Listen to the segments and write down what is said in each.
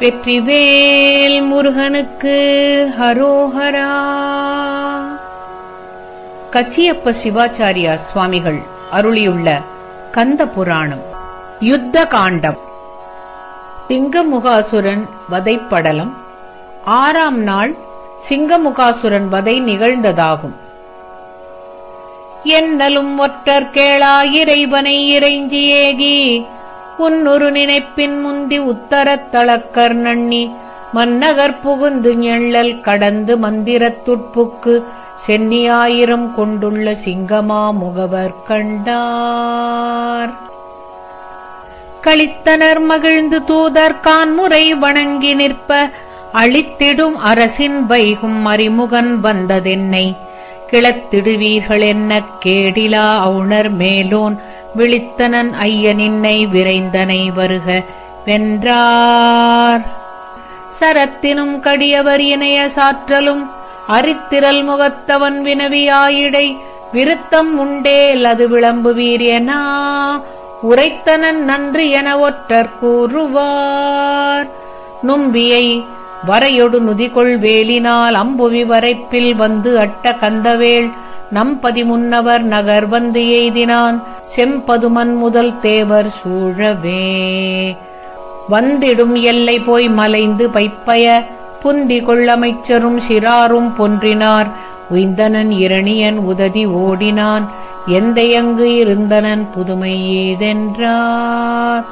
வெற்றிவேல் முருகனுக்கு ஹரோஹரா. கச்சியப்ப சிவாச்சாரியா சுவாமிகள் அருளியுள்ள கந்த புராணம் யுத்த காண்டம். சிங்கமுகாசுரன் வதைப்படலம். ஆறாம் நாள் சிங்கமுகாசுரன் வதை நிகழ்ந்ததாகும். என்னலும் ஒற்றர் கேளா இறைவனை இறைஞ்சி ஏகி உன்னொரு நினைப்பின் முந்தி உத்தரத் தளக்கர் நண்ணி மன்னகர் புகுந்து எள்ளல் கடந்து மந்திரத்துட்புக்கு சென்னியாயிரம் கொண்டுள்ள சிங்கமா முகவர் கண்டார். களித்தனர் மகிழ்ந்து தூதர் கான்முறை வணங்கி நிற்ப அழித்திடும் அரசின் வைகும் மறிமுகன் வந்ததென்னை. கிளத்திடுவீர்கள் என்ன கேடிலா அவுணர் மேலோன் விழித்தனன் ஐயனின்னை விரைந்தனை வருக வென்றார். சரத்தினும் கடியவர் இணைய சாற்றலும் அரித்திரல் முகத்தவன் வினவியாயிடை விருத்தம் உண்டேல் அது விளம்புவீர் வீரியனா உரைத்தனன் நன்று என ஒற்றர் கூறுவார். நும்பியை வரையொடு நுதிகொள் வேலினால் அம்புவி வரைப்பில் வந்து அட்ட கந்தவேள் நம்பதி முன்னவர் நகர் வந்து எய்தினான் செம்பதுமன் முதல் தேவர் சூழவே. வந்திடும் எல்லை போய் மலைந்து பைப்பய புந்தி கொள்ளமைச்சரும் சிறாரும் பொன்றினார். உய்ந்தனன் இரணியன் உததி ஓடினான் எந்தையங்கு இருந்தனன் புதுமை ஏதென்றார்.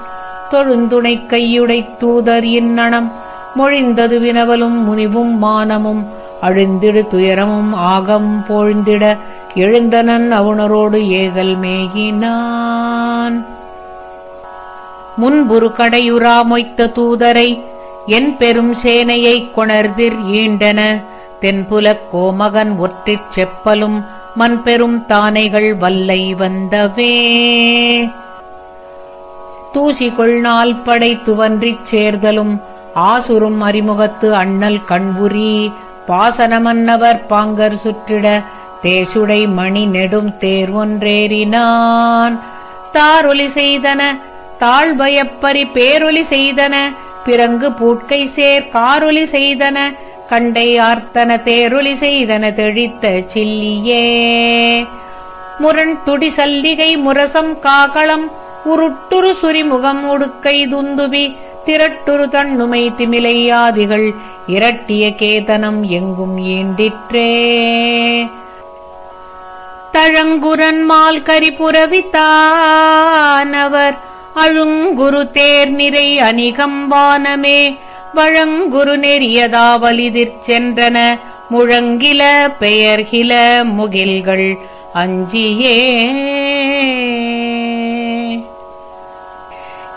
தொழுந்துணை கையுடை தூதர் இன்னணம் மொழிந்தது வினவலும் முனிவும் மானமும் அழிந்திடு துயரமும் ஆகம் போழ்ந்திட எழுந்தனன் அவுணரோடு ஏகல் மேகினான். முன்புரு கடையுறா மொய்த்த தூதரை என் பெரும் சேனையைக் கொணர்திர் ஈண்டன. தென்புலக் கோமகன் ஒற்றிற் செப்பலும் மண்பெரும் தானைகள் வல்லை வந்தவே. தூசிகொள் நாள் படை துவன்றிச் சேர்தலும் ஆசுரும் அறிமுகத்து அண்ணல் கண்புரி பாசனமன்னவர் பாங்கர் சுற்றிட தேசுடை மணி நெடும் தேர் ஒன்றேறினான். தாரொலி செய்தன தாழ்பயப்பறி பேரொலி செய்தன பிறங்கு பூட்கை சேர் காரொலி செய்தன கண்டை ஆர்த்தன தேரொலி செய்தன தெழித்த சில்லியே. முரண் துடி சல்லிகை முரசம் காகளம் உருட்டுரு சுரிமுகம் உடுக்கை துந்துபி திரட்டுரு தண்ணுமை திமிலையாதிகள் இரட்டிய கேதனம் எங்கும் ஈண்டிற்றே தழங்குரன் மால் கரிபுரவித்தானவர் அழுங்குரு தேர் நிறை அணிகம்பானமே. வழங்குரு நெறியதாவலிதிற் சென்றன முழங்கில பெயர்கில முகில்கள் அஞ்சியே.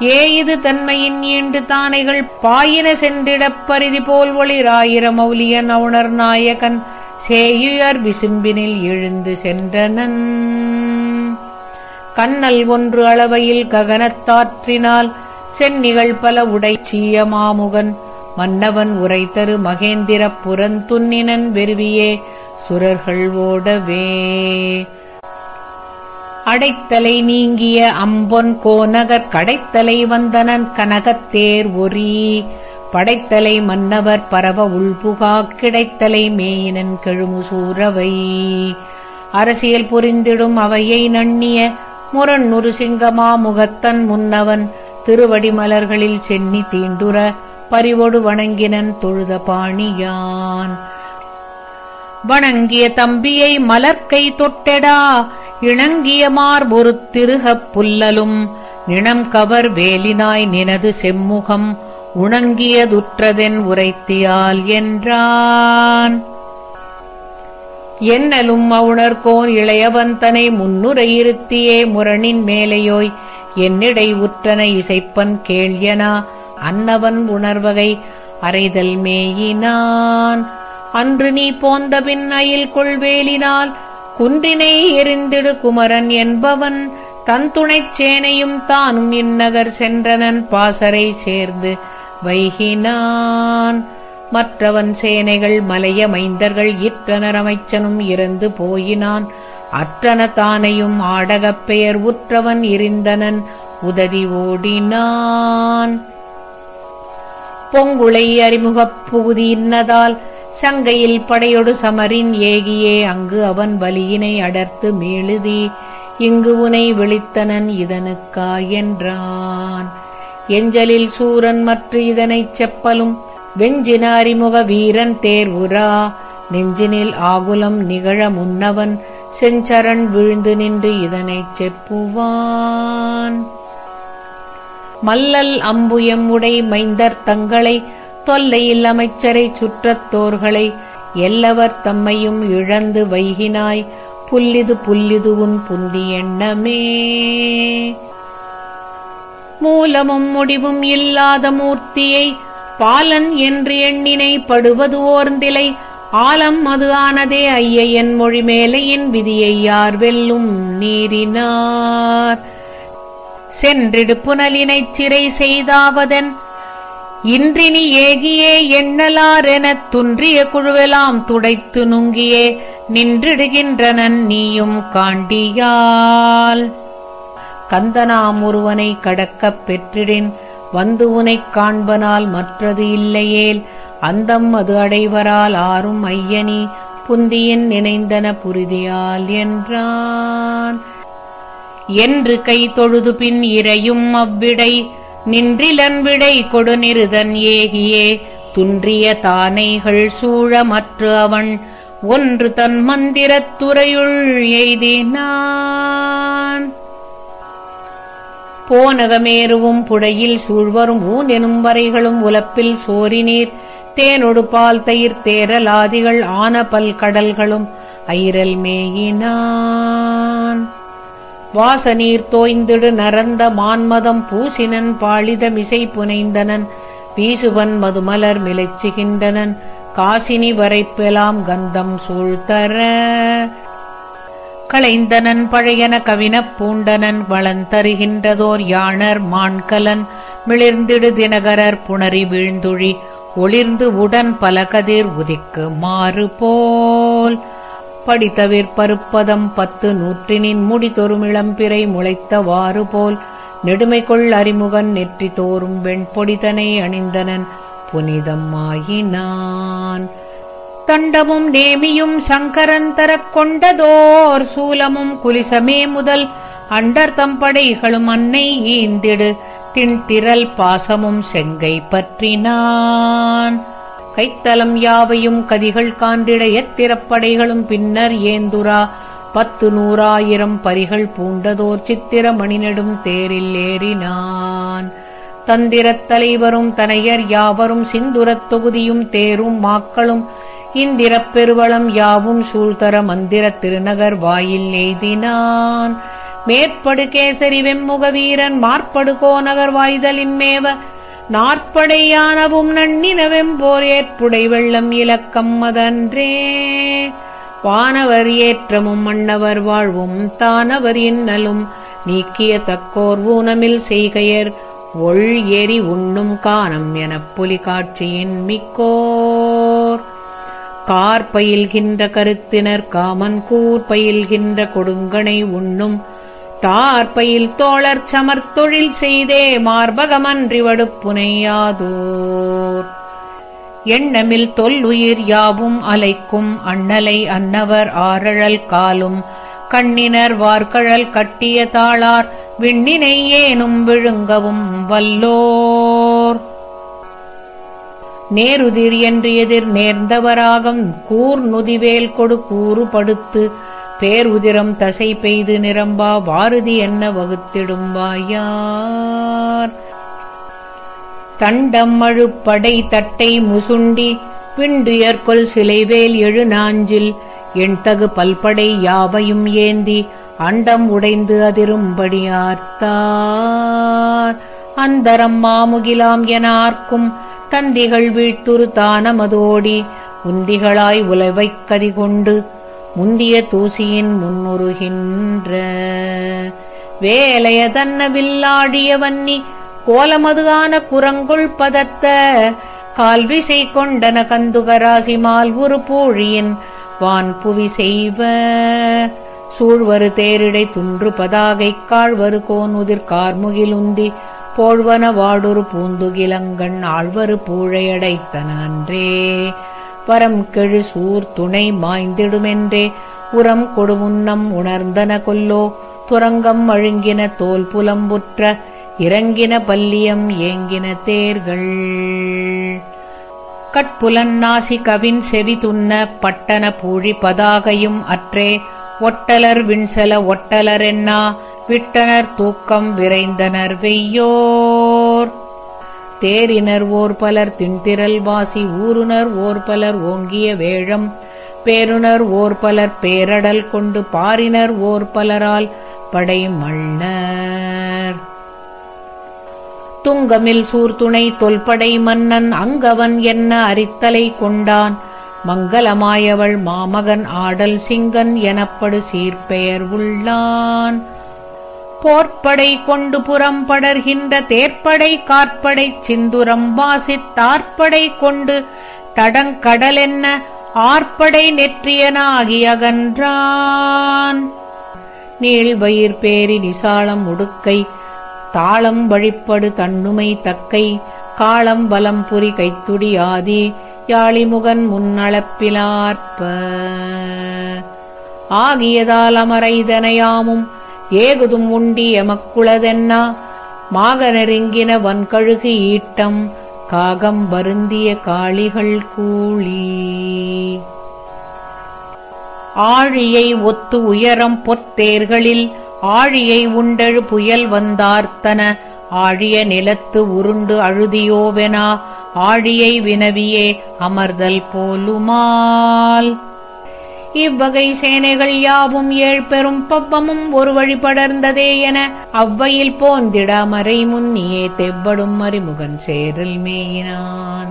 ஏ இது தன்மையின் ஈண்டு தானைகள் பாயின சென்றிடப் பரிதி போல் ஒளிராயிரம் மௌலியன் அவுணர் நாயகன் சேயுயர் விசும்பினில் எழுந்து சென்றனன். கண்ணல் ஒன்று அளவையில் ககனத்தாற்றினால் சென்னிகள் பல உடைச்சீய மாமுகன் மன்னவன் உரைத்தரு மகேந்திரப் புறந்துன்னினன் வெறுவியே சுரர்கள் ஓடவே. அடைத்தலை நீங்கிய அம்பொன் கோநகர் கடைத்தலை வந்தனன் கனகத்தேர் ஒரி. படைத்தலை மன்னவர் பரவ உள்புகா கிடைத்தலை மேயினன் கெழுமு சூறவை. அரசியல் புரிந்திடும் அவையை நண்ணிய முரண்ணுரு சிங்கமா முகத்தன் முன்னவன் திருவடிமலர்களில் சென்னி தீண்டுர பரிவொடு வணங்கினன் தொழுத பாணியான். வணங்கிய தம்பியை மலர்க்கை தொட்டெடா. இணங்கிய மார்பொரு திருகப் புல்லலும் நிணம் கவர் வேலினாய் நினது செம்முகம் உணங்கியதுற்றதென் உரைத்தியால் என்றான். என்னலும் அவுணர்கோன் இளையவந்தனை முன்னுரையிருத்தியே முரணின் மேலையோய் என்னிடை உற்றன இசைப்பன் கேள்யனா அன்னவன் உணர்வகை அறைதல் மேயினான். அன்று நீ போந்தபின் அயில் கொள்வேலினால் குன்றினை எரிந்திடு குமரன் என்பவன் தன் துணைச் சேனையும் தானும் இந்நகர் சென்றனன் பாசரை சேர்ந்து வைகினான். மற்றவன் சேனைகள் மலைய மைந்தர்கள் இற்றனர் அமைச்சனும் இறந்து போயினான். அற்றன தானையும் ஆடகப் பெயர் உற்றவன் இருந்தனன் உததி ஓடினான். பொங்குளை அறிமுகப் புகுதி இன்னதால் சங்கையில் படையொடு சமரின் ஏகியே அங்கு அவன் வலியினை அடர்த்து மேழுதி இங்கு உனை விழித்தனன் இதனுக்கா என்றான். எஞ்சலில் சூரன் மற்ற இதனைச் செப்பலும் வெஞ்சினாரிமுக அறிமுக வீரன் தேர்வுரா நெஞ்சினில் ஆகுலம் நிகழ முன்னவன் செஞ்சரண் விழுந்து நின்று இதனைச் செப்புவான். மல்லல் அம்புயம் உடை மைந்தர் தங்களை தொல்லையில் அமைச்சரை சுற்றத்தோர்களை எல்லவர் தம்மையும் இழந்து வைகினாய். புல்லிது புல்லிது உன் புந்தி எண்ணமே. மூலமும் முடிவும் இல்லாத மூர்த்தியை பாலன் என்று எண்ணினை படுவது ஓர்ந்திலை. ஆலம் அது ஆனதே ஐயையன் மொழி மேலையின் விதியை யார் வெல்லும் நீரினார். சென்றிடு புனலினைச் சிறை செய்தாவதன் இன்றினி ஏகியே எண்ணலாரெனத் துன்றிய குழுவெலாம் துடைத்து நுங்கியே நின்றிடுகின்றனன் நீயும் காண்டியால். கந்தனாம் ஒருவனை கடக்கப் பெற்றிடின் வந்து உனைக் காண்பனால் மற்றது இல்லையேல் அந்தம் அது அடைவரால் ஆறும் ஐயனி புந்தியின் நினைந்தன புரிதியால் என்றான். என்று கை தொழுது பின் இறையும் அவ்விடை நின்றிலன் விடை கொடுநிருதன் ஏகியே துன்றிய தானைகள் சூழமற்று அவன் ஒன்று தன் மந்திரத் துறையுள் எய்தினான். போனகமேருவும் புடையில் சூழ்வரும் ஊன் எனும் வரைகளும் உலப்பில் சோரிநீர் தேனொடு பால் தயிர் தேரலாதிகள் ஆன பல்கடல்களும் ஐரல் மேயினான். வாசநீர் தோய்ந்திடு நரந்த மான்மதம் பூசினன் பாளிதமிசை புனைந்தனன். வீசுவன் மதுமலர் மிளைச்சுகின்றனன். காசினி வரைப்பெலாம் கந்தம் சூழ்த்தர களைந்தனன் பழையன கவினப் பூண்டனன். வளந்தருகின்றதோர் யாணர் மான்கலன். மிளிர்ந்திடு தினகரர் புணரி வீழ்ந்துழி. ஒளிர்ந்து உடன் பல கதிர் உதிக்கு மாறு போல் படித்தவிற்பருப்பதம் பத்து நூற்றினின் முடி தொருமிளம்பிறை முளைத்தவாறு போல் நெடுமைகொள் அறிமுகன் நெற்றி தோறும் வெண்பொடிதனை அணிந்தனன் புனிதம் ஆயினான் தண்டமும் நேமியும் சங்கரன் தரக் கொண்டதோர் சூலமும் குலிசமே முதல் அண்டர்தம் படைகளும் அன்னை ஈந்திடு திண்திரல் பாசமும் செங்கை பற்றினான். கைத்தலம் யாவையும் கதிகள் காண்டிட எத்திரப்படைகளும் பின்னர் ஏந்துரா. பத்து நூறாயிரம் பரிகள் பூண்டதோர் சித்திர மணிநெடும் தேரில் ஏறினான். தந்திரத் தலைவரும் தனையர் யாவரும் சிந்துரத் தொகுதியும் தேரும் மாக்களும் இந்திரப் பெருவளம் யாவும் சூழ்தர மந்திரத் திருநகர் வாயில் எய்தினான். மேற்படு கேசரி வெம்முக வீரன் மார்படு கோநகர் வாய்தலின் மேவ நாற்படையானவும் நன்னினவெம்போர் ஏற்புடை வெள்ளம் இலக்கம் அதன்றே. வானவர் ஏற்றமும் மன்னவர் வாழ்வும் தானவர் இன்னலும். நீக்கிய தக்கோர் ஊனமில் செய்கையர் ஒள் எரி உண்ணும் காணம் எனப் புலி காட்சியின் மிக்கோர். கார் பயில்கின்ற கருத்தினர் காமன் கூர் பயில்கின்ற கொடுங்கனை உண்ணும் தார்பையில் தோழர் சமர்த்தொழில் செய்தே மார்பகமன்றி வடுப்புனையாதோர் எண்ணமில் தொல்லுயிர் யாவும் அலைக்கும் அண்ணலை அன்னவர் ஆரழல் காலும் கண்ணினர் வார்கழல் கட்டிய தாளார் விண்ணினை ஏனும் விழுங்கவும் வல்லோர். நேருதிர் என்று எதிர் நேர்ந்தவராகம் கூர் நுதிவேல் கொடு கூறுபடுத்து பேர் உதிரம் தசை பெய்து நிரம்பா வாருதி என்ன வகுத்திடும் வாயார். தண்டம் அழுப்படை தட்டை முசுண்டி பிண்டுயர்கொல் சிலைவேல் எழு நாஞ்சில் எண்தகு பல்படை யாவையும் ஏந்தி அண்டம் உடைந்து அதிரும்படியார்த்தார் அந்தரம் மாமுகிலாம் என ஆர்க்கும் தந்திகள் வீழ்த்துரு தானமதோடி உந்திகளாய் உலவைக் கதிகொண்டு முந்திய தூசியின் முன்னுருகின்ற. வேலைய தன்ன வில்லாடிய வன்னி கோலமதுகான குரங்குள் பதத்த. கால்விசை கொண்டன கந்துகராசி மால் ஒரு பூழியின் வான் புவி செய்வ. சூழ்வரு தேரிடை துன்று பதாகை காழ்வரு கோனுதிர் கார்முகில் உந்தி போழ்வன வாடுரு பூந்துகிலங்கண் ஆழ்வரு பூழையடைத்தன அன்றே. வரம் கெழு சூர் துணை மாய்ந்திடுமென்றே உரம் கொடுமுன்னம் உணர்ந்தன கொல்லோ துரங்கம் அழுங்கின தோல் புலம்புற்ற இறங்கின பல்லியம் ஏங்கின தேர்கள். கட்புலன் நாசி கவின் செவி துண்ண பட்டன பூழி பதாகையும் அற்றே ஒட்டலர் விண்சல ஒட்டலரென்னா விட்டனர் தூக்கம் விரைந்தனர் வெய்யோ. தேரினர் ஓர் பலர் திண்திரல் வாசி ஊருனர் ஓர் பலர் ஓங்கிய வேழம். பேருனர் ஓர் பலர் பேரடல் கொண்டு பாரினர் ஓர் பலரால் மன்னர். துங்கமில் சூர்துணை தொல்படை மன்னன் அங்கவன் என்ன அரித்தலை கொண்டான்? மங்களமாயவள் மாமகன் ஆடல் சிங்கன் எனப்படு சீர்பெயர் உள்ளான். போர்ப்படை கொண்டு புறம் படர்கின்ற தேர்ப்படை காற்படை சிந்துரம் வாசித் தார்ப்படை கொண்டு தடங்கடலென்ன ஆர்ப்படை நெற்றியனாகி அகன்றான் நீள்வயிர் பேரி நிசாளம் உடுக்கை தாளம் வழிப்படு தன்னுமை தக்கை காளம் வலம் புரி கைத்துடி ஆதி யாழிமுகன் முன்னளப்பிலார்ப்ப. ஆகியதால் அமரைதனையாமும் ஏகுதும் உண்டி எமக்குளதென்னா? மாக நெருங்கின வன்கழுகு ஈட்டம் காகம் வருந்திய காளிகள் கூழி. ஆழியை ஒத்து உயரம் பொத்தேர்களில் ஆழியை உண்டழு புயல் வந்தார்த்தன. ஆழிய நிலத்து உருண்டு அழுதியோவெனா? ஆழியை வினவியே அமர்தல் போலுமால். இவ்வகை சேனைகள் யாவும் ஏழ் பெரும் பவ்வமும் ஒரு வழி படர்ந்ததே என அவ்வையில் போந்திடா மறை முன்னியே தெவ்வடும் மறிமுகன் சேரல் மேயினான்.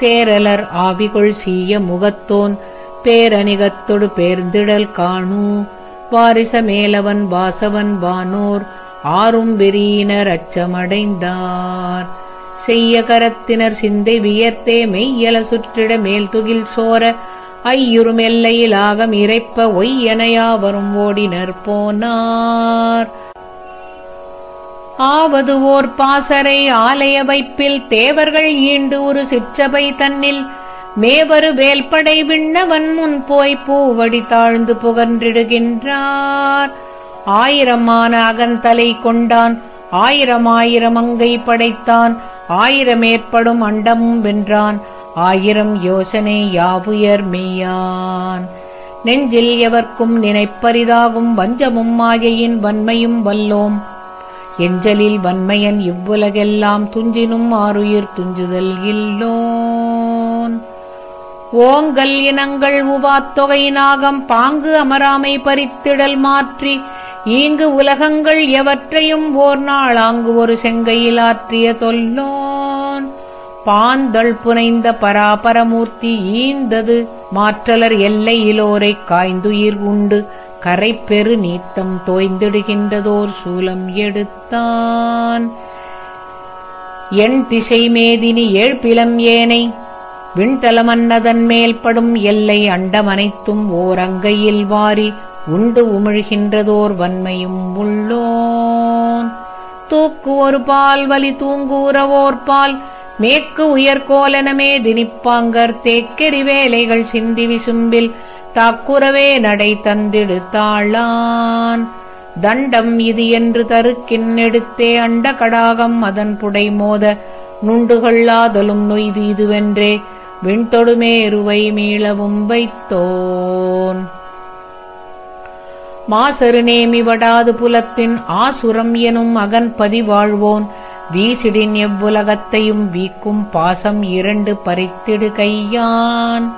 சேரலர் ஆவிகொள் சீய முகத்தோன் பேரணிகத்தொடு பேர்ந்திடல் காணூ. வாரிச மேலவன் வாசவன் வானோர் ஆறும் வெறியினர் அச்சமடைந்தார். செய்ய கரத்தினர் சிந்தை வியர்த்தே மெய்யல சுற்றிட மேல் துகில் சோர ஐயுறும் எல்லையில் ஆகம் இறைப்ப ஒய்யனையாவரும் ஓடினர் போனார். ஆவது ஓர் பாசரை ஆலய வைப்பில் தேவர்கள் ஈண்டு ஒரு சிற்றபை தன்னில். மேவரு வேல்படை விண்ணவன் முன் போய் பூவடி தாழ்ந்து புகன்றிடுகின்றார். ஆயிரமான அகந்தலை கொண்டான் ஆயிரம் ஆயிரம் அங்கை படைத்தான் ஆயிரமேற்படும் அண்டமும் வென்றான். ஆயிரம் யோசனை யாவுயர் மெய்யான். நெஞ்சில் எவர்க்கும் நினைப்பரிதாகும் வஞ்சமும் மாயையின் வன்மையும் வல்லோம். எஞ்சலில் வன்மையன் இவ்வுலகெல்லாம் துஞ்சினும் ஆறுயிர் துஞ்சுதல் இல்லோன். ஓங்கல் இனங்கள் உவாத்தொகை நாகம் பாங்கு அமராமை பறித்திடல் மாற்றி ஈங்கு உலகங்கள் எவற்றையும் ஓர் நாள் அங்கு ஒரு செங்கையில் ஆற்றிய தொல்லோன். பாந்தள் புனைந்த பராபரமூர்த்தி ஈந்தது. மாற்றலர் எல்லையிலோரைக் காய்ந்துயிர் உண்டு. கரைப்பெரு நீத்தம் தோய்ந்திடுகின்றதோர் சூலம் எடுத்தான். எண் திசை மேதினி ஏழ்பிலம் ஏனை. விண்தலமன்னதன் மேல் படும் எல்லை அண்டமனைத்தும் ஓர் அங்கையில் வாரி. உண்டு உமிழ்கின்றதோர் வன்மையும் உள்ளோன். தூக்கு ஒரு பால் வலி தூங்கூரவோர் பால். மேற்கு உயர்கோலனமே தினிப்பாங்கர் தேக்கெறி வேலைகள் சிந்தி விசும்பில் தாக்குறவே நடை தந்திடுத்தாளான் தண்டம் இது என்று தருக்கின் எடுத்தே அண்ட கடாகம் அதன் புடை மோத நுண்டுகொள்ளாதலும் நொய்து இதுவென்றே விண்தொடுமேருவை மீளவும் வைத்தோன். மாசரு நேமி வடாது புலத்தின் ஆசுரம் எனும் அகன் பதிவாழ்வோன் வீசிடின் எவ்வுலகத்தையும் வீக்கும் பாசம் இரண்டு பறித்திடு கையான்.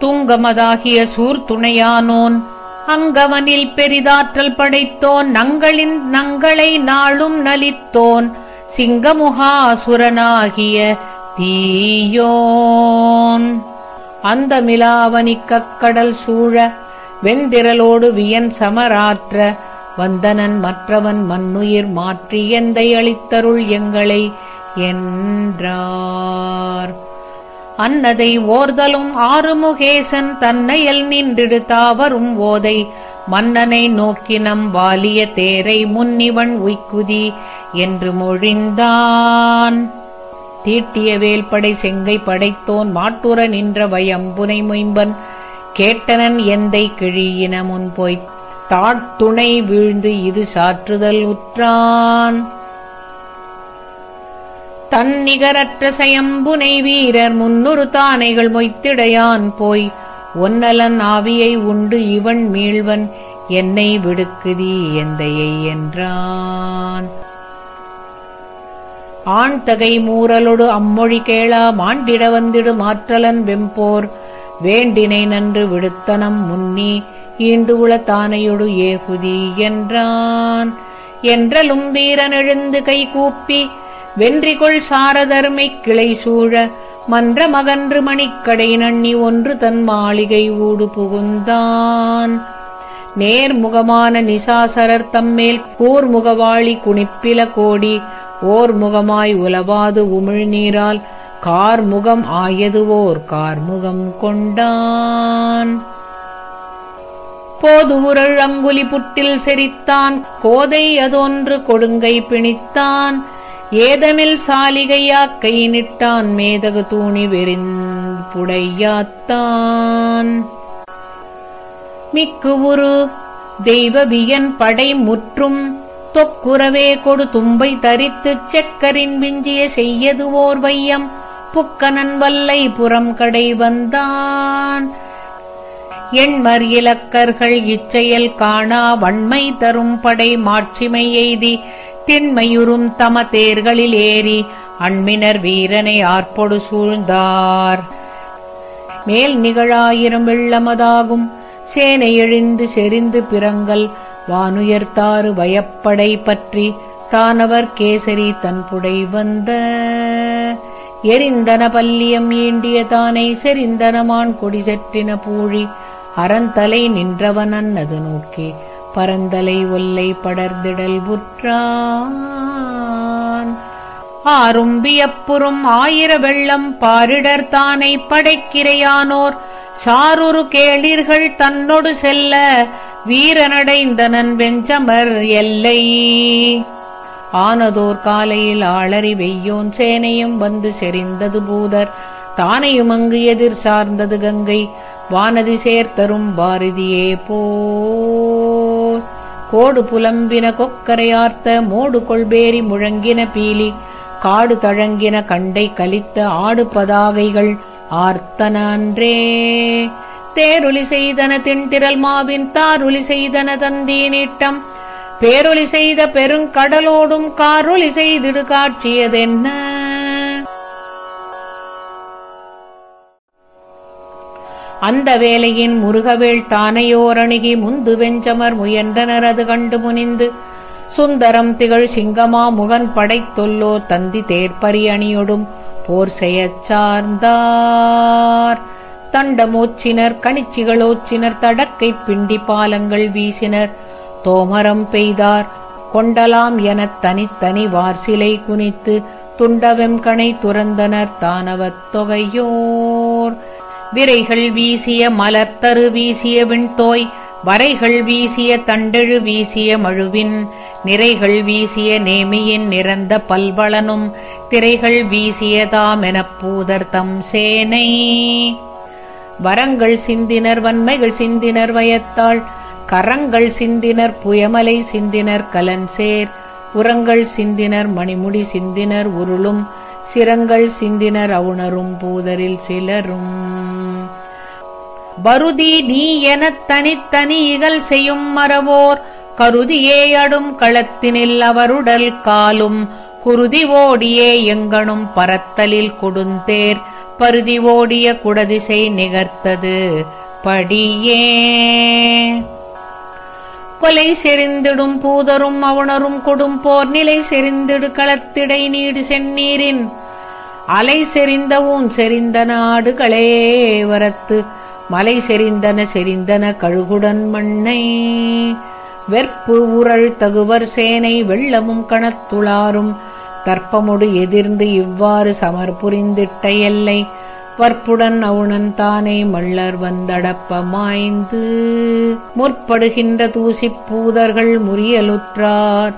தூங்கமதாகிய சூர்துணையானோன் அங்கவனில் பெரிதாற்றல் படைத்தோன் நங்களின் நங்களை நாளும் நலித்தோன் சிங்கமுகாசுரனாகிய தீயோன். அந்த மிலாவனிக்கக் கடல் சூழ வெந்திரலோடு வியன் சமராற்ற வந்தனன் மற்றவன் மண்ணுயிர் மாற்றி எந்தை அளித்தருள் எங்களை என்றார். அன்னதை ஓர்தலும் ஆறுமுகேசன் தன்னையல் நின்றிடு தாவரும் ஓதை. மன்னனை நோக்கினம் வாலிய தேரை முன்னிவன் உய்க்குதி என்று மொழிந்தான். தீட்டிய வேல்படை செங்கை படைத்தோன் மாட்டுற நின்ற வயம்புனை முயம்பன். கேட்டனன் எந்தை கிழியின முன் போய்த் தாட்துணை வீழ்ந்து இது சாற்றுதல் உற்றான். தன்னிகரற்ற சயம்புனை வீரர் முன்னொரு தானைகள் மொய்த்திடையான் போய் ஒன்னலன் ஆவியை உண்டு இவன் மீள்வன் என்னை விடுக்குதி எந்தையை என்றான். ஆண் தகை மூரலொடு அம்மொழி கேளா மாண்டிட வந்திடு மாற்றலன் வெம்போர் வேண்டினை நன்று விடுத்தனம் முன்னி ஈண்டு உள தானையொடு ஏகுதி என்றான். என்றலும் வீரன் எழுந்து கை கூப்பி வென்றிகொள் சாரதர்மைக் கிளை சூழ மன்ற மகன்று மணிக்கடை நண்ணி ஒன்று தன் மாளிகை ஊடு புகுந்தான். நேர்முகமான நிசாசரர் தம்மேல் கூர்முகவாளி குணிப்பில கோடி ஓர் முகமாய் உலவாது உமிழ்நீரால் கார்முகம் ஆயதுவோர் கார்முகம் கொண்டான். போது உரள் அங்குலி புட்டில் செரித்தான் கோதை அதொன்று கொடுங்கை பிணித்தான். ஏதமில் சாலிகையாக்கை நிட்டான் மேதகு தூணி வெறிந்துடையாத்தான் மிக்கு உரு தெய்வபியன் படை முற்றும். தொக்குறவே கொடு தும்பை தரித்துச் செக்கரின் விஞ்சிய செய்யதுவோர் வையம். புக்கனன் வல்லை புறம் கடை வந்தான். எண்மர் இலக்கர்கள் இச்செயல் காணா வன்மை தரும் படை மாட்சிமை எய்தி திண்மையுறும் தம தேர்களில் ஏறி அண்மினர் வீரனை ஆர்ப்பொடு சூழ்ந்தார். மேல் நிகழாயிரம் வெள்ளமதாகும் சேனை எழுந்து செறிந்து பிறங்கல் வானுயர்த்தாறு வயப்படை பற்றி தானவர் கேசரி தன் புடை வந்த. எரிந்தன பல்லியம் ஈண்டிய தானை செறிந்தனமான் கொடி செற்றின பூழி அறந்தலை நின்றவனன் அது நோக்கி பரந்தலை ஒல்லை படர்திடல் புற்றான் ஆரும்பியப்புறும் ஆயிர வெள்ளம் பாரிடர் தானை படைக்கிரையானோர் சாருரு கேளிர்கள் தன்னொடு செல்ல வீரனடைந்தனன் வெஞ்சமர் எல்லை. ஆனதோர் காலையில் ஆளறி வெய்யோன் சேனையும் வந்து செறிந்தது பூதர் தானையும் அங்கு எதிர் சார்ந்தது கங்கை. வானதி சேர்த்தரும் பாரதியே போர் கோடு புலம்பின கொக்கரையார்த்த மூடு கொள்பேரி முழங்கின பீலி காடு தழங்கின கண்டை கலித்த ஆடு பதாகைகள் ஆர்த்தன அன்றே. செய்தன திண்டிரல் மாவின் தாருளி செய்தன தந்தி நீட்டம் பேரொலி செய்த பெருங்கடலோடும் காரொலி செய்திடு காட்சியதென்ன அந்த வேலையின் முருகவேள் தானையோரணுகி முந்து வெஞ்சமர் முயன்றனர் அது கண்டு முனிந்து. சுந்தரம் திகழ் சிங்கமா முகன் படைத்தொல்லோ தந்தி தேர்ப்பரி அணியொடும். போர் செயச் சார்ந்தார். தண்டமோச்சினர் கணிச்சிகளோச்சினர் தடக்கைப் பிண்டி பாலங்கள் வீசினர். தோமரம் பெய்தார். கொண்டலாம் எனத் தனித்தனி வார்சிலை குனித்து. துண்டவெம் கணை துறந்தனர் தானவத் தொகையோர். விரைகள் வீசிய மலர்த்தரு வீசிய விண்தோய் வரைகள் வீசிய தண்டெழு வீசிய மழுவின் நிறைகள் வீசிய நேமியின் நிறந்த பல்வளனும் திரைகள் வீசியதாமெனப் பூதர் தம் சேனை. வரங்கள் சிந்தினர் வன்மைகள் சிந்தினர் வயத்தாள் கரங்கள் சிந்தினர் புயமலை சிந்தினர் கலன்சேர் உரங்கள் சிந்தினர் மணிமுடி சிந்தினர் உருளும் சிரங்கள் சிந்தினர் அவுணரும் பூதரில் சிலரும். வருதி நீ எனத் தனித்தனி இகல் செய்யும் மரவோர் கருதியே அடும் களத்தினில் அவருடல் காலும். குருதி ஓடியே எங்கனும் பரத்தலில் கொடுந்தேர். பருதி ஓடிய குடதிசை நிகர்த்தது. படியே. கொலை செறிந்திடும் பூதரும் அவுணரும் கொடும் போர். நிலை செறிந்திடு களத்திடை நீடு செந்நீரின். அலை செறிந்த ஊன் செறிந்த நாடுகளே வரத்து. மலை செறிந்தன செறிந்தன கழுகுடன் மண்ணை வெற்பு உரள் தகுவர் சேனை வெள்ளமும் கணத்துளாரும் தர்ப்பமொடு எதிர்ந்து இவ்வாறு சமர் புரிந்திட்ட எல்லை வற்புடன் அவுணன் தானே மள்ளர் வந்தடப்பமாய்ந்து முற்படுகின்ற தூசிப் பூதர்கள் முறியலுற்றார்.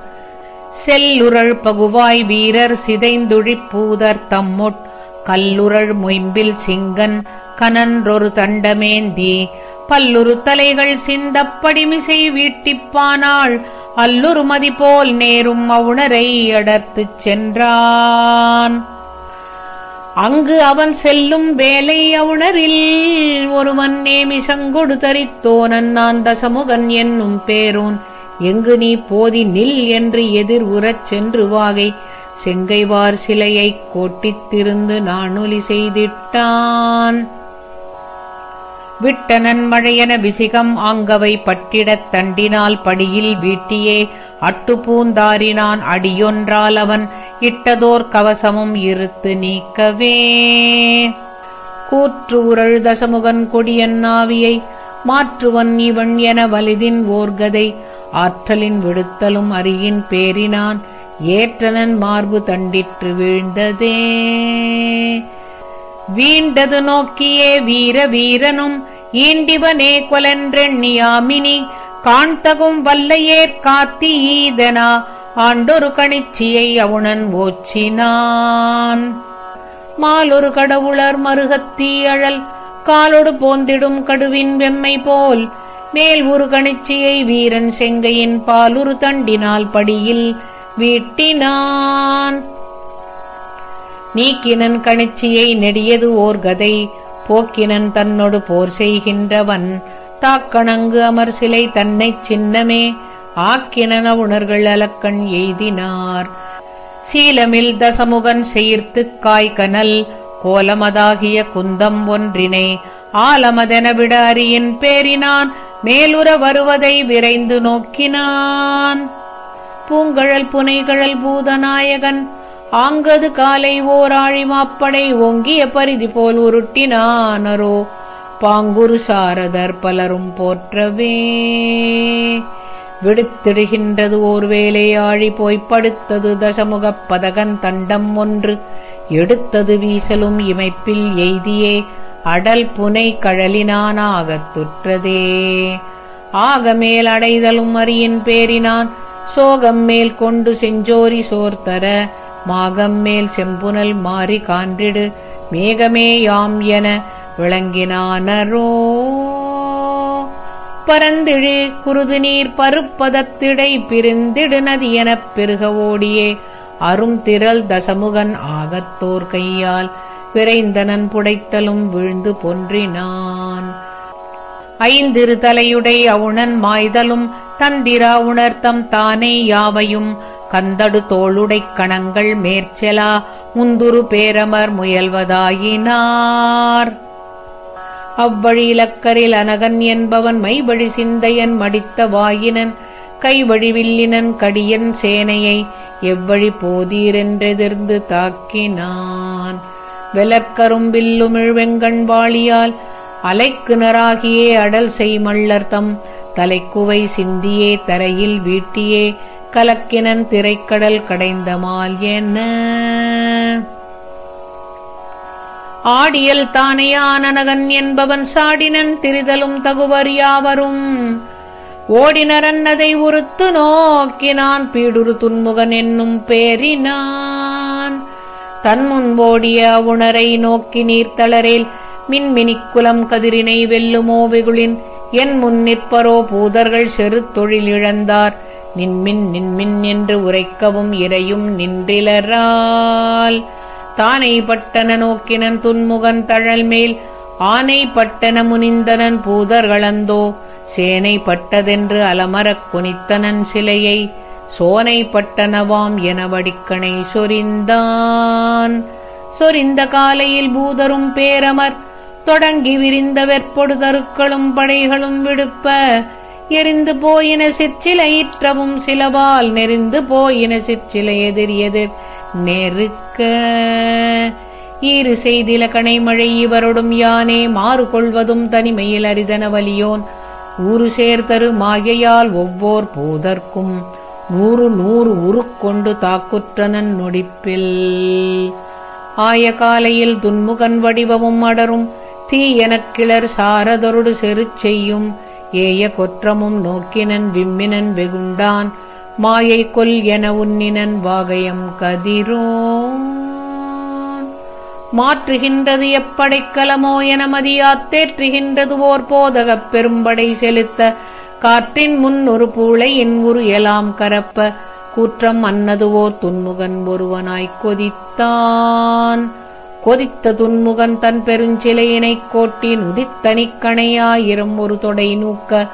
செல்லுரள் பகுவாய் வீரர் சிதைந்துழிப்பூதர் தம்முட் கல்லுரள் மொயம்பில் சிங்கன் கனன்றொரு தண்டமேந்தி பல்லுரு தலைகள் சிந்தப்படிமிசை வீட்டிப்பானாள் அல்லுரு மதிபோல் நேரும் அவுணரை அடர்த்துச் சென்றான். அங்கு அவன் செல்லும் வேலை அவுணரில் ஒருவன் நேமி சங்கொடு தரித்தோனன் நான் தசமுகன் என்னும் பேரோன். எங்கு நீ போதி நில் என்று எதிர் உறச் சென்று வாகை செங்கைவார் சிலையைக் கோட்டித்திருந்து நானொலி செய்திட்டான். விட்டனன் மழையென விசிகம் ஆங்கவை பட்டிடத் தண்டினால் படியில் வீட்டியே அட்டுப்பூந்தாரினான் அடியொன்றால் அவன் இட்டதோர் கவசமும் இருத்து நீக்கவே. கூற்று உரழுதசமுகன் கொடியன் நாவியை மாற்றுவன் இவன் என வலிதின் ஓர்கதை ஆற்றலின் விடுத்தலும் அரியின் பேரினான் ஏற்றனன் மார்பு தண்டிற்று வீழ்ந்ததே. வீண்டது நோக்கியே வீர வீரனும் ஈண்டிவனே கொலன்றெண்ணியாமினி காண்தகும் வல்லையேற் காத்தி ஈதனா ஆண்டொரு கணிச்சியை அவுணன் ஓச்சினான். மாலொரு கடவுளர் மருகத்தீ அழல் காலொடு போந்திடும் கடுவின் வெம்மை போல் மேல் ஒரு கணிச்சியை வீரன் செங்கையின் பாலுரு தண்டினால் படியில் வீட்டினான். நீக்கினன் கணிச்சியை நெடியது ஓர் கதை போக்கினன் தன்னொடு போர் செய்கின்றவன். தாக்கணங்கு அமர் சிலை தன்னைச் சின்னமே ஆக்கினன உணர்கள் அலக்கண் எய்தினார். சீலமில் தசமுகன் செயிர்த்துக் காய்கனல் கோலமதாகிய குந்தம் ஒன்றினை. ஆலமதென விட அரியின் பேரினான் மேலுற வருவதை விரைந்து நோக்கினான். பூங்கழல் புனைகழல் பூதநாயகன் ஆங்கது காலை ஓர் மாப்படை ஓங்கிய பரிதி போல் உருட்டினானரோ. பாங்குரு சாரதர் பலரும் போற்றவே. விடுத்திடுகின்றது ஓர் வேலை ஆழி போய்ப் படுத்தது தசமுகப் பதகன் தண்டம் ஒன்று. எடுத்தது வீசலும் இமைப்பில் எய்தியே அடல் புனை கழலினானாகத்துற்றதே ஆகமேல் அடைதலும் அரியின் பேரினான் சோகம் மேல் கொண்டு செஞ்சோரி சோர்த்தர. மாகம் மேல் செம்புனல் மாறி கான்றிடு மேகமே யாம் என விளங்கினானரோ. பரந்திழு குருது நீர் பருப்பதத்திடை பிரிந்திடு நதி எனப் பெருக ஓடியே. அரும் திரள் தசமுகன் ஆகத்தோர் கையால் விரைந்தனன் புடைத்தலும் விழுந்து பொன்றினான். ஐந்திரு தலையுடை அவுணன் மாய்தலும் தந்திரா உணர்த்தம் தானே யாவையும் கந்தடு தோளுடைக் கணங்கள் மேற்செலா முந்துரு பேரமர் முயல்வதாயினார். அவ்வழி இலக்கரில் அனகன் என்பவன் மைவழி சிந்தையன் மடித்த வாயினன் கைவழி வில்லினன் கடியன் சேனையை எவ்வழி போதீரென்றெதிர்ந்து தாக்கினான். வெலற்கரும்பில்லுமிழ் வெங்கண் வாளியால் அலைக்குணராகியே அடல் செய்மள்ளர்த்தம் தலைக்குவை சிந்தியே தரையில் வீட்டியே கலக்கினன் திரைக்கடல் கடைந்தமால் என்ன? ஆடியல் தானையானனகன் என்பவன் சாடினன் திரிதலும் தகுவர் யாவரும் ஓடினரன்னதை உறுத்து நோக்கினான். பீடுரு துன்முகன் என்னும் பேரினான். தன்முன் ஓடிய உணரை நோக்கி நீர்த்தளரேல் மின்மினிக்குலம் கதிரினை வெல்லுமோ வெகுளின். என் முன் நிற்பரோ பூதர்கள் செருத்தொழில் இழந்தார். நின்மின் நின்மின் என்று உரைக்கவும் இறையும் நின்றிலரால். தானை பட்டன நோக்கினன் துன்முகன் தழல்மேல் ஆனை பட்டன முனிந்தனன் பூதர்களந்தோ சேனை பட்டதென்று அலமரக் குனித்தனன் சிலையை சோனை பட்டனவாம் என வடிக்கணை சொரிந்தான். சொரிந்த காலையில் பூதரும் பேரமர் தொடங்கி விரிந்த வெற்பொடு தருக்களும் படைகளும் விடுப்ப எரிந்து போயின சிற்சிலையிற்றவும் சிலவால் நெறிந்து போயின சிற்சிலை எதிரியது. நெருக்க ஈறு செய்தில கணைமழை இவரொடும் யானே மாறு கொள்வதும் தனிமையில் அரிதன வலியோன். ஊறு சேர்தரு மாயையால் ஒவ்வோர் போதற்கும் நூறு நூறு உருக்கொண்டு தாக்குற்றனன் நொடிப்பில். ஆய காலையில் துன்முகன் வடிவமும் அடரும் தீயெனக் கிளர் சாரதொருடு செருச் செய்யும் ஏய கொற்றமும் நோக்கினன் விம்மினன் வெகுண்டான். மாயை கொல் என உன்னினன் வாகயம் கதிரோ மாற்றுகின்றது எப்படைக்கலமோ என மதியாத்தேற்றுகின்றது ஓர் போதகப் பெரும்படை செலுத்த. காற்றின் முன் ஒரு பூளையின் உரு எலாம் கரப்ப. கூற்றம் அன்னதுவோ துன்முகன் ஒருவனாய்க் கொதித்தான். கொதித்த துன்முகன் தன் பெருஞ்சிலையினைக் கோட்டின் உதித்தனிக்கணையாயிரம் ஒரு தொடை நூக்க.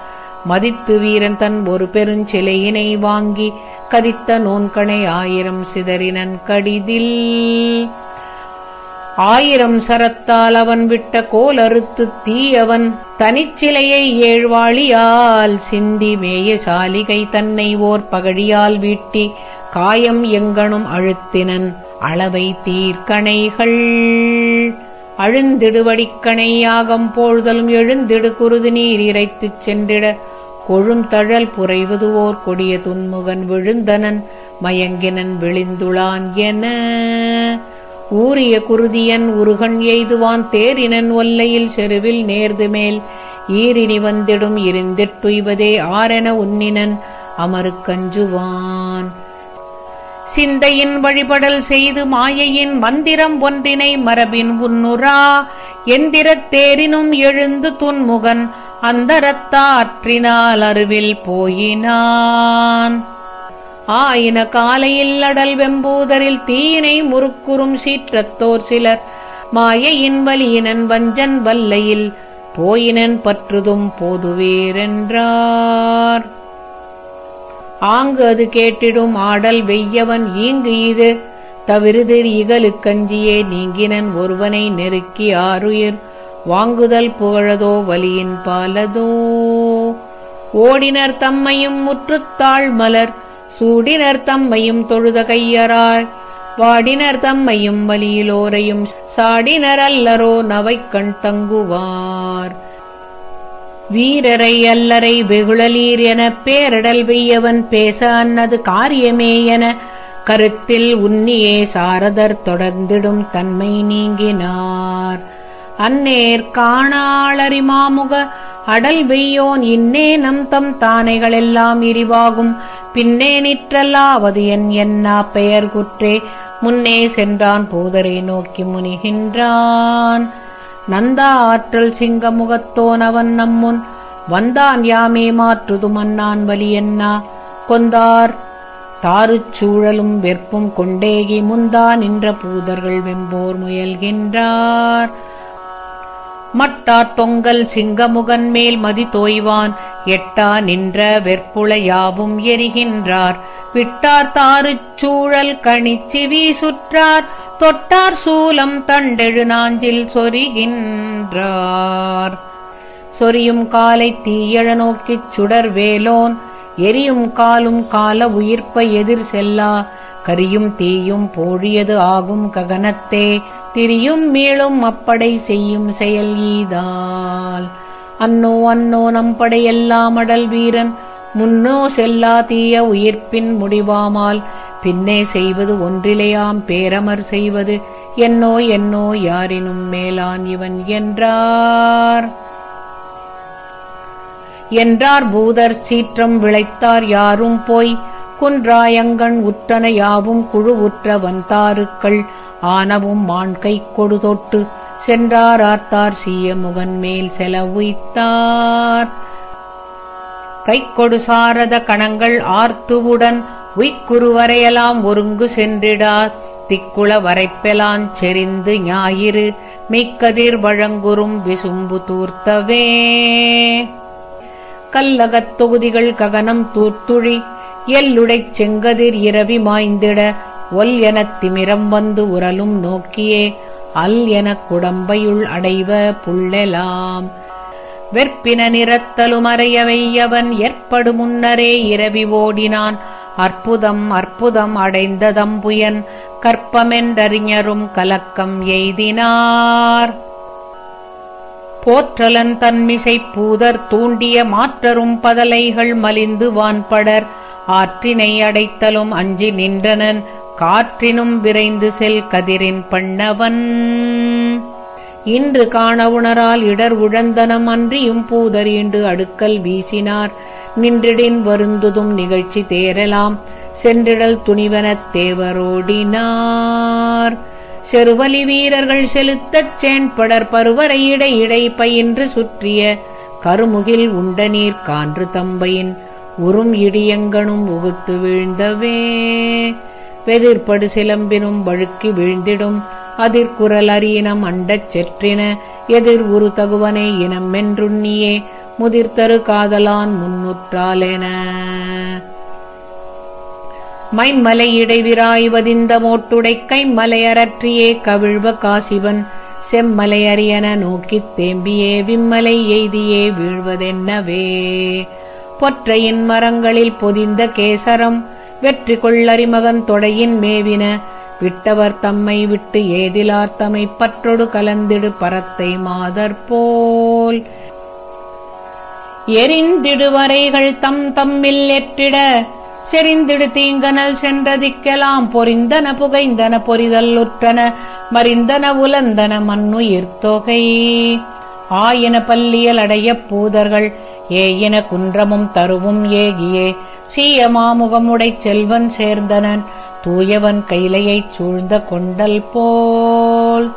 மதித்து வீரன் தன் ஒரு பெருஞ்சிலையினை வாங்கி கதித்த நோன்கணை ஆயிரம் சிதறினன் கடிதில். ஆயிரம் சரத்தால் அவன் விட்ட கோலறுத்து தீயவன் தனிச்சிலையை ஏழ்வாளியால் சிந்தி மேய சாலிகை தன்னை ஓர் பகழியால் வீட்டி காயம் எங்கனும் அழுத்தினன். அளவை தீர்க்கணைகள். அழுந்திடுவடிக்கணையாகம் போழ்தலும் எழுந்திடு குருது நீர் இறைத்துச் சென்றிட. கொழுந்தழல் புரைவது ஓர் கொடிய துன்முகன் விழுந்தனன். மயங்கினன் விழிந்துளான் என. ஊரிய குருதியன் உருகன் எய்துவான் தேரினன் ஒல்லையில் செருவில் நேர்து மேல் ஈரினி வந்திடும் இருந்திட்டுய்வதே ஆரென உன்னினன். அமருக்கஞ்சுவான் சிந்தையின் வழிபடல் செய்து மாயையின் மந்திரம் ஒன்றினை மரபின் உன்னுரா எந்திரத் தேரினும் எழுந்து துன்முகன் அந்தரத்தாற்றினால் அருவில் போயினான். ஆயின காலையில் அடல் வெம்பூதரில் தீயினை முறுக்குறும் சீற்றத்தோர் சிலர். மாயையின் வலியினன் வஞ்சன் வல்லையில் போயினன் பற்றுதும் போதுவேரென்றார். ஆங்கு அது கேட்டிடும் ஆடல் வெய்யவன் ஈங்கு இது. தவிருதிர் இகலுக்கஞ்சியே நீங்கினன் ஒருவனை நெருக்கி ஆறுயிர். வாங்குதல் புகழதோ வலியின் பாலதோ. ஓடினர் தம்மையும் முற்றுத்தாள் மலர் சூடினர் தம்மையும் தொழுத கையரார். வாடினர் தம்மையும் வலியிலோரையும். சாடினர் அல்லரோ நவைக்கண் தங்குவார். வீரரை அல்லரை வெகுழலீர் எனப் பேரடல் வெய்யவன் பேச அன்னது காரியமே என கருத்தில் உன்னியே சாரதர் தொடர்ந்திடும் தன்மை நீங்கினார். அன்னேர் காணாளரி மாமுக அடல் வெய்யோன் இன்னே நம் தம் தானைகளெல்லாம் இரிவாகும். பின்னே நிற்றல்லாவது என் என்னா பெயர் குற்றே. முன்னே சென்றான் பூதரை நோக்கி முனிகின்றான். நந்தா ஆற்றல் சிங்கமுகத்தோன் அவன் நம்முன். வந்தான் யாமே மாற்றுது மன்னான் வலியன்னா கொந்தார். தாருச் சூழலும் வெற்பும் கொண்டேகி முந்தா நின்ற பூதர்கள் வெம்போர் முயல்கின்றார். மட்டாத் தொங்கல் சிங்கமுகன் மேல் மதி தோய்வான். எட்டா நின்ற வெற்புள யாவும் எரிகின்றார். விட்டார் தாருச் சூழல் கணிச்சி வீசுற்றார். தொட்டார் சூலம் தண்டெழு நாஞ்சில் சொரிகின்றார். சொரியும் காலை தீயழ நோக்கிச் சுடர் வேலோன். எரியும் காலும் கால உயிர்ப்பை எதிர் செல்லா. கரியும் தீயும் போழியது ஆகும் ககனத்தே. திரியும் மீளும் அப்படை செய்யும் செயல் ஈதால். அன்னோ அன்னோ நம்படையெல்லாம் அடல் வீரன். முன்னோ செல்லா தீய உயிர்ப்பின் முடிவாமால் பின்னே செய்வது ஒன்றிலையாம் பேரமர் செய்வது என்னோ என்னோ யாரினும் மேலான் இவன் என்றார். என்றார் பூதர் சீற்றம் விளைத்தார் யாரும் போய் குன்றாயங்கண் உற்றன யாவும் குழு உற்ற வந்தாருக்கள் ஆனவும் மான்கை கொடுதொட்டு சென்றார் ஆர்த்தார் சீய முகன் மேல் செலவுய்த்தார் கைக்கொடு சாரத கணங்கள் ஆர்த்துவுடன் உய்க்குருவரையெல்லாம் ஒருங்கு சென்றிடார் திக்குள வரைப்பெலான் செறிந்து ஞாயிறு மெய்க்கதிர் வழங்குறும் விசும்பு தூர்த்தவே. கல்லகத் தொகுதிகள் ககனம் தூர்த்துழி எல்லுடைச் செங்கதிர் இரவி மாய்ந்திட ஒல் எனத் திமிரம் வந்து உரலும் நோக்கியே அல் எனக் குடம்பையுள் அடைவ புள்ளெலாம். வெற்பின நிறத்தலும் அறையவையவன் ஏற்படு முன்னரே இரவி ஓடினான். அற்புதம் அற்புதம் அடைந்ததம்புயன் கற்பமென்றறிஞரும் கலக்கம் எய்தினார். போற்றலன் தன்மிசை பூதர் தூண்டிய மாற்றரும் பதலைகள் மலிந்து வான்படர். ஆற்றினை அடைத்தலும் அஞ்சி நின்றனன் காற்றினும் விரைந்து செல் கதிரின் பண்ணவன். இன்று காண உணரால் இடர் உழந்தனம் அன்றியும் பூதரீண்டு அடுக்கல் வீசினார். நின்றிடின் வருந்துதும் நிகழ்ச்சி தேரலாம் சென்றிடல் துணிவனத் தேவரோடினார். செருவலி வீரர்கள் செலுத்தச் சேண்படர் பருவரை இடை இடை பயின்று சுற்றிய கருமுகில் உண்ட நீர் கான்று தம்பையின். உறும் இடியங்கனும் உகுத்து வீழ்ந்தவே. வெதிர்படு சிலம்பினும் வழுக்கி வீழ்ந்திடும். அதிர்குரல் அரியனம் அண்டச் செற்றின. எதிர் உரு தகுவனை இனம் மென்றுண்ணியே முதிர்த்தரு காதலான் முன்னுற்றாலென. மைமலை இடைவிராய்வதிந்த மோட்டுடை கைமலையரற்றியே கவிழ்வ காசிவன். செம்மலை அரியன நோக்கித் தேம்பியே விம்மலை எய்தியே வீழ்வதென்னவே. பொற்றையின் மரங்களில் பொதிந்த கேசரம். வெற்றி கொள்ளறிமகன் தொடையின் மேவின. விட்டவர் தம்மை விட்டு ஏதிலார் பற்றொடு கலந்திடு பரத்தை மாதற்போல் எரிந்திடுவரைகள் தம் தம்மில் எற்றிட செறிந்திடு தீங்கனல் சென்றதிக்கெலாம். பொறிந்தன புகைந்தன பொறிதல் உற்றன மறிந்தன உலந்தன மண்ணுயிர்த்தொகை ஆயின பல்லியல் அடையப் பூதர்கள் ஏயின குன்றமும் தருவும் ஏகியே. சீய மாமுகமுடைச் செல்வன் சேர்ந்தனன் தூயவன் கைலையைச் சூழ்ந்த கொண்டல் போல்.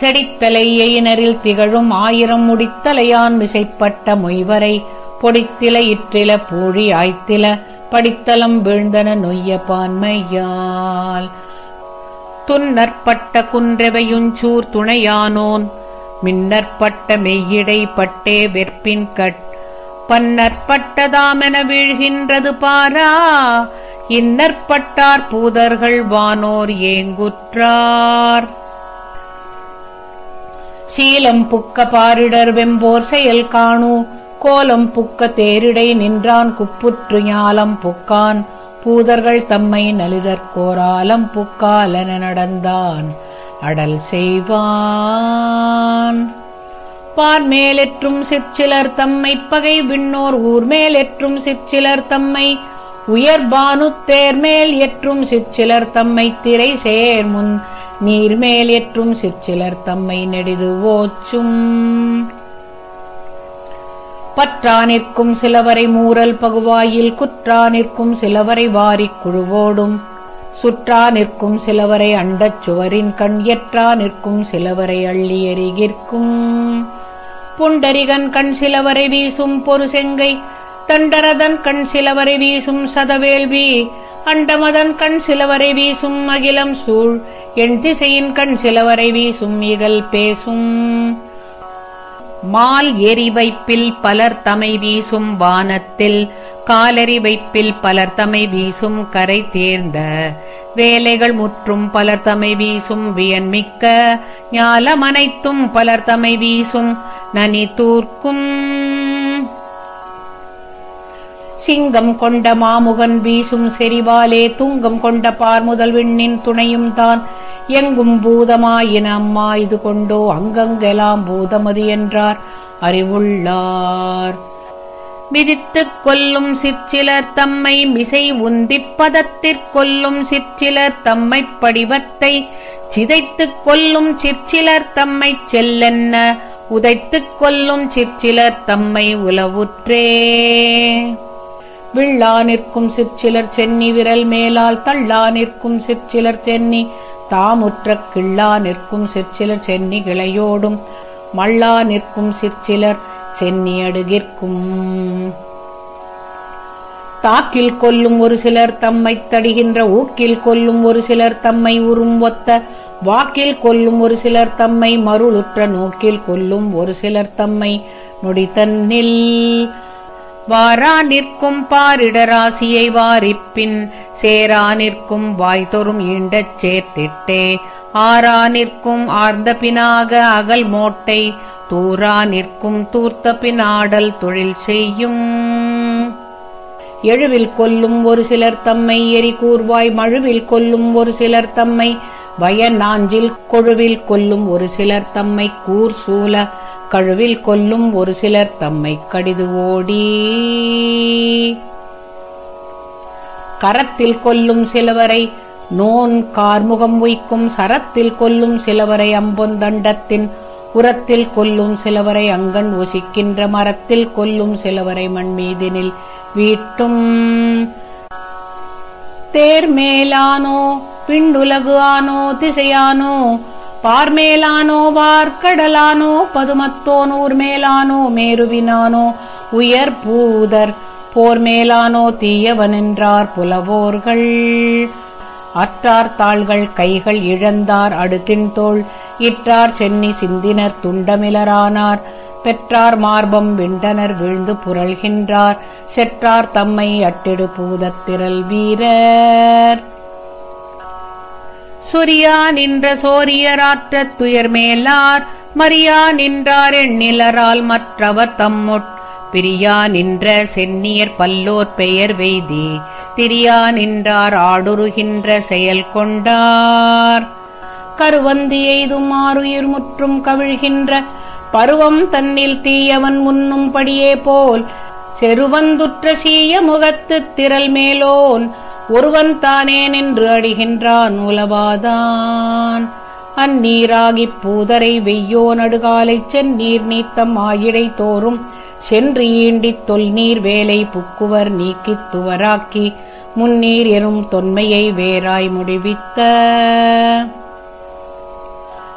செடித்தலையினரில் திகழும் ஆயிரம் முடித்தலையான் விசைப்பட்ட மொய்வரை பொடித்தில இற்றில பூழி ஆய்த்தில படித்தலம் வீழ்ந்தன நொய்ய பான்மையால். துன்னற்பட்ட குன்றவையுஞ்சூர் துணையானோன் மின்னற்பட்ட மெய்யிடை பட்டே வெற்பின் கட். பன்னற்பட்டதாமென வீழ்கின்றது பாரா? இன்னற்பட்டார் பூதர்கள் வானோர் ஏங்குற்றார். சீலம் புக்க பாரிடர் வெம்போர் செயல் காணு. கோலம் புக்க தேரிடை நின்றான் குப்புற்று ஞாலம் புக்கான். பூதர்கள் தம்மை நலிதற்கோராலம் புக்காலன நடந்தான். அடல் செய்வான். பார்மேலெற்றும் சிற்சிலர் தம்மை பகை விண்ணோர் ஊர்மேலெற்றும் சிற்சிலர் தம்மை உயர்பானுத்தேர்மேல் எற்றும் சிற்சிலர் தம்மை திரை சேர்முன் நீர்மேல் எற்றும் சிற்சிலர் தம்மை நெடிது ஓச்சும். பற்றா நிற்கும் சிலவரை மூரல் பகுவாயில் குற்றா நிற்கும் சிலவரை வாரிக் குழுவோடும் சுற்றா நிற்கும் சிலவரை அண்டச் சுவரின் கண் எற்றா நிற்கும் சிலவரை அள்ளி எறிகிற்கும். புண்டரிகன் கண் சிலவரை வீசும் பொறு செங்கை தண்டரதன் கண் சிலவரை வீசும் சதவேள்வி அண்டமதன் கண் சிலவரை வீசும் அகிலம் சூழ் என் திசையின் கண் சிலவரை வீசும் இகல் பேசும். மால் எரி வைப்பில் பலர் தமை வீசும் வானத்தில் காலறி வைப்பில் பலர் தமை வீசும் கரை தேர்ந்த வேலைகள் முற்றும் பலர் தமை வீசும் வியன்மிக்க ஞாலமனைத்தும் பலர் தமை வீசும் நனி தூர்க்கும். சிங்கம் கொண்ட மாமுகன் வீசும் செறிவாலே துங்கம் கொண்ட பார்முதல் விண்ணின் துணையும் தான். எங்கும் பூதமாயின அம்மா இது கொண்டோ அங்கங்கெலாம் பூதமது என்றார். அறிவுள்ளார். மிதித்துக் கொல்லும் சிற்சிலர் தம்மை மிசை உந்திப் பதத்திற்கொல்லும் சிற்சிலர் தம்மைப் படிவத்தை சிதைத்துக் கொல்லும் சிற்சிலர் தம்மைச் செல்லென்ன உதைத்துக் கொல்லும் சிற்சிலர் தம்மை உலவுற்றே விள்ளா நிற்கும் சிற்சிலர் சென்னி விரல் மேலால் தள்ளா நிற்கும் சிற்சிலர் சென்னி தாமுற்ற கிள்ளா நிற்கும் சிற்சிலர் சென்னி கிளையோடும் மள்ளா நிற்கும் சிற்சிலர் சென்னி அடுகிற்கும். தாக்கில் கொல்லும் ஒரு சிலர் தம்மை தடுகின்ற ஊக்கில் கொல்லும் ஒரு சிலர் தம்மை உறும் ஒத்த வாக்கில் கொல்லும் ஒரு சிலர் தம்மை மருளுற்ற நோக்கில் கொல்லும் ஒரு சிலர் தம்மை நொடித்தன்னில் வாரா நிற்கும் பாரிடராசியை வாரிப்பின் சேரா நிற்கும் வாய்தொறும் ஈண்டச் சேர்த்திட்டே. ஆரா நிற்கும் ஆழ்ந்த பினாக அகல் மோட்டை தூரா நிற்கும் தூர்த்த பினாடல் தொழில் செய்யும். எழுவில் கொல்லும் ஒரு சிலர் தம்மை எரி கூர்வாய் மழுவில் கொல்லும் ஒரு சிலர் தம்மை வய நாஞ்சில் கொழுவில் கொல்லும் ஒரு சிலர் தம்மை கூர் சூல கழுவில் கொல்லும் ஒரு சிலர் தம்மை கடிது ஓடி. கரத்தில் கொல்லும் சிலவரை நோன் கார்முகம் உய்க்கும் சரத்தில் கொல்லும் சிலவரை அம்பொந்தண்டத்தின் உரத்தில் கொல்லும் சிலவரை அங்கன் ஒசிக்கின்ற மரத்தில் கொல்லும் சிலவரை மண்மீதினில் வீட்டும். தேர்மேலானோ பிண்டுலகு ஆனோ திசையானோ பார்மேலானோ வார்க்கடலானோ பதுமத்தோனூர் மேலானோ மேருவினானோ உயர் பூதர் போர் மேலானோ தீயவனென்றார் புலவோர்கள். அற்றார் தாள்கள் கைகள் இழந்தார் அடுத்தின் தோள். இற்றார் சென்னி சிந்தினர் துண்டமிலரானார். பெற்றார் மார்பம் விண்டனர் வீழ்ந்து புரள்கின்றார். செற்றார் தம்மை அட்டிடு பூதத்திரல் வீரர். சொரியா நின்ற சோரியராற்றத் துயர் மேலார் மரியா நின்றார் எண்ணிலரால் மற்றவர் தம்முட். பிரியா நின்ற சென்னியர் பல்லோர் பெயர் வெய்தி திரியா நின்றார் ஆடுருகின்ற செயல் கொண்டார். கருவந்தி எய்தும் ஆறுயிர் முற்றும் கவிழ்கின்ற பருவம் தன்னில் தீயவன் முன்னும் படியே போல் செருவந்துற்ற சீய முகத்துத் திரள் மேலோன் ஒருவன் தானே நின்று அழிகின்றான் உலவாதான். அந்நீராகிப் பூதரை வெய்யோ நடுகாலைச் செந்நீர் நீத்தம் ஆயிடை தோறும் சென்று ஈண்டித் தொல்நீர் வேலை புக்குவர் நீக்கித் துவராக்கி முன்னீர் எனும் தொன்மையை வேறாய் முடிவித்த.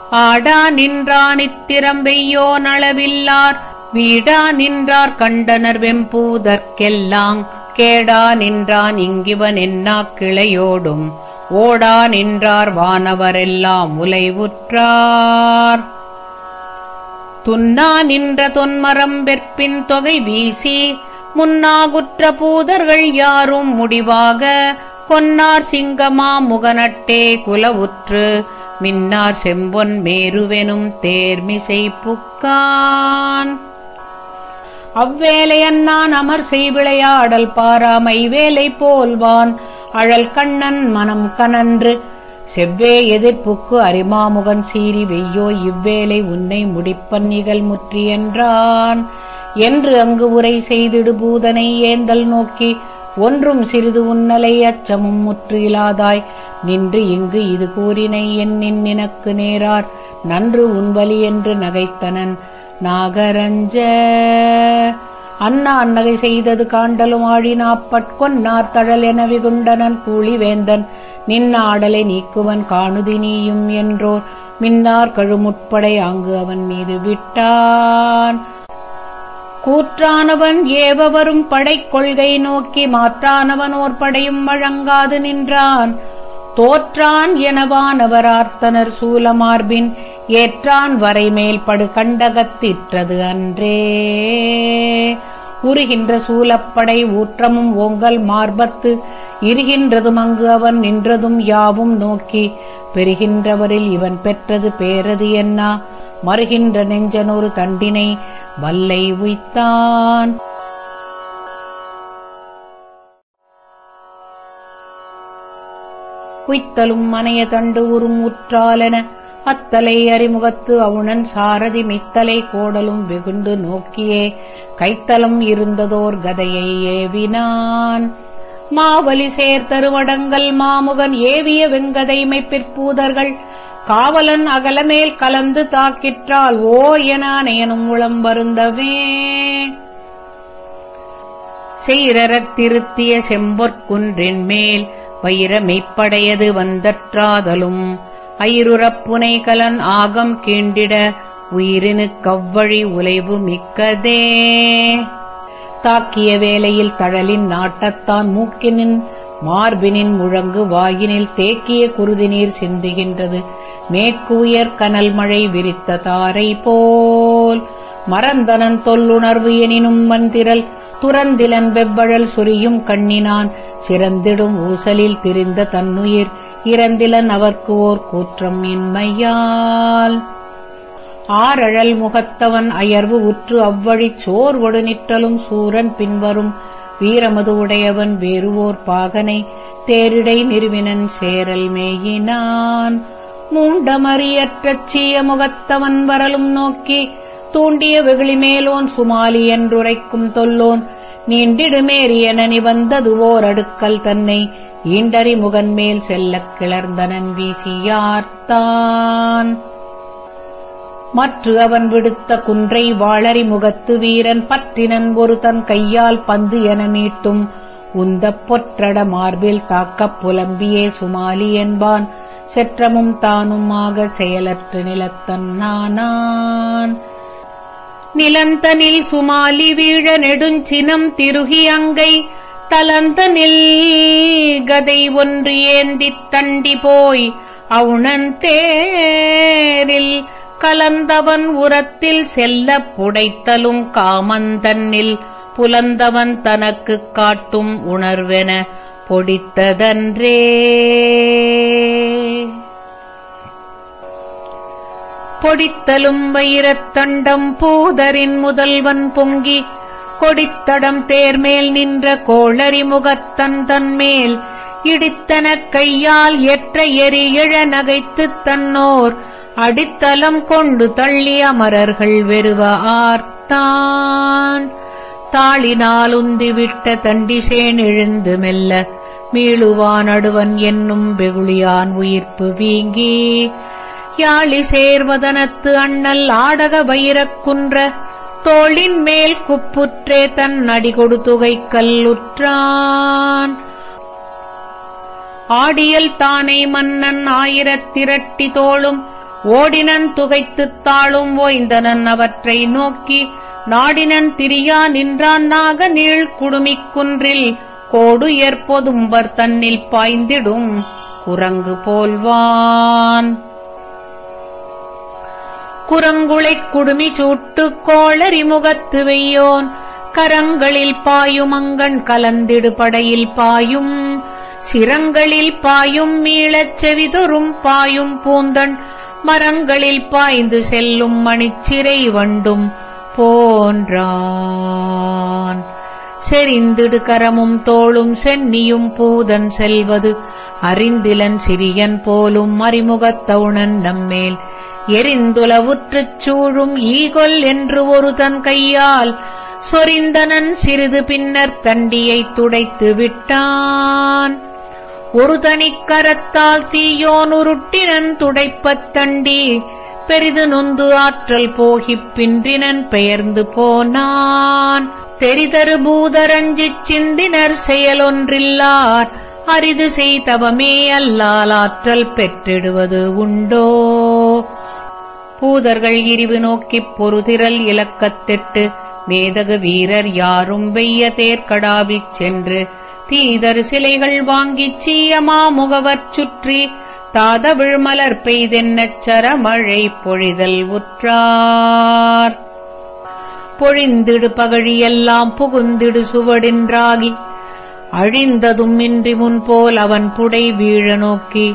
ஆடா நின்றான் நித்திரம் வெய்யோ நளவில்லார் வீடா நின்றார் கண்டனர் வெம்பூதற்கெல்லாங் கேடா நின்றான் இங்கிவன் என்னா கிளையோடும். ஓடா நின்றார் வானவரெல்லாம் உலைவுற்றார். துன்னா நின்ற தொன்மரம் வெற்பின் தொகை வீசி முன்னாகுற்ற பூதர்கள் யாரும் முடிவாக கொன்னார் சிங்கமா முகநட்டே குலவுற்று மின்னார் செம்பொன் மேருவெனும் தேர்மிசை புக்கான். அவ்வேலையன்னான் அமர் செய்விளையாடல் பாராமை வேலை போல்வான். அழல் கண்ணன் மனம் கனன்று செவ்வே எதிர்ப்புக்கு அரிமாமுகன் சீறி வெய்யோ இவ்வேலை உன்னை முடிப்பன் நிகழ் முற்றி என்றான். என்று அங்கு உரை செய்திடு பூதனை ஏந்தல் நோக்கி ஒன்றும் சிறிது உன்னலை அச்சமும் முற்று இலாதாய். நின்று இங்கு இது கூறினை என்னின் நினக்கு நேரார். நன்று உன்வலி என்று நகைத்தனன். நாகரஞ்ச. அண்ணா அன்னகை செய்தது காண்டலும் ஆழினாப்பட்கொன்னார் தழல் என விகுண்டனன் கூலிவேந்தன். நின் ஆடலை நீக்குவன் காணுதி நீயும் என்றோர். மின்னார் கழுமுட்படை அங்கு அவன் மீது விட்டான். கூற்றானவன் ஏவவரும் படை படைக் கொள்கை நோக்கி மாற்றானவன் ஓர் படையும் வழங்காது நின்றான். தோற்றான் எனவானவரார்த்தனர் சூலமார்பின் ஏற்றான் வரைமேல் படு கண்டகத்திற்றது அன்றே. உருகின்ற சூலப்படை ஊற்றமும் ஓங்கல் மார்பத்து இருகின்றதும் அங்கு அவன் நின்றதும் யாவும் நோக்கி பெறுகின்றவரில் இவன் பெற்றது பேரது என்னா? மறுகின்ற நெஞ்சனொரு தண்டினை வல்லை உய்த்தான். குய்த்தலும் மனைய தண்டு உறும் உற்றாலென அத்தலை அறிமுகத்து அவுணன் சாரதி மித்தலை கோடலும் வெகுண்டு நோக்கியே கைத்தலம் இருந்ததோர் கதையை ஏவினான். மாவலி சேர்த்தருவடங்கள் மாமுகன் ஏவிய வெங்கதைமை பிற்பூதர்கள் காவலன் அகலமேல் கலந்து தாக்கிற்றால் ஓ என உளம் வருந்தவே. செய்ரறத் திருத்திய செம்பொற்குன்றின் மேல் வைரமெய்ப்படையது வந்தற்றாதலும் ஐருறப்புனை புனைகலன் ஆகம் கீண்டிட உயிரினு கவ்வழி உலைவு மிக்கதே. தாக்கிய வேளையில் தழலின் நாட்டத்தான் மூக்கினின் மார்பினின் முழங்கு வாயினில் தேக்கிய குருதி நீர் சிந்துகின்றது. மேற்குயர் கனல் மழை விரித்த தாரை போல் மறந்தனன் தொல்லுணர்வு எனினும் மந்திரல் துறந்திலன் வெவ்வழல் சொரியும் கண்ணினான். சிறந்திடும் ஊசலில் திரிந்த தன்னுயிர். இறந்திலன் அவர்க்கு ஓர் கூற்றம் இன்மையால். ஆரழல் முகத்தவன் அயர்வு உற்று அவ்வழிச் சோர் நிற்றலும் சூரன் பின்வரும். வீரமது உடையவன் வேறுவோர் பாகனை. தேரிடை நிறுவினன் சேரல் மேயினான். மூண்டமறியற்றச் சீய முகத்தவன் வரலும் நோக்கி. தூண்டிய வெகுளிமேலோன் சுமாலி என்றுரைக்கும் தொல்லோன் நீண்டிடுமேறியன நிவந்ததுவோர் அடுக்கல் தன்னை ஈண்டறி முகன்மேல் செல்லக் கிளர்ந்தனன் வீசியார்த்தான். மற்று அவன் விடுத்த குன்றை வாழறி முகத்து வீரன் பற்றினன் ஒரு தன் கையால் பந்து என மீட்டும் உந்தப் பொற்றட மார்பில் தாக்கப் புலம்பியே சுமாலி என்பான் செற்றமும் தானுமாக செயலற்று நிலத்தன் நானான். நிலந்தனில் சுமாலி வீழ நெடுஞ்சினம் திருகி அங்கை தலந்தனில் கதை ஒன்று ஏந்தித் தண்டி போய் அவுணன் தேரில் கலந்தவன் உரத்தில் செல்லப் புடைத்தலும் காமந்தன்னில் புலந்தவன் தனக்குக் காட்டும் உணர்வென பொடித்ததன்றே. பொடித்தலும் வைரத்தண்டம் பூதரின் முதல்வன் பொங்கி கொடித்தடம் தேர்மேல் நின்ற கோளரி முகத்தன் தன்மேல் இடித்தன கையால் எற்ற எரி இழ நகைத்துத் தன்னோர் அடித்தலம் கொண்டு தள்ளி அமரர்கள் வெறுவ ஆர்த்தான். தாளினால் உந்திவிட்ட தண்டிசேன் எழுந்து மெல்ல மீளுவான் அடுவன் என்னும் வெகுளியான் உயிர்ப்பு வீங்கி யாழி சேர்வதனத்து அண்ணல் ஆடக வைரக் குன்ற தோளின் மேல் குப்புற்றே தன் அடிகொடு துகை கல்லுற்றான். ஆடியல் தானே மன்னன் ஆயிரத்திரட்டி தோளும் ஓடினன் துகைத்துத் தாளும் ஓய்ந்தனன் அவற்றை நோக்கி நாடினன் திரியா நின்றான் நாக நீள் குடுமிக் குன்றில் கோடு ஏற்பொதும்பர் தன்னில் பாய்ந்திடும் குரங்கு போல்வான். குரங்குளைக் குடுமி சூட்டுக் கோளறிமுகத்து வெய்யோன். கரங்களில் பாயும் அங்கண் கலந்திடு படையில் பாயும். சிரங்களில் பாயும் மீளச் செவிதொரும் பாயும் பூந்தன் மரங்களில் பாய்ந்து செல்லும் மணிச்சிறை வண்டும் போன்றான். செறிந்திடு கரமும் தோளும் சென்னியும் பூதன் செல்வது. அறிந்திலன் சிறியன் போலும் அறிமுகத்தவுணன் நம்மேல். எரிந்துலவுற்றுச் சூழும் ஈகொல் என்று ஒரு தன் கையால் சொரிந்தனன் சிறிது பின்னர் தண்டியைத் துடைத்து விட்டான். ஒரு தனிக்கரத்தால் தீயோன் உருட்டினன் துடைப்பத் தண்டி பெரிது நொந்து ஆற்றல் போகிப் பின்றினன் பெயர்ந்து போனான். தெரிதரு பூதரஞ்சிச் சிந்தினர் செயலொன்றில்லார் அரிது செய்தவமே அல்லால் ஆற்றல் பெற்றிடுவது உண்டோ? பூதர்கள் இரிவு நோக்கிப் பொறுதிரல் இலக்கத்திட்டு வேதகு வீரர் யாரும் வெய்ய தேர்கடாவிச் சென்று தீதர் சிலைகள் வாங்கிச் சீயமா முகவர் சுற்றி தாதவிழ் மலர் பெய்தென்னச் சரமழை பொழிதல் உற்றார். பொழிந்திடு பகழியெல்லாம் புகுந்திடு சுவடின்றாகி அழிந்ததும் இன்றி முன்போல் அவன் புடை வீழ நோக்கி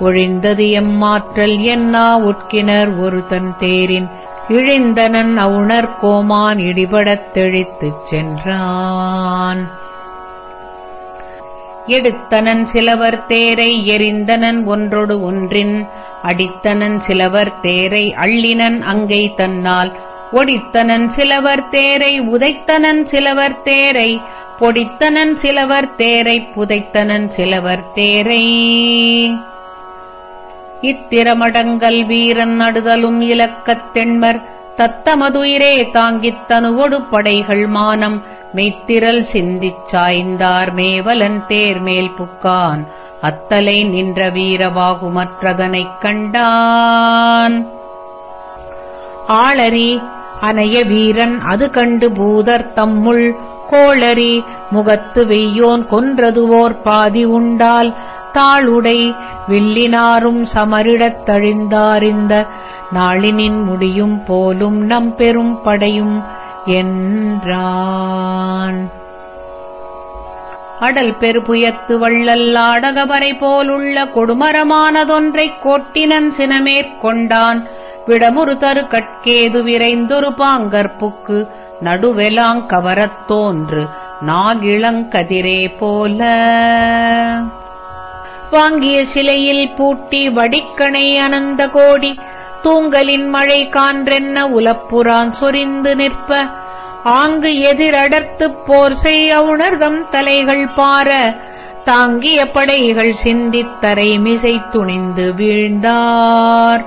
ஒழிந்தது எம்மாற்றல் என்னா உட்கினர் ஒரு தன் தேரின். இழிந்தனன் அவுணர் கோமான் இடிபடத் தெழித்துச் சென்றான். எடுத்தனன் சிலவர் தேரை எரிந்தனன் ஒன்றொடு ஒன்றின். அடித்தனன் சிலவர் தேரை அள்ளினன் அங்கை தன்னால். ஒடித்தனன் சிலவர் தேரை உதைத்தனன் சிலவர் தேரை. பொடித்தனன் சிலவர் தேரை புதைத்தனன் சிலவர் தேரை. இத்திரமடங்கல் வீரன் நடுதலும் இலக்கத் தென்மர். தத்தமதுயிரே தாங்கித் தனுவொடு படைகள் மானம். மெய்த்திரல் சிந்திச் சாய்ந்தார் மேவலன் தேர்மேல் புக்கான். அத்தலை நின்ற வீரவாகுமற்றதனைக் கண்டான். ஆளரி அனைய வீரன் அது கண்டு பூதர் தம்முள். கோளரி முகத்து வெய்யோன் கொன்றதுவோர் பாதி உண்டால். தாளுடை வில்லினாரும் சமரிடத் தழிந்தாரிந்த நாளினின் முடியும் போலும் நம் பெரும் படையும் என்றான். அடல் பெருபுயத்து வள்ளல் ஆடகவரை போலுள்ள கொடுமரமானதொன்றைக் கோட்டினன் சினமேற்கொண்டான் விடமுறு தரு கட்கேது விரைந்தொரு பாங்கற்புக்கு நடுவெலாங் கவரத் தோன்று நாகிளங்கதிரே போல. வாங்கிய சிலையில் பூட்டி வடிக்கணை அனந்த கோடி தூங்கலின் மழை கான்றென்ன உலப்புறான் சொரிந்து நிற்ப. ஆங்கு எதிரடர்த்துப் போர் செய் அவுணர்தம் தலைகள் பார. தாங்கிய படைகள் சிந்தித்தரை மிசை துணிந்து வீழ்ந்தார்.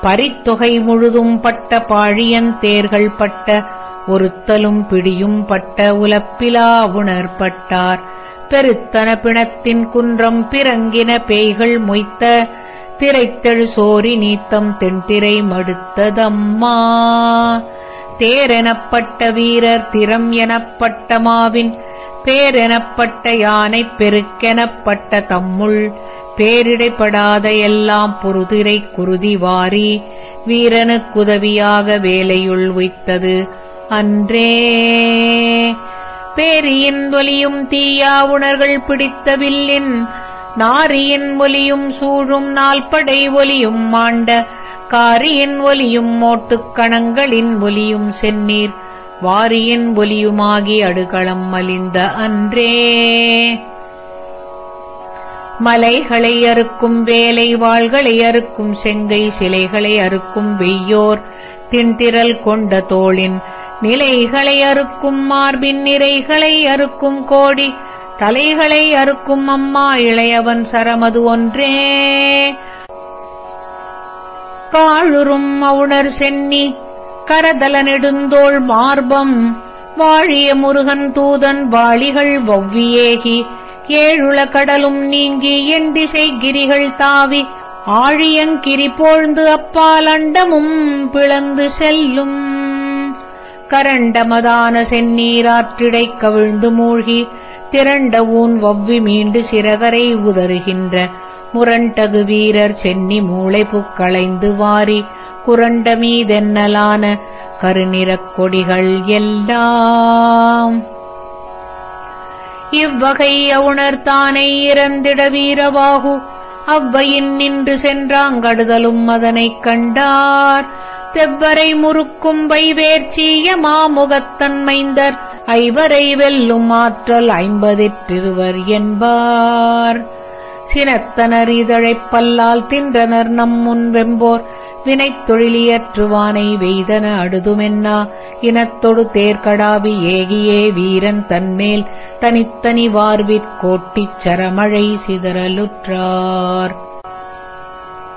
பரித்தொகை முழுதும் பட்ட பாழியன் தேர்கள் பட்ட ஒருத்தலும் பிடியும் பட்ட உலப்பிலா உணர்பட்டார். பெருத்தன பிணத்தின் குன்றம் பிறங்கின பேய்கள் மொய்த்த திரைத்தெழு சோரி நீத்தம் தென்திரை மடுத்ததம்மா. தேரெனப்பட்ட வீரர் திறம் எனப்பட்ட மாவின் பேரெனப்பட்ட யானை பெருக்கெனப்பட்ட தம்முள் பேரிடைப்படாத எல்லாம் பொறுதிரை குருதி வாரி வீரனுக்குதவியாக வேலையுள் வைத்தது அன்றே. பேரியின் ஒலியும் தீயா உணர்கள் பிடித்த வில்லின் நாரியின் ஒலியும் சூழும் நால்படை ஒலியும் மாண்ட காரியின் ஒலியும் மோட்டுக் கணங்களின் ஒலியும் சென்னீர் வாரியின் ஒலியுமாகி அடுகளம் மலிந்த அன்றே. மலைகளை அறுக்கும் வேலை வாள்களை அறுக்கும் செங்கை சிலைகளை அறுக்கும் வெய்யோர் தின்திரல் கொண்ட தோளின் நிலைகளை அறுக்கும் மார்பின் நிறைகளை அறுக்கும் கோடி தலைகளை அறுக்கும் அம்மா இளையவன் சரமது ஒன்றே. காழுறும் அவுணர் சென்னி கரதல நெடுந்தோள் மார்பம் வாழிய முருகன் தூதன் வாளிகள் வவ்வியேகி ஏழுள கடலும் நீங்கி என் திசை கிரிகள் தாவி ஆழியங்கிரி போழ்ந்து அப்பால் அண்டமும் பிளந்து செல்லும். கரண்டமதான செந்நீராற்றிடைக் கவிழ்ந்து மூழ்கி திரண்ட ஊன் வவ்வி மீண்டு சிறகரை உதறுகின்ற முரண்டகு வீரர் சென்னி மூளை புக்களைந்து வாரி குரண்ட மீதென்னலான கருநிறக் கொடிகள் எல்லாம். இவ்வகை அவுணர்தானை இறந்திட வீரவாகு அவ்வையின் நின்று சென்றாங்கடுதலும் அதனைக் கண்டார். தெவ்வரை முறுக்கும் வைவேர்ச்சிய மாமுகத்தன்மைந்தர் ஐவரை வெல்லும் ஆற்றல் ஐம்பதிற்றிருவர் என்பார். சினத்தனர் இதழைப் பல்லால் தின்றனர் நம் முன் வெம்போர். வினைத்தொழிலியற்றுவானை வெய்தன அடுதுமென்னா. இனத்தொடு தேர்கடாவி ஏகியே வீரன் தன்மேல். தனித்தனி வார்விற்கோட்டிச் சரமழை சிதறலுற்றார்.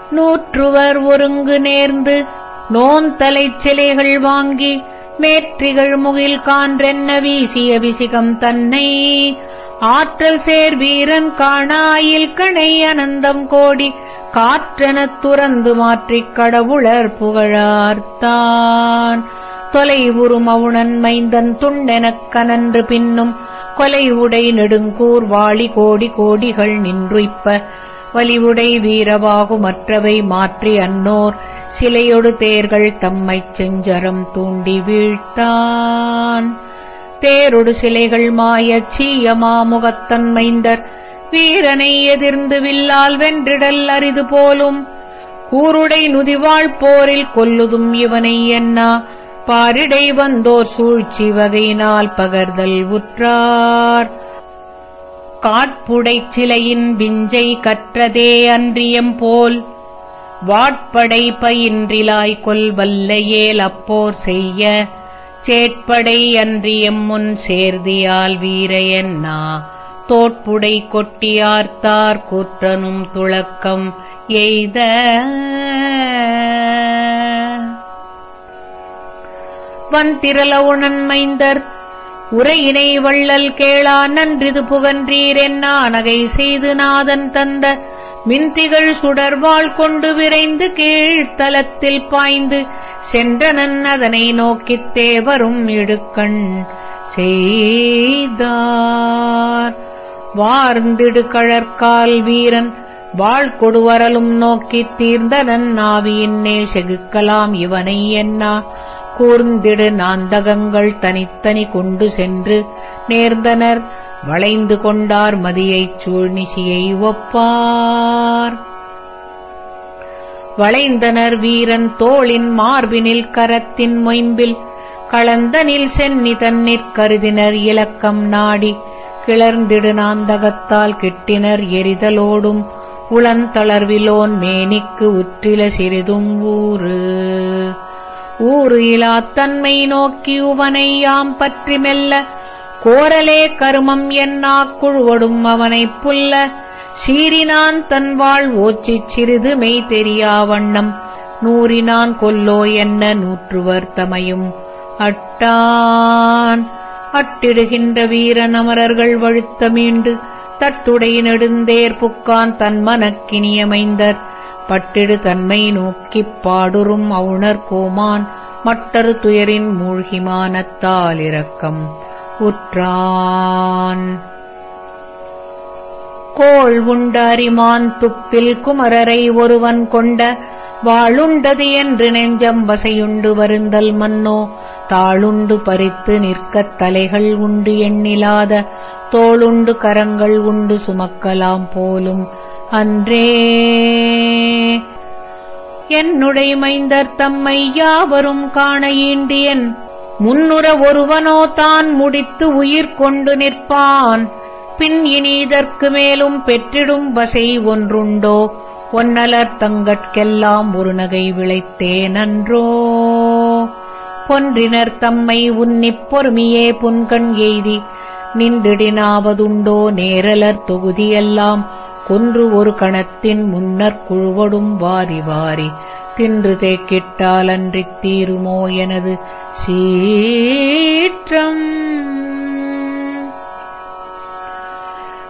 நூற்றுவர் ஒருங்கு நேர்ந்து நோந்தலைச் சிலைகள் வாங்கி மேற்றிகள் முகில் கான்றென்ன வீசிய விசிகம் தன்னை. ஆற்றல் சேர் வீரன் காணாயில் கணை அனந்தம் கோடி காற்றெனத் துறந்து மாற்றிக் கடவுளர் புகழார்த்தான். தொலை அவுணன் மைந்தன் துண்டெனக் கனன்று பின்னும் கொலை உடை நெடுங்கூர் வாளி கோடி கோடிகள் நின்றுய்ப்ப. வலிவுடை வீரவாகு மற்றவை மாற்றி அன்னோர் சிலையொடு தேர்கள் தம்மைச் செஞ்சரம் தூண்டி வீழ்த்தான். தேரொடு சிலைகள் மாயச் சீயமாமுகத்தன் மைந்தர். வீரனை எதிர்ந்து வில்லால் வென்றிடல் அரிது போலும். கூருடை நுதிவாழ் போரில் கொல்லுதும் இவனை என்னா பாரிடை வந்தோர் சூழ்ச்சி வகையினால் பகர்தல் உற்றார். காட்புடைச் சிலையின் விஞ்சை கற்றதே அன்றியம் போல். வாட்படை பயின்றிலாய் கொல்வல்லையேல் அப்போர் செய்ய சேட்படை அன்றியம்முன் சேர்தியால் வீரையன்னா தோட்புடை கொட்டியார்த்தார் குற்றனும் துளக்கம் எய்த. வந்திரல உணன்மைந்தர் உரையினை வள்ளல் கேளா நன்றிது புகன்றீரென்னா நகை செய்து நாதன் தந்த மின்திகள் சுடர்வாள் கொண்டு விரைந்து கீழ்த்தலத்தில் பாய்ந்து சென்றனன் அதனை நோக்கித் தேவரும் இடுக்கண் செய்தார். வார்ந்திடு கழற்கால் வீரன் வாழ்கொடுவரலும் நோக்கித் தீர்ந்தனன் நாவியின்னே செகுக்கலாம் இவனை என்னா கூர்ந்திடு நாந்தகங்கள் தனித்தனி கொண்டு சென்று நேர்ந்தனர். வளைந்து கொண்டார் மதியைச் சூழ்நிசியை ஒப்பார். வளைந்தனர் வீரன் தோளின் மார்பினில் கரத்தின் மொயம்பில் களந்தனில் சென்னி தன்னிற் கருதினர் இலக்கம் நாடி கிளர்ந்திடு நாந்தகத்தால் கிட்டினர் எரிதலோடும் உளந்தளர்விலோன் மேனிக்கு உற்றில சிறிதும் ஊறு. ஊறு இலாத்தன்மை நோக்கி உவனை யாம் பற்றி மெல்ல கோரலே கருமம் என்னா குழுவடும் அவனைப் புல்ல. சீறினான் தன்வாள் ஓச்சிச் சிறிது மெய் தெரியா வண்ணம். நூறினான் கொல்லோ என்ன நூற்றுவர் தமையும். அட்டான். அட்டிடுகின்ற வீரன் அமரர்கள் வழுத்த மீண்டு. தட்டுடை நெடுந்தேர் புக்கான் தன்மனக்கினியமைந்தர் பட்டிடு தன்மை நோக்கிப் பாடுறும் அவுணர் கோமான். மட்டரு துயரின் மூழ்கிமானத்தால் இரக்கம். உற்றான் கோள் உண்ட அரிமான் துப்பில் குமரரை ஒருவன் கொண்ட வாளுண்டது என்று நெஞ்சம் வசையுண்டு வருந்தல் மன்னோ. தாளுண்டு பறித்து நிற்கத் தலைகள் உண்டு எண்ணிலாத தோளுண்டு கரங்கள் உண்டு சுமக்கலாம் போலும் அன்றே. என்னுடைய மைந்தர் தம்மை யாவரும் காண ஈண்டியன் முன்னுற ஒருவனோ தான் முடித்து உயிர் கொண்டு நிற்பான். பின் இனி இதற்கு மேலும் பெற்றிடும் வசை ஒன்றுண்டோ? ஒன்னலர் தங்கட்கெல்லாம் ஒரு நகை விளைத்தேனன்றோ? பொன்றினர் தம்மை உன்னிப் பொறுமையே புன்கண் எய்தி நின்றிடினாவதுண்டோ? நேரலர் தொகுதியெல்லாம் கொன்று ஒரு கணத்தின் முன்னர் குழுவடும் வாரி வாரி தின்று தேக்கிட்டாலன்றித் தீருமோ? எனது சீற்றம்.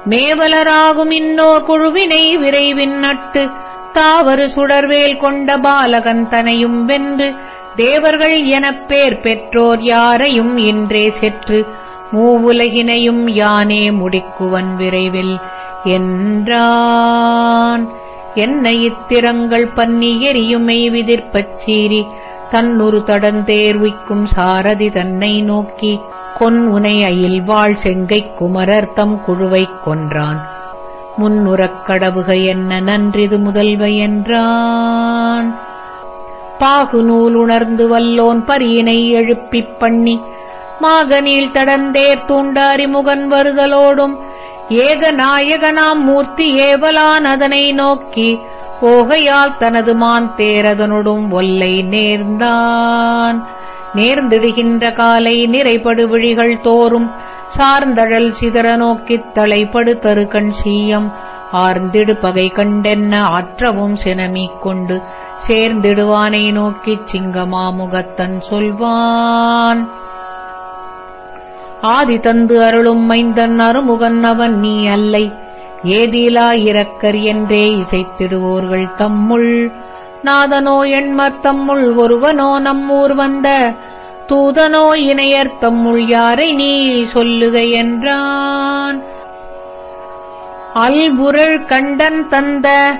மேவலராகும் இன்னோர் குழுவினை விரைவின் நட்டு தாவறு சுடர்வேல் கொண்ட பாலகன் தனையும் வென்று தேவர்கள் எனப் பேர் பெற்றோர் யாரையும் இன்றே செற்று மூவுலகினையும் யானே முடிக்குவன் விரைவில் என்றான். என்ன இத்திரங்கள் பன்னி எரியுமை விதிர்ப்பச் சீறி தன்னுரு தடந்தேர்விக்கும் சாரதி தன்னை நோக்கி கொன் உனை அயில் வாழ் செங்கைக் குமரர் தம் குழுவைக் கொன்றான். முன்னுறக் கடவுக என்ன நன்றிது முதல்வ என்றான். பாகு நூல் உணர்ந்து வல்லோன் பரியினை எழுப்பிப் பண்ணி மாகநீள் தடந்தேர் தூண்டாரி முகன் வருதலோடும் ஏக நாயகனாம் மூர்த்தி ஏவலான் அதனை நோக்கி போகையால் தனது மான் தேரதனொடும் ஒல்லை நேர்ந்தான். நேர்ந்திடுகின்ற காலை நிறைபடு விழிகள் தோறும் சார்ந்தழல் சிதற நோக்கித் தலைப்படு தருகண் சீயம். ஆர்ந்திடு பகை கண்டென்ன ஆற்றவும் சினமிக் கொண்டு சேர்ந்திடுவானை நோக்கிச் சிங்கமாமுகத்தன் சொல்வான். ஆதி தந்து அருளும் மைந்தன் அருமுகன் அவன் நீ அல்லை. ஏதிலா இறக்கர் என்றே இசைத்திடுவோர்கள் தம்முள். நாதனோ எண்மர் தம்முள் ஒருவனோ நம்மூர் வந்த. தூதனோ இணையர் தம்முள் யாரை நீ சொல்லுக என்றான். அல்புரள் கண்டன் தந்த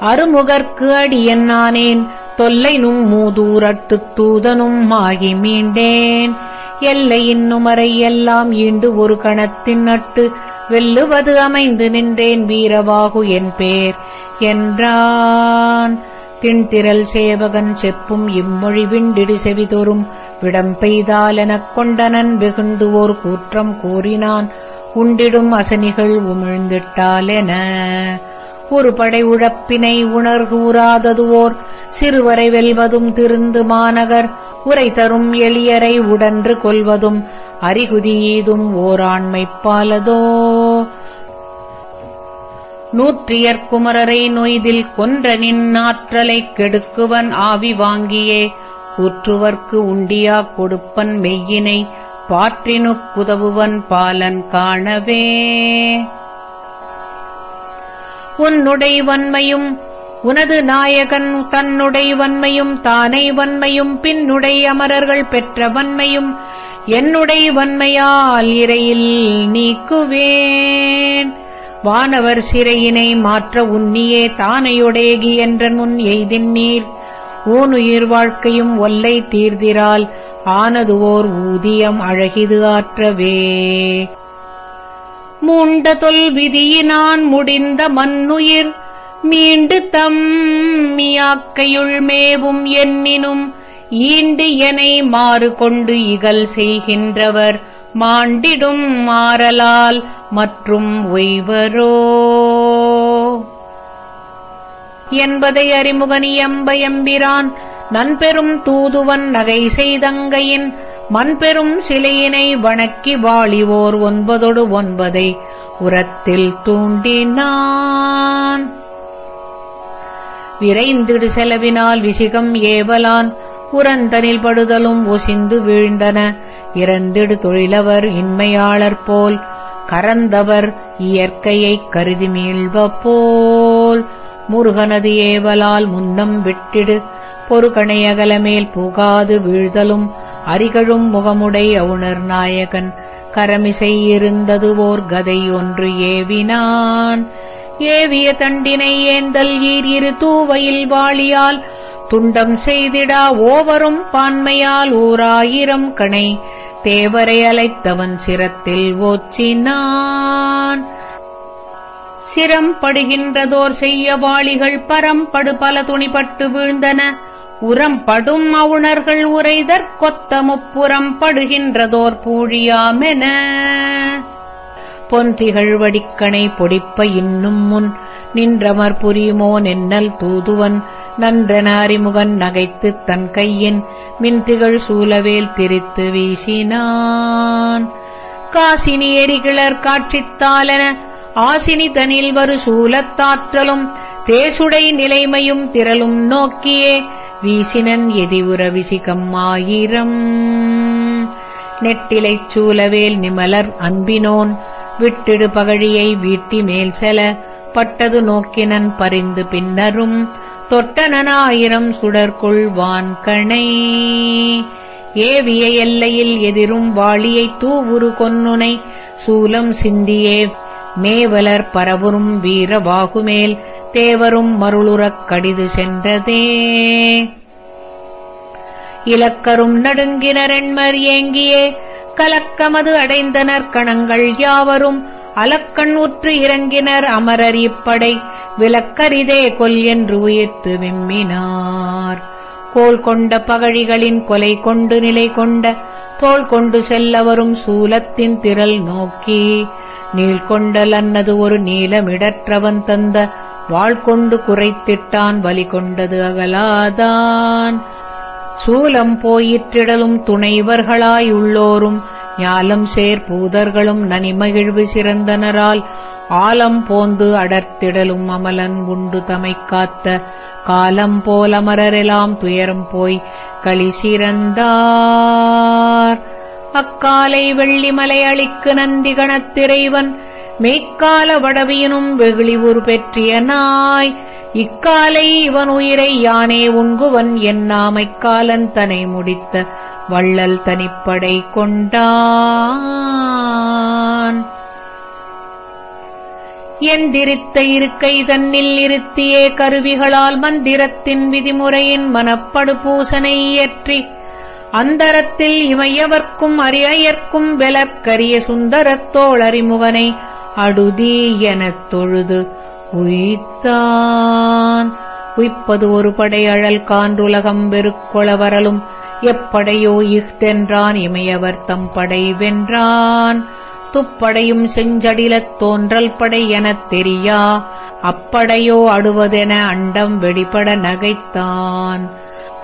அருமுகர்க்கு அடியன் நானேன் தொல்லை நும் மூதூரட்டுத் தூதனும் ஆகி மீண்டேன். எல்லை நுமரை எல்லாம் ஈண்டு ஒரு கணத்தின் நட்டு வெல்லுவது அமைந்து நின்றேன் வீரவாகு என் பேர். என்றான். திண்திரல் சேவகன் செப்பும் இம்மொழி விண்டிடு செவிதொறும். விடம் பெய்தாலெனக் கொண்டனன் வெகுண்டு ஓர் கூற்றம் கூறினான். உண்டிடும் அசனிகள் உமிழ்ந்திட்டாலென. ஒரு படை உழப்பினை உணர்கூறாததுவோர் சிறுவரை வெல்வதும் திருந்து மாநகர். உரை தரும் எளியரை உடன்று கொள்வதும். அறிகுதியீதும் ஓராண்மைப்பாலதோ நூற்றியற்குமரரை நொய்தில் கொன்ற நின்னாற்றலைக் கெடுக்குவன் ஆவி வாங்கியே. கூற்றுவர்க்கு உண்டியாக் கொடுப்பன் மெய்யினை பாற்றினுக்குதவுவன் பாலன் காணவே. உன்னுடை வன்மையும் உனது நாயகன் தன்னுடை வன்மையும் தானை வன்மையும் பின்னுடை அமரர்கள் பெற்ற வன்மையும் என்னுடை வன்மையால் இறையில் நீக்குவேன். வானவர் சிறையினை மாற்ற உன்னியே தானையொடேகி என்ற முன் எய்தின் நீர். ஊனுயிர் வாழ்க்கையும் ஒல்லை தீர்திரால் ஆனது ஓர் ஊதியம் அழகிது ஆற்றவே. மூண்ட தொல் விதியினான் முடிந்த மண்ணுயிர் மீண்டு தம் மியாக்கையுள் மேவும் எண்ணினும் ஈண்டு எனை மாறு கொண்டு இகல் செய்கின்றவர். மாண்டிடும் மாறலால் மற்றும் உய்வரோ. என்பதை அறிமுகனியம்ப எம்பிரான் நன்பெரும் தூதுவன் நகை செய்தங்கையின் மண்பெரும் சிலையினை வணக்கி வாழிவோர் ஒன்பதொடு ஒன்பதை உரத்தில் தூண்டினான். விரைந்திடு செலவினால் விசிகம் ஏவலான் உரந்தனில் படுதலும் ஒசிந்து வீழ்ந்தன. இறந்திடு தொழிலவர் இன்மையாளர் போல் கரந்தவர் இயற்கையைக் கருதி மீள்வ போல். முருகனது ஏவலால் முன்னம் விட்டிடு பொறுகணையகலமேல் புகாது வீழ்தலும் அரிகழும் முகமுடை அவுணர் நாயகன் கரமிசை இருந்தது ஓர் கதை ஒன்று ஏவினான். ஏவிய தண்டினை ஏந்தல் ஈர் இரு தூவையில் வாளியால் துண்டம் செய்திடா ஓவரும் பான்மையால் ஓராயிரம் கணை. தேவரை அழைத்தவன் சிரத்தில் ஓச்சினான். சிரம் படுகின்றதோர் செய்ய வாளிகள் பரம்படு பல துணிபட்டு வீழ்ந்தன. உரம் படும் அவுணர்கள் உரைதற் கொத்த முப்புறம் படுகின்றதோர் பூழியாமென. பொன் வடிக்கணை பொடிப்ப இன்னும் முன். நின்றமர் புரியுமோ நென்னல் தூதுவன். நன்றென அறிமுகன் நகைத்துத் தன் கையின் மின்திகள் சூலவேல் திரித்து வீசினான். காசினி எரிகிளர் காட்சித்தாலென ஆசினி தனில் வரு சூலத்தாற்றலும் தேசுடை நிலைமையும் திரளும் நோக்கியே வீசினன் எதிவுற விசிகம் ஆயிரம். நெட்டிலைச் சூலவேல் நிமலர் அன்பினோன் விட்டிடு பகழியை வீட்டி மேல் செல பட்டது நோக்கினன் பறிந்து பின்னரும் தொட்டனாயிரம் சுடர்கொள்வான் கணை. ஏவிய எல்லையில் எதிரும் வாளியை தூவுரு கொன்னுனை. சூலம் சிந்தியே மேவலர் பரவுரும் வீரவாகுமேல் தேவரும் மருளுறக் கடிது சென்றதே. இலக்கரும் நடுங்கினரென்மர் ஏங்கியே. கலக்கமது அடைந்தனர் கணங்கள் யாவரும். அலக்கண் உற்று இறங்கினர் அமரர் இப்படை. விலக்கரிதே கொல் என்று உயிர்த்து விம்மினார். கோல் கொண்ட பகழிகளின் கொலை கொண்டு நிலை கொண்ட தோல் கொண்டு செல்லவரும் சூலத்தின் திரள் நோக்கி நீள்கொண்டல் அன்னது ஒரு நீலமிடற்றவன் தந்த வாழ்கொண்டு குறைத்திட்டான் வலி கொண்டது அகலாதான். சூலம் போயிற்றிடலும் துணைவர்களாயுள்ளோரும் ஞாலம் சேர் பூதர்களும் நனிமகிழ்வு சிறந்தனரால் ஆலம் போந்து அடர்த்திடலும் அமலன் உண்டு தமை காத்த காலம் போலமரெல்லாம் துயரம் போய் களி சிறந்தார். அக்காலை வெள்ளிமலை அளிக்கு நந்தி கணத்திரைவன் மெய்க்கால வெகுளி வெகுளிவுர் பெற்றிய நாய். இக்காலை இவன் உயிரை யானே உண்குவன் என்னாமைக்காலன் தனை முடித்த வள்ளல் தனிப்படை கொண்டான். எந்திரித்த இருக்கை தன்னில் இருத்தியே கருவிகளால் மந்திரத்தின் விதிமுறையின் மனப்படு பூசனை இயற்றி அந்தரத்தில் இமையவர்க்கும் அரியற்கும் வெலற்கரிய சுந்தரத்தோள் அறிமுகனை அடுதி எனத் தொழுது உயித்தான் உய்ப்பது ஒரு படை அழல் கான்றுலகம் வெறுக்கொள வரலும் எப்படையோ இஃதென்றான் இமையவர் தம் படை வென்றான். துப்படையும் செஞ்சடிலத் தோன்றல் படை எனத் தெரியா அப்படையோ அடுவதென அண்டம் வெடிபட நகைத்தான்.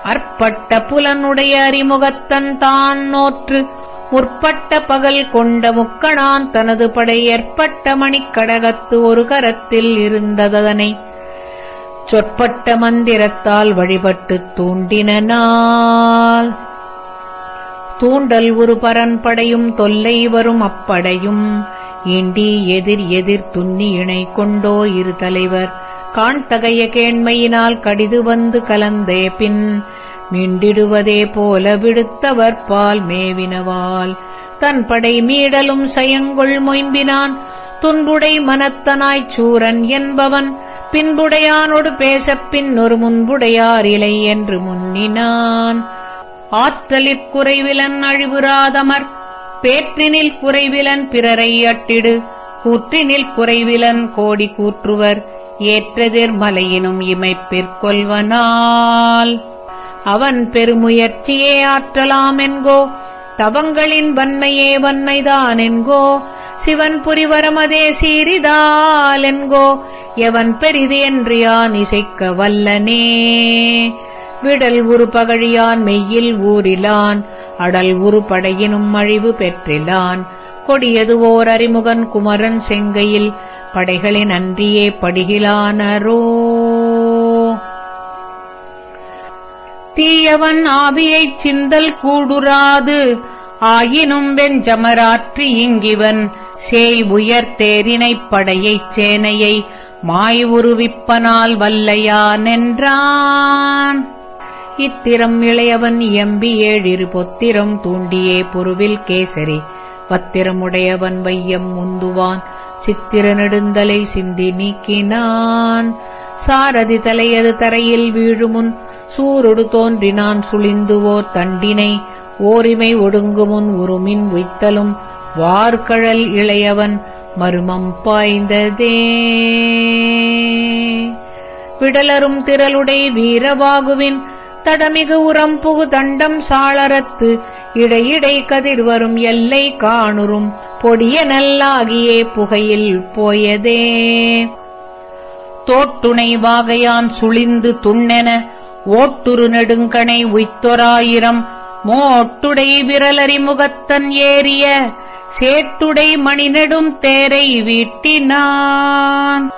அற்பட்ட புலனுடைய அறிமுகத்தன் தான் நோற்று முற்பட்ட பகல் கொண்ட முக்கணான் தனது படை ஏற்பட்ட மணிக்கடகத்து ஒரு கரத்தில் இருந்ததனை சொற்பட்ட மந்திரத்தால் வழிபட்டுத் தூண்டினால் தூண்டல் ஒரு பரன்படையும் தொல்லை வரும் அப்படையும். ஈண்டி எதிர் எதிர் துன்னி இணை கொண்டோ இரு தலைவர். காண்தகைய கேண்மையினால் கடிது வந்து கலந்தே பின். மிண்டிடுவதே போல விடுத்தவர் பால் மேவினவால் தன் படை மீடலும் சயங்கொள் மொயம்பினான். துன்புடை மனத்தனாய்ச் சூரன் என்பவன் பின்புடையானோடு பேசப் பின்னொரு முன்புடையார் இலை என்று முன்னினான். ஆற்றலிற் குறைவிலன் அழிவுறாதமர் பேற்றினில் குறைவிலன் பிறரை அட்டிடு கூற்றினில் குறைவிலன் கோடி கூற்றுவர் ஏற்றதிர் மலையினும் இமைப்பிற்கொள்வனால் அவன் பெருமுயற்சியே ஆற்றலாமென்கோ தவங்களின் வன்மையே வன்மைதான் என்கோ சிவன் புரிவரமதே சீரிதால் என்கோ எவன் பெரிது என்று யான் இசைக்க வல்லனே. விடல் உரு பகழியான் மெய்யில் ஊரிலான் அடல் உரு படையினும் அழிவு பெற்றிலான். கொடியது ஓர் அறிமுகன் குமரன் செங்கையில். படைகளின் அன்றியே படுகிலானரோ? தீயவன் ஆவியைச் சிந்தல் கூடுராது. ஆயினும் வெஞ்சமராற்றி இங்கிவன் சேய் உயர் தேரினைப் படையைச் சேனையை மாய் உருவிப்பனால் வல்லையானென்றான் இத்திரம் இளையவன் எம்பி ஏழிரு பொத்திரம் தூண்டியே பொருவில் கேசரி. பத்திரமுடையவன் வையம் முந்துவான். சித்திர நெடுந்தலை சிந்தி நீக்கினான். சாரதி தலையது தரையில் வீழுமுன் சூரொடு தோன்றினான் சுழிந்துவோர் தண்டினை ஓரிமை ஒடுங்குமுன் உருமின் உய்த்தலும் வார்கழல் இளையவன் மருமம் பாய்ந்ததே. விடலரும் திரளுடை வீரவாகுவின் தடமிகு உரம்புகு தண்டம் சாளரத்து இடையிடை கதிர்வரும் எல்லை காணுறும் பொடிய நல்லாகியே புகையில் போயதே. தோட்டுணை வாகையான் சுழிந்து துண்ணென ஓட்டுரு நெடுங்கணை உய்த்தொராயிரம் மோட்டுடை விரலறிமுகத்தன் ஏறிய சேட்டுடை மணிநெடும் தேரை வீட்டினான்.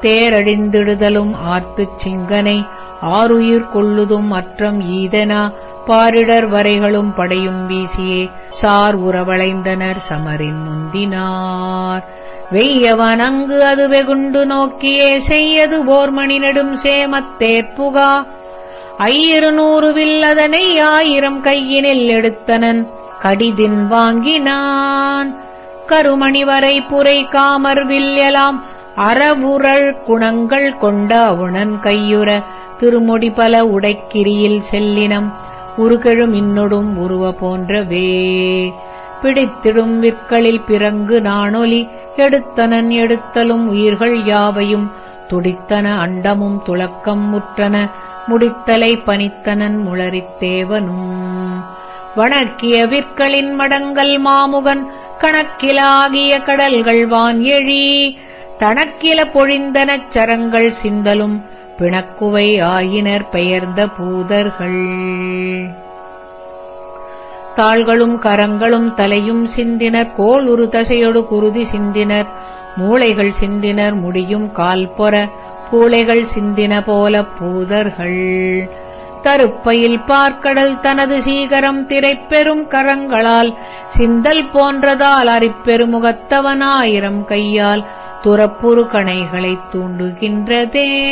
தேரழிந்திடுதலும் ஆர்த்துச் சிங்கனை ஆறுயிர் கொள்ளுதும் அற்றம் ஈதனா பாரிடர் வரைகளும் படையும் வீசியே சார் உறவளைந்தனர் சமரின் முந்தினார். வெய்யவன் அங்கு அது வெகுண்டு நோக்கியே செய்யது ஓர் நெடும் சேமத்தேற்புகா ஐயிருநூறு வில்லதனை ஆயிரம் கையினில் எடுத்தனன். கடிதின் வாங்கினான். கருமணி வரை புரை காமர் வில்யலாம் அறவுரள் குணங்கள் கொண்ட அவுணன் கையுற. திருமுடி பல உடைக்கிரியில் செல்லினம். உருகெழும் இன்னொடும் உருவ போன்றவே பிடித்திடும் விற்களில் பிறங்கு நாணொலி. எடுத்தனன் எடுத்தலும் உயிர்கள் யாவையும். துடித்தன அண்டமும் துளக்கம் முற்றன. முடித்தலை பனித்தனன் முளரித்தேவனும் வணக்கிய விற்களின் மடங்கள் மாமுகன். கணக்கிலாகிய கடல்கள் வான் எழி. தனக்கில பொழிந்தனச் சரங்கள் சிந்தலும். பிணக்குவை ஆயினர் பெயர்ந்த பூதர்கள். தாள்களும் கரங்களும் தலையும் சிந்தினர். கோல் ஒரு தசையொடு குருதி சிந்தினர். மூளைகள் சிந்தினர். முடியும் கால் பொற. பூளைகள் சிந்தின போல பூதர்கள். தருப்பையில் பார்க்கடல் தனது சீகரம் திரைப்பெரும் கரங்களால். சிந்தல் போன்றதால் அரிப்பெருமுகத்தவனாயிரம் கையால். துறப்புறு கணைகளைத் தூண்டுகின்றதே.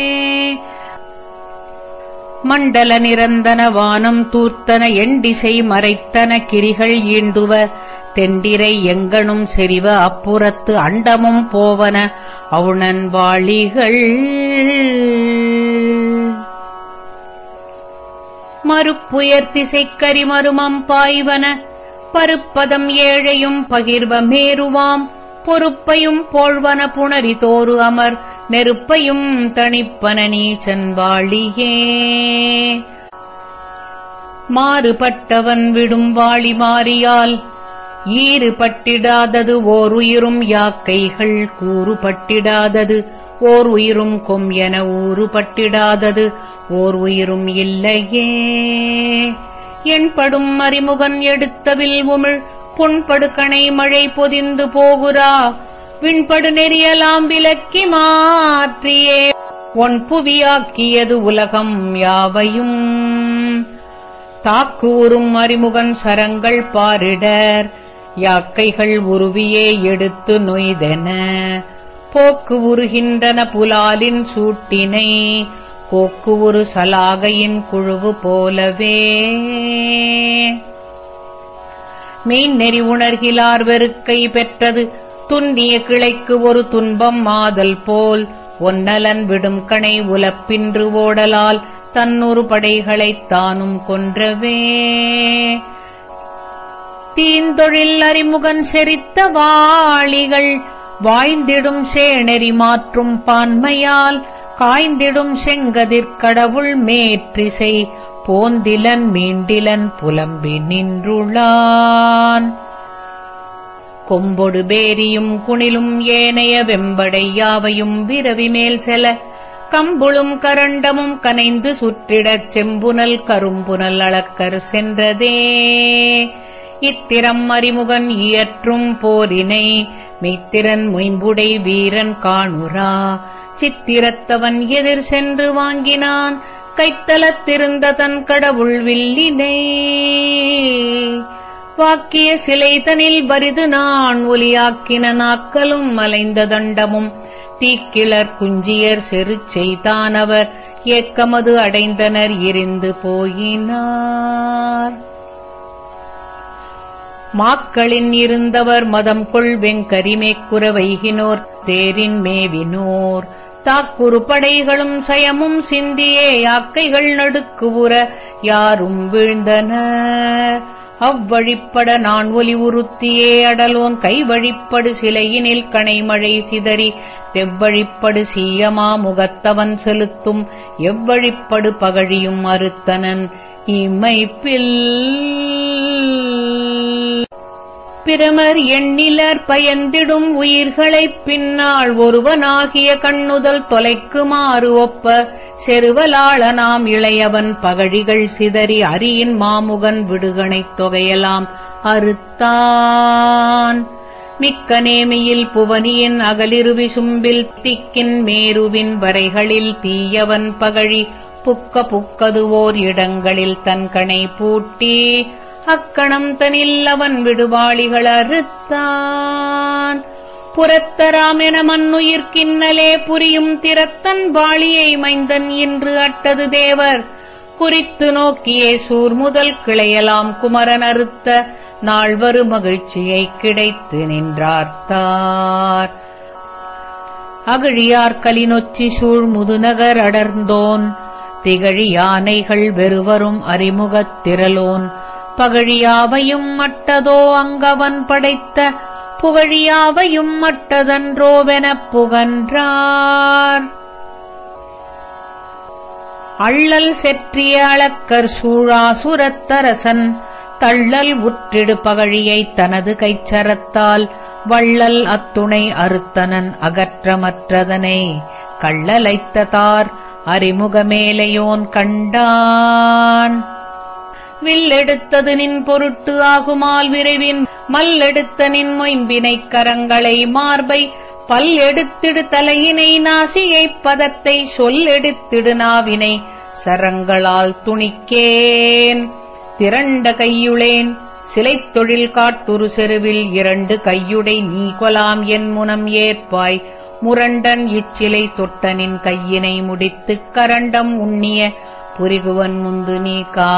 மண்டல நிரந்தன வானம் தூர்த்தன எண்டிசை மறைத்தன கிரிகள் ஈண்டுவ தெண்டிரை எங்கனும் செறிவ அப்புறத்து அண்டமும் போவன அவுணன் வாளிகள். மறுப்புயர்த்திசைக்கரி மருமம் பாய்வன பருப்பதம் ஏழையும் பகிர்வ மேருவாம். பொறுப்பையும் போழ்வன புணரி தோறு அமர் நெருப்பையும் தணிப்பன நீச்சன் வாழியே மாறுபட்டவன் விடும் வாழி மாறியால் ஈறுபட்டிடாதது ஓர் உயிரும் யாக்கைகள் கூறுபட்டிடாதது ஓர் உயிரும் கொம் என ஊறுபட்டிடாதது ஓர் உயிரும் இல்லையே. என்படும் மறிமுகன் எடுத்தவில் உமிழ் புண்படுக்கணை மழை பொதிந்து போகுரா விண்படு நெறியலாம் விலக்கி மாற்றியே. ஒன் புவியாக்கியது உலகம் யாவையும். தாக்கூறும் அறிமுகன் சரங்கள் பாரிடர். யாக்கைகள் உருவியே எடுத்து நொய்தென. போக்கு உருகின்றன புலாலின் சூட்டினை. கோக்கு ஒரு சலாகையின் குழுவு போலவே. மீன் நெறி உணர்கிலார் வெறுக்கை பெற்றது. துன்னிய கிளைக்கு ஒரு துன்பம் மாதல் போல். ஒன்னலன் விடும் கணை உலப்பின்று ஓடலால். தன்னொரு படைகளைத் தானும் கொன்றவே. தீந்தொழில் அறிமுகன் செரித்த வாளிகள். வாய்ந்திடும் சேணெறி மாற்றும் பான்மையால். காய்ந்திடும் செங்கதிர் கடவுள் மேற்றிசை. போந்திலன் மீண்டிலன் புலம்பி நின்றுளான் கொம்பொடு பேரியும் குணிலும் ஏனைய வெம்படை யாவையும் விரவி மேல் செல கம்புளும் கரண்டமும் கனைந்து சுற்றிடச் செம்புனல் கரும்புனல் அளக்கர் சென்றதே. இத்திரம் அறிமுகன் இயற்றும் போரினை மெய்த்திறன் மொயம்புடை வீரன் காணுரா சித்திரத்தவன் எதிர் சென்று வாங்கினான் கைத்தலத்திருந்த தன் கடவுள் வில்லினை. வாக்கிய சிலைதனில் வரிது நான் ஒலியாக்கின நாக்கலும் மலைந்த தண்டமும். தீக்கிளர் குஞ்சியர் செரு செய்தானவர் ஏக்கமது அடைந்தனர் எரிந்து போயினார். மாக்களின் இருந்தவர் மதம் கொள் வெங்கரிமேக்குற வைகினோர் தேரின் மேவினோர். தாக்குறுப்படைகளும் சயமும் சிந்தியே யாக்கைகள் நடுக்குவுற யாரும் வீழ்ந்தனர் அவ்வழிப்பட நான் ஒலி உறுத்தியே அடலோன் கைவழிப்படு சிலையினில் கனைமழை சிதறி தெவ்வழிப்படு சீயமா முகத்தவன் செலுத்தும் எவ்வழிப்படு பகழியும் அறுத்தனன். இமைப்பில் பிரமர் எண்ணிலர் பயந்திடும் உயிர்களைப் பின்னால் ஒருவனாகிய கண்ணுதல் தொலைக்குமாறு ஒப்ப செருவலாளனாம் இளையவன் பகழிகள் சிதறி அரியின் மாமுகன் விடுகணைத் தொகையலாம். அறுத்தான். மிக்க நேமியில் புவனியின் அகலிருவி சும்பில் திக்கின் மேருவின் வரைகளில் தீயவன் பகழி புக்க புக்கதுவோர் இடங்களில் தன் கணை பூட்டி அக்கணம் தனில் அவன் விடுவாளிகள் அறுத்தான். புறத்தராம் என மண்ணுயிர்க்கின்னலே புரியும் திறத்தன் வாளியை மைந்தன் இன்று அட்டது தேவர். குறித்து நோக்கியே சூர் முதல் கிளையலாம் குமரன் அறுத்த நாள்வரு மகிழ்ச்சியை கிடைத்து நின்றார்த்தார். அகழியார் கலினொச்சி சூழ் முதுநகர் அடர்ந்தோன். திகழி யானைகள் வெறுவரும் அறிமுகத் திரலோன் பகழியாவையும் மட்டதோ அங்கவன் படைத்த புகழியாவையும் மட்டதன்றோவெனப் புகன்றார். அள்ளல் செற்றிய அளக்கர் சூழாசுரத்தரசன் தள்ளல் உற்றிடு பகழியைத் தனது கைச்சரத்தால் வள்ளல் அத்துணை அறுத்தனன் அகற்றமற்றதனை கள்ளலைத்ததார் அறிமுகமேலையோன் கண்டான். வில்லெடுத்தது நின் பொருட்டு ஆகுமால் விரைவின் மல்லெடுத்த நின் மொயம்பினைக் கரங்களை மார்பை பல் எடுத்திடு தலையினை நாசியைப் பதத்தை சொல்லெடுத்திடு நாவினை சரங்களால் துணிக்கேன். திரண்ட கையுளேன் சிலைத்தொழில் காட்டுரு செருவில் இரண்டு கையுடை நீ கொலாம் என் முனம் ஏற்பாய். முரண்டன் இச்சிலை தொட்டனின் கையினை முடித்துக் கரண்டம் உண்ணிய புரிகுவன் முந்து நீ காண.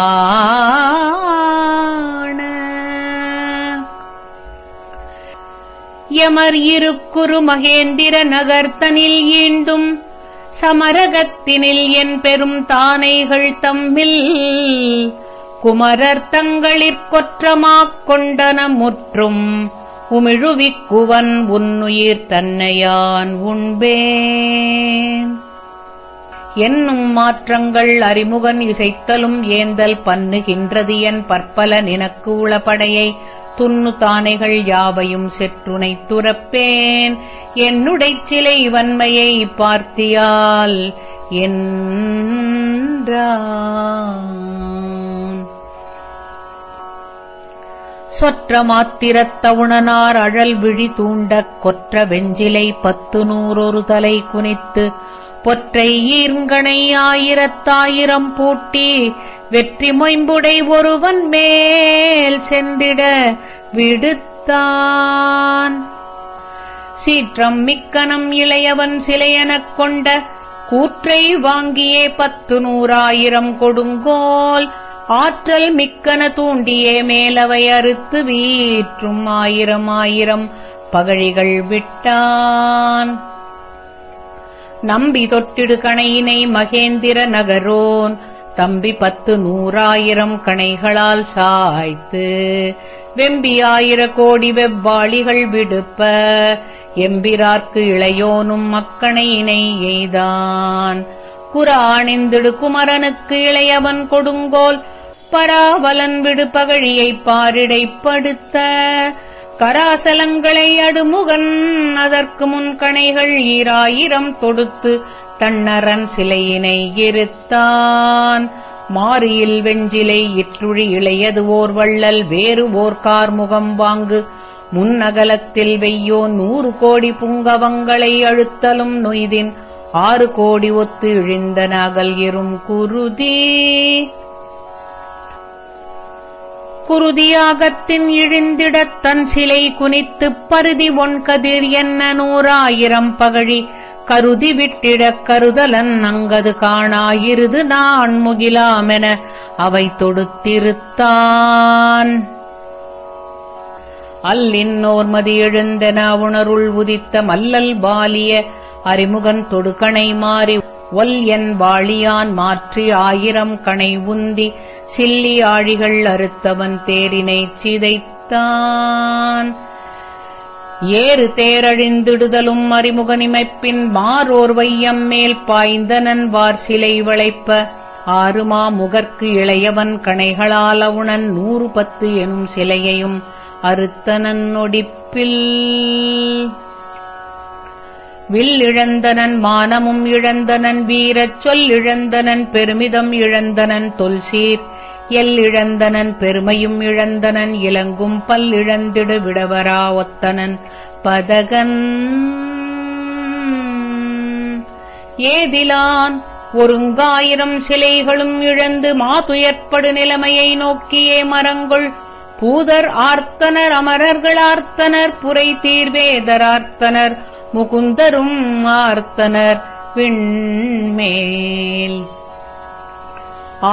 யமர் இருக்குரு மகேந்திர நகர்த்தனில் ஈண்டும் சமரகத்தினில் என் பெரும் தானைகள் தம்மில் குமரர் தங்களிற்கொற்றமாக் கொண்டன முற்றும் உமிழுவிக்குவன் உன்னுயிர் தன்னையான் உண்பேன். என்னும் மாற்றங்கள் அறிமுகன் இசைத்தலும் ஏந்தல் பண்ணுகின்றது என் பற்பல நினக்கு உளப்படையை. துண்ணு தானைகள் யாவையும் செற்றுனை துறப்பேன். என்னுடைச் சிலை வன்மையை பார்த்தியால் என்றான். சொற்ற மாத்திரத்தவுணனார் அழல் விழி தூண்டக் கொற்ற வெஞ்சிலை பத்து நூறொரு தலை குனித்து பொற்றை ஈர்ங்கனை ஆயிரத்தாயிரம் பூட்டி வெற்றி மொயம்புடை ஒருவன் மேல் சென்றிட விடுத்தான். சீற்றம் மிக்கனம் இளையவன் சிலையெனக் கொண்ட கூற்றை வாங்கியே பத்து நூறாயிரம் கொடுங்கோல். ஆற்றல் மிக்கன தூண்டியே மேலவை அறுத்து வீற்றும் ஆயிரம் ஆயிரம் பகழிகள் விட்டான். நம்பி தொட்டிடு கணையினை மகேந்திர நகரோன். தம்பி பத்து நூறாயிரம் கணைகளால் சாய்த்து. வெம்பியாயிர கோடி வெவ்வாளிகள் விடுப்ப. எம்பிரார்க்கு இளையோனும் மக்கணையினை எய்தான். புறாணிந்திடு குமரனுக்கு இளையவன் கொடுங்கோல். பராவலன் விடு பகழியைப் பாரிடைப்படுத்த. கராசலங்களை அடுமுகன் அதற்கு முன் கணைகள் ஈராயிரம் தொடுத்து தன்னரன் சிலையினை எரித்தான். மாரியில் வெஞ்சிலை இற்றுழி இளையது ஓர் வள்ளல் வேறு ஓர் கார்முகம் வாங்கு. முன்னகலத்தில் வெய்யோ நூறு கோடி புங்கவங்களை அழுத்தலும் நொய்தின். ஆறு கோடி ஒத்து இழிந்த நகல் இரும் குருதி. குருதியாகத்தின் இழிந்திடத் தன் சிலை குனித்துப் பருதி ஒன்கதிர் என்ன நூறாயிரம் பகழி? கருதி விட்டிடக் கருதலன் அங்கது காணாயிருது நான் முகிலாமென அவை தொடுத்திருத்தான். அல்லின்னோர்மதி எழுந்தென உணருள் உதித்த மல்லல் பாலிய அறிமுகன் தொடுகணை மாறி ஒல் என் வாழியான் மாற்றி ஆயிரம் கணை உந்தி சில்லி ஆழிகள் அறுத்தவன் தேரினைச் சிதைத்தான். ஏறு தேரழிந்திடுதலும் அறிமுகனிமைப்பின் மாறோர் வையம் மேல் பாய்ந்தனன் வார் சிலை வளைப்ப ஆறுமா முகர்க்கு இளையவன் கணைகளால் அவுணன் நூறு பத்து எனும் சிலையையும் அறுத்தனன் ஒடிப்பில் வில் இழந்தனன் மானமும் இழந்தனன் வீரச் சொல் இழந்தனன் பெருமிதம் இழந்தனன் தொல்சீர் எல் இழந்தனன் பெருமையும் இழந்தனன் இலங்கும் பல் இழந்திடு விடவரா ஒத்தனன். பதகன் ஏதிலான் ஒருங்காயிரம் சிலைகளும் இழந்து மாதுயற்படு நிலைமையை நோக்கியே மரங்கள். பூதர் ஆர்த்தனர் அமரர்கள் ஆர்த்தனர் புரை தீர்வேதரார்த்தனர் முகுந்தரும் ஆர்த்தனர் விண்மேல்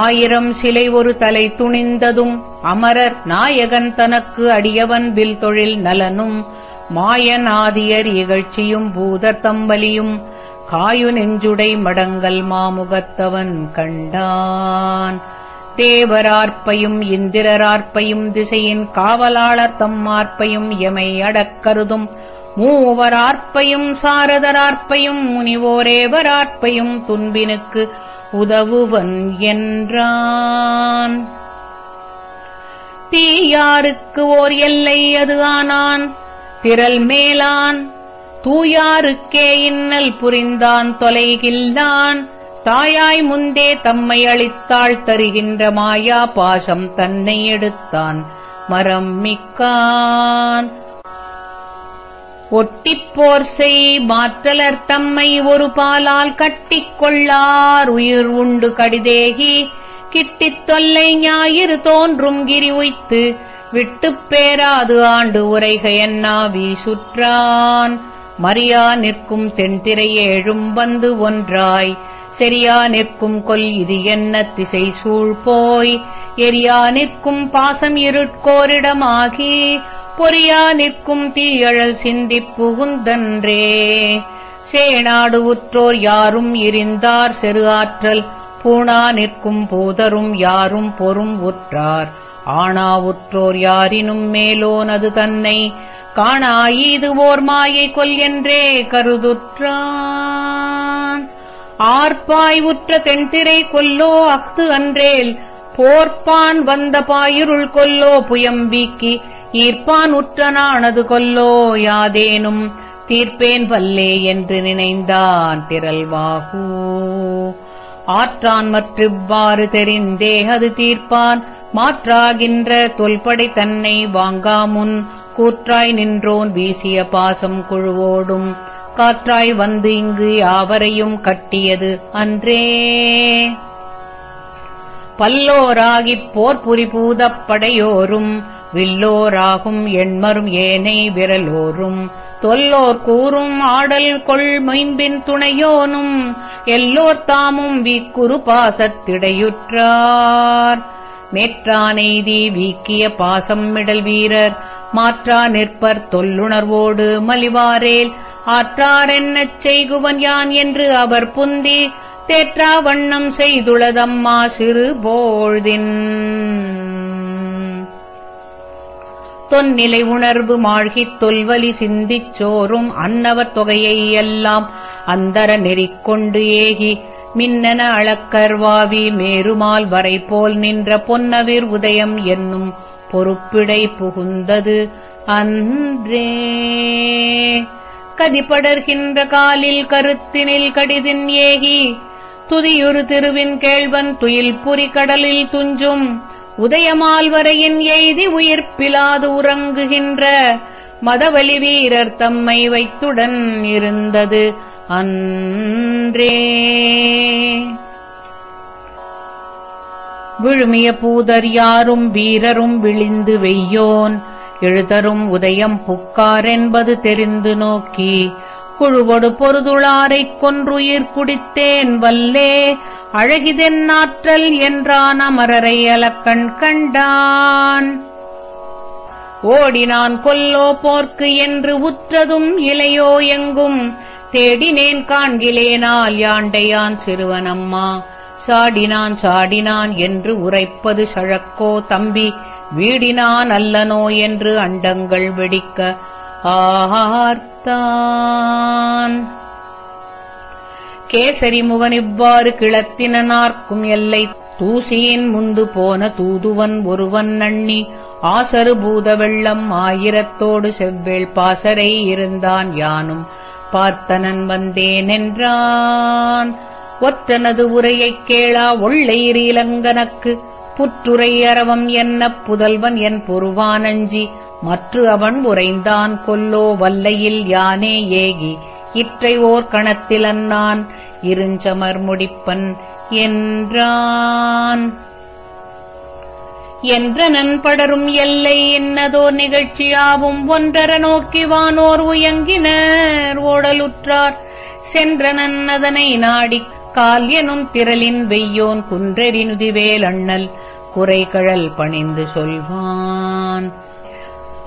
ஆயிரம் சிலை ஒரு தலை துணிந்ததும் அமரர் நாயகன் தனக்கு அடியவன் வில் தொழில் நலனும் மாயநாதியர் இகழ்ச்சியும் பூதர் தம்பலியும் காயு நெஞ்சுடை மடங்கல் மாமுகத்தவன் கண்டான். தேவரார்ப்பையும் இந்திரரார்ப்பையும் திசையின் காவலாளர் தம்மார்ப்பையும் எமை அடக்கருதும் மூவரார்ப்பையும் சாரதரார்ப்பையும் முனிவோரேவரார்ப்பையும் துன்பினுக்கு உதவுவன் என்றான். தீயாருக்கு ஓர் எல்லை அது ஆனான். திரள் மேலான் தூயாருக்கே இன்னல் புரிந்தான் தொலைகில்லான் தாயாய் முந்தே தம்மை அளித்தாள் தருகின்ற மாயா பாசம் தன்னை எடுத்தான். மரம் மிக்கான். ஒட்டிப்போர்சை செய் மாற்றலர் தம்மை ஒரு பாலால் கட்டிக் கொள்ளார். உயிர் உண்டு கடிதேகி கிட்டித் தொல்லை ஞாயிறு தோன்றும் கிரி உய்த்து விட்டுப் பேராது ஆண்டு உரைக என்னா வீசுற்றான். மரியா நிற்கும் தென்திரை ஏழும் வந்து ஒன்றாய் செரியா நிற்கும் கொல் இது என்ன திசை சூழ் போய் எரியா நிற்கும் பாசம் இருட்கோரிடமாகி பொறியா நிற்கும் தீயழல் சிந்திப் புகுந்தன்றே. சேனாடு உற்றோர் யாரும் இருந்தார் செரு ஆற்றல். பூணா நிற்கும் பூதரும் யாரும் பொறும் உற்றார். ஆனா உற்றோர் யாரினும் மேலோனது தன்னை. காணாயீது ஓர் மாயை கொல் என்றே கருதுற்றான். ஆர்ப்பாய் உற்ற தென்திரை கொல்லோ அஃது அன்றேல். போர்ப்பான் வந்த பாயிருள் கொல்லோ புயம்பீக்கி. ஈர்ப்பான் உற்றனானது கொல்லோ யாதேனும் தீர்ப்பேன் வல்லே என்று நினைந்தான் திரல்வாகூ ஆற்றான் மற்றிவ்வாறு தெரிந்தே அது தீர்ப்பான். மாற்றாகின்ற தொல்படை தன்னை வாங்காமுன் கூற்றாய் நின்றோன் வீசிய பாசம் குழுவோடும். காற்றாய் வந்து இங்கு யாவரையும் கட்டியது அன்றே. பல்லோராகிப் போர் புரிபூதப் படையோரும் வில்லோராகும் எண்மரும் ஏனை விரலோரும். தொல்லோர் கூறும் ஆடல் கொள் மொயம்பின் துணையோனும். எல்லோர் தாமும் வீக்குறு பாசத்திடையுற்றார். மேற்றானெய்தி வீக்கிய பாசம் மிடல் வீரர். மாற்றா நிற்பர் தொல்லுணர்வோடு மலிவாரேல். ஆற்றாரென்னச் செய்குவன் யான் என்று அவர் புந்தி. தேற்றா வண்ணம் செய்துளதம்மா சிறு போழ்தின். தொன்னிலை உணர்வு மாழ்கித் தொல்வலி சிந்திச் சோறும் அன்னவர் தொகையை எல்லாம் அந்தர நெறிக்கொண்டு ஏகி மின்னன அளக்கர்வாவி மேருமால் வரை போல் நின்ற பொன்னவிர் உதயம் என்னும் பொறுப்பிடை புகுந்தது அன்றே. கதிப்படர்கின்ற காலில் கருத்தினில் கடிதின் ஏகி துதியுறு திருவின் கேழ்வன் துயில் புரி கடலில் துஞ்சும் உதயமால்வரையின் எய்தி உயிர்ப்பிலாது உறங்குகின்ற மதவலி வீரர் தம்மை வைத்துடன் இருந்தது அன்றே. விழுமிய பூதர் யாரும் வீரரும் விழிந்து வெய்யோன் எழுதரும் உதயம் புக்காரென்பது தெரிந்து நோக்கி குழுவொடு பொருதுளாரைக் கொன்றுயிர் குடித்தேன் வல்லே. அழகிதென் ஆற்றல் என்றான் அமரரை அலக்கண் கண்டான். ஓடினான் கொல்லோ போர்க்கு என்று உற்றதும் இலையோ எங்கும். தேடினேன் காண்கிலேனால் யாண்டையான் சிறுவனம்மா. சாடினான் சாடினான் என்று உரைப்பது சழக்கோ தம்பி. வீடினான் அல்லனோ என்று அண்டங்கள் வெடிக்க. ஆர்த்தான். கேசரி முகன் இவ்வாறு கிளத்தினார்க்கும் எல்லை. தூசியின் முந்து போன தூதுவன் ஒருவன் நண்ணி ஆசரு பூத வெள்ளம் ஆயிரத்தோடு செவ்வேள் பாசரை இருந்தான் யானும். பார்த்தனன் வந்தேன் என்றான் ஒற்றனது உரையைக் கேளா ஒள்ளையிலங்கனக்கு புற்றுரை அரவம் என்ன புதல்வன் என் பொறுவானஞ்சி மற்று அவன் உரைந்தான் கொல்லோ வல்லையில் யானே ஏகி. இற்றை ஓர் கணத்தில் அன்னான் இருஞ்சமர் முடிப்பன் என்றான். என்றனன் படரும் எல்லை என்னதோ நிகழ்ச்சியாவும் ஒன்றர நோக்கி வானோர் உயங்கினர் ஓடலுற்றார். சென்றனன் அதனை நாடிக் கால் எனும் திரளின் வெய்யோன் குன்றெறினுதிவேல் அண்ணல் குறைகழல் பணிந்து சொல்வான்.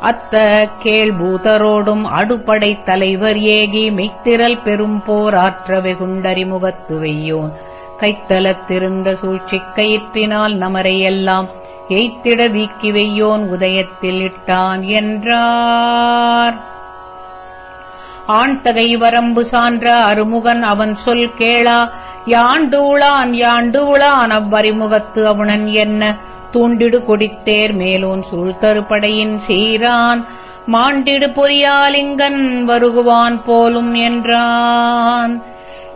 அத்த கேள்பூதரோடும் அடுப்படை தலைவர் ஏகி மெய்த்திரல் பெரும் போராற்ற ஆற்ற வெகுண்டறிமுகத்து வெய்யோன் கைத்தலத்திருந்த சூழ்ச்சிக் கயிற்றினால் நமரையெல்லாம் எய்த்திட வீக்கி வெய்யோன் உதயத்தில் இட்டான் என்றார். ஆண்தகை வரம்பு சான்ற அருமுகன் அவன் சொல் கேளா யாண்டு உளான் யாண்டு உளான்? அவ்வறிமுகத்து அவுணன் என்ன? தூண்டிடு கொடித்தேர் மேலோன் சூழ்தருப்படையின் சீரான். மாண்டிடு பொறியாலிங்கன் வருகுவான் போலும் என்றான்.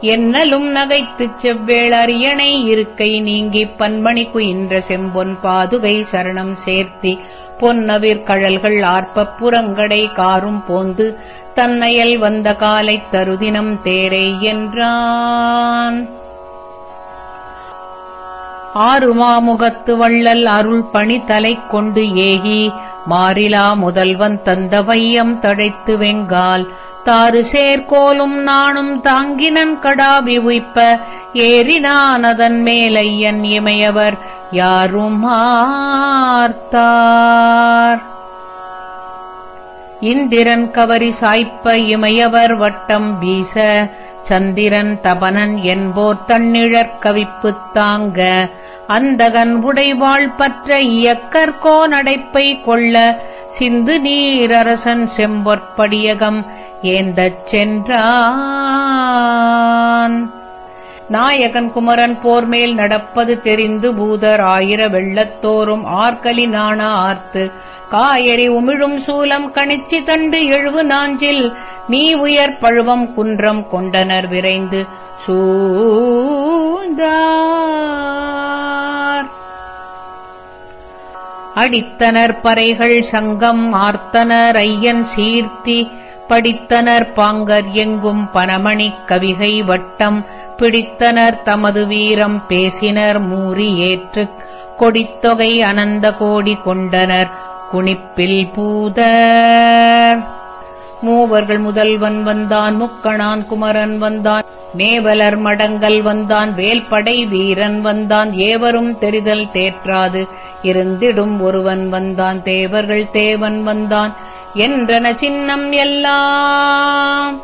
என்னலும் நகைத்துச் செவ்வேள் அரியணை இருக்கை நீங்கிப் பன்மணி குயின்ற செம்பொன் பாதுகை சரணம் சேர்த்தி. பொன்னவிற்கழல்கள் ஆர்ப்பப் புறங்கடை காரும் போந்து தன்னையல் வந்த காலைத் தருதினம் தேரை என்றான். ஆறுமாமுகத்து வள்ளல் அருள் பணி தலை கொண்டு ஏகி மாறிலா முதல்வன் தந்த வையம் தழைத்து வெங்கால். தாறு சேர்கோலும் நானும் தாங்கினன் கடாபி உய்ப்ப ஏறினானதன் அதன் மேலையன் இமையவர் யாரும் ஆர்த்தார் இந்திரன் கவரி சாய்ப்ப இமையவர் வட்டம் வீச சந்திரன் தபனன் என்போர் தன்னிழற் கவிப்புத் தாங்க அந்தகன் உடைவாள் பற்ற இயக்கற்கோ நடைப்பை கொள்ள சிந்து நீரரசன் செம்பொற்படியகம் ஏந்தச் சென்றான். நாயகன் குமரன் போர்மேல் நடப்பது தெரிந்து பூதர் ஆயிர வெள்ளத்தோறும் ஆர்கலி நாண ஆர்த்து காயறி உமிழும் சூலம் கணிச்சி தண்டு எழுவு நாஞ்சில் மீ உயர் பழுவம் குன்றம் கொண்டனர் விரைந்து சூழ்ந்தார். அடித்தனர் பறைகள் சங்கம் ஆர்த்தனர் ஐயன் சீர்த்தி படித்தனர் பாங்கர் எங்கும் பனமணிக் கவிகை வட்டம் பிடித்தனர் தமது வீரம் பேசினர் மூறி ஏற்றுக் கொடித்தொகை அனந்த கோடி கொண்டனர் குணிப்பில் பூதர் மூவர்கள் முதல்வன் வந்தான் முக்கணான் குமரன் வந்தான் மேவலர் மடங்கல் வந்தான் வேல்படை வீரன் வந்தான் ஏவரும் தெரிதல் தேற்றாது இருந்திடும் ஒருவன் வந்தான் தேவர்கள் தேவன் வந்தான் என்றன சின்னம் எல்லாம்.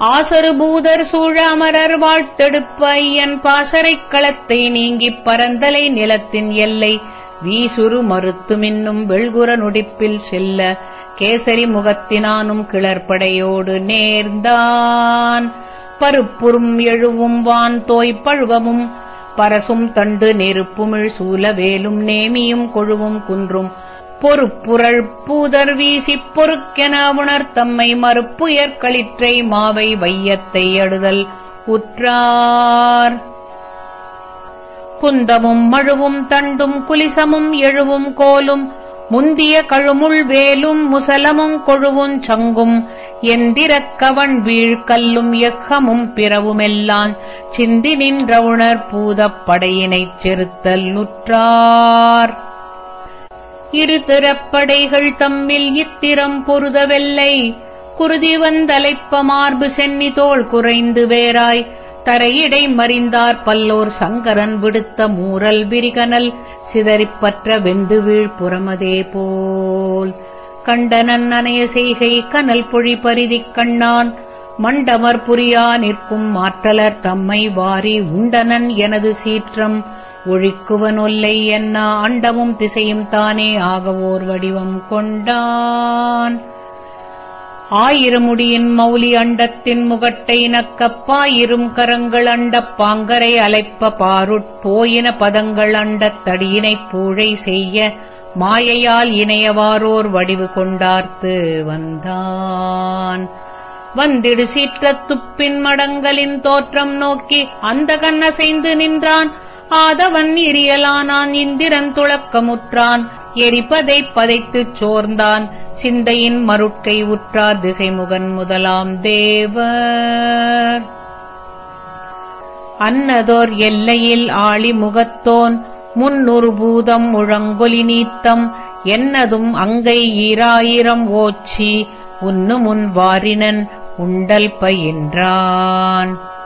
ஆசரு பூதர் சூழ அமரர் வாழ்த்தெடுப்ப ஐயன் பாசறைக் களத்தை நீங்கிப் பரந்தலை நிலத்தின் எல்லை வீசுரு மறுத்து மின்னும் வெள்குற நொடிப்பில் செல்ல கேசரி முகத்தினானும் கிளர்படையோடு நேர்ந்தான். பருப்புறும் எழுவும் வான் தோய் பழுவமும் பரசும் தண்டு நெருப்புமிழ் சூலவேலும் நேமியும் கொழுவும் குன்றும். பொறுப்புரள் பூதர் வீசிப் பொறுக்கென உணர் தம்மை மறுப்புயர்களிற்றை மாவை வையத்தை அடுதல் உற்றார். குந்தமும் மழுவும் தண்டும் குலிசமும் எழுவும் கோலும் முந்திய கழுமுள் வேலும் முசலமும் கொழுவும் சங்கும் எந்திரக்கவன் வீழ்கல்லும் எக்கமும் பிறவுமெல்லான் சிந்தி நின்றவுணர் பூதப் படையினைச் செருத்தல் நுற்றார் இரு திறப்படைகள் தம்மில் இத்திரம் பொருதவெல்லை குருதி வந்தலைப்ப மார்பு சென்னி தோல் குறைந்து வேறாய் தரையிடை மறிந்தார் பல்லோர் சங்கரன் விடுத்த மூரல் விரிகனல் சிதறிப்பற்ற வெந்து வீழ் புறமதே போல். கண்டனன் அணைய செய்கை கனல் பொழி பரிதிக் கண்ணான். மண்டமர் புரியா நிற்கும் மாற்றலர் தம்மை வாரி உண்டனன் எனது சீற்றம். ஒழிக்குவனொல்லை என்ன அண்டமும் திசையும் தானே ஆகவோர் வடிவம் கொண்டான். ஆயிரமுடியின் மௌலி அண்டத்தின் முகட்டை நக்கப்பாயிரும் கரங்கள் அண்டப் பாங்கரை அலைப்ப பாருட்போயின பதங்கள் அண்டத் தடியினைப் பூழை செய்ய மாயையால் இணையவாரோர் வடிவு கொண்டார்த்து வந்தான். வந்திடு சீற்றத் துப்பின் மடங்களின் தோற்றம் நோக்கி அந்த கண்ணசைந்து நின்றான். ஆதவன் எரியலானான் இந்திரன் துளக்கமுற்றான். எரிப்பதைப் பதைத்துச் சோர்ந்தான். சிந்தையின் மருட்கை உற்றார் திசைமுகன் முதலாம் தேவர். அன்னதோர் எல்லையில் ஆளி முகத்தோன். முன்னொரு பூதம் முழங்கொலி நீத்தம். என்னதும் அங்கை ஈராயிரம் ஓச்சி. உன்னு முன் வாரினன் உண்டல் பயின்றான்.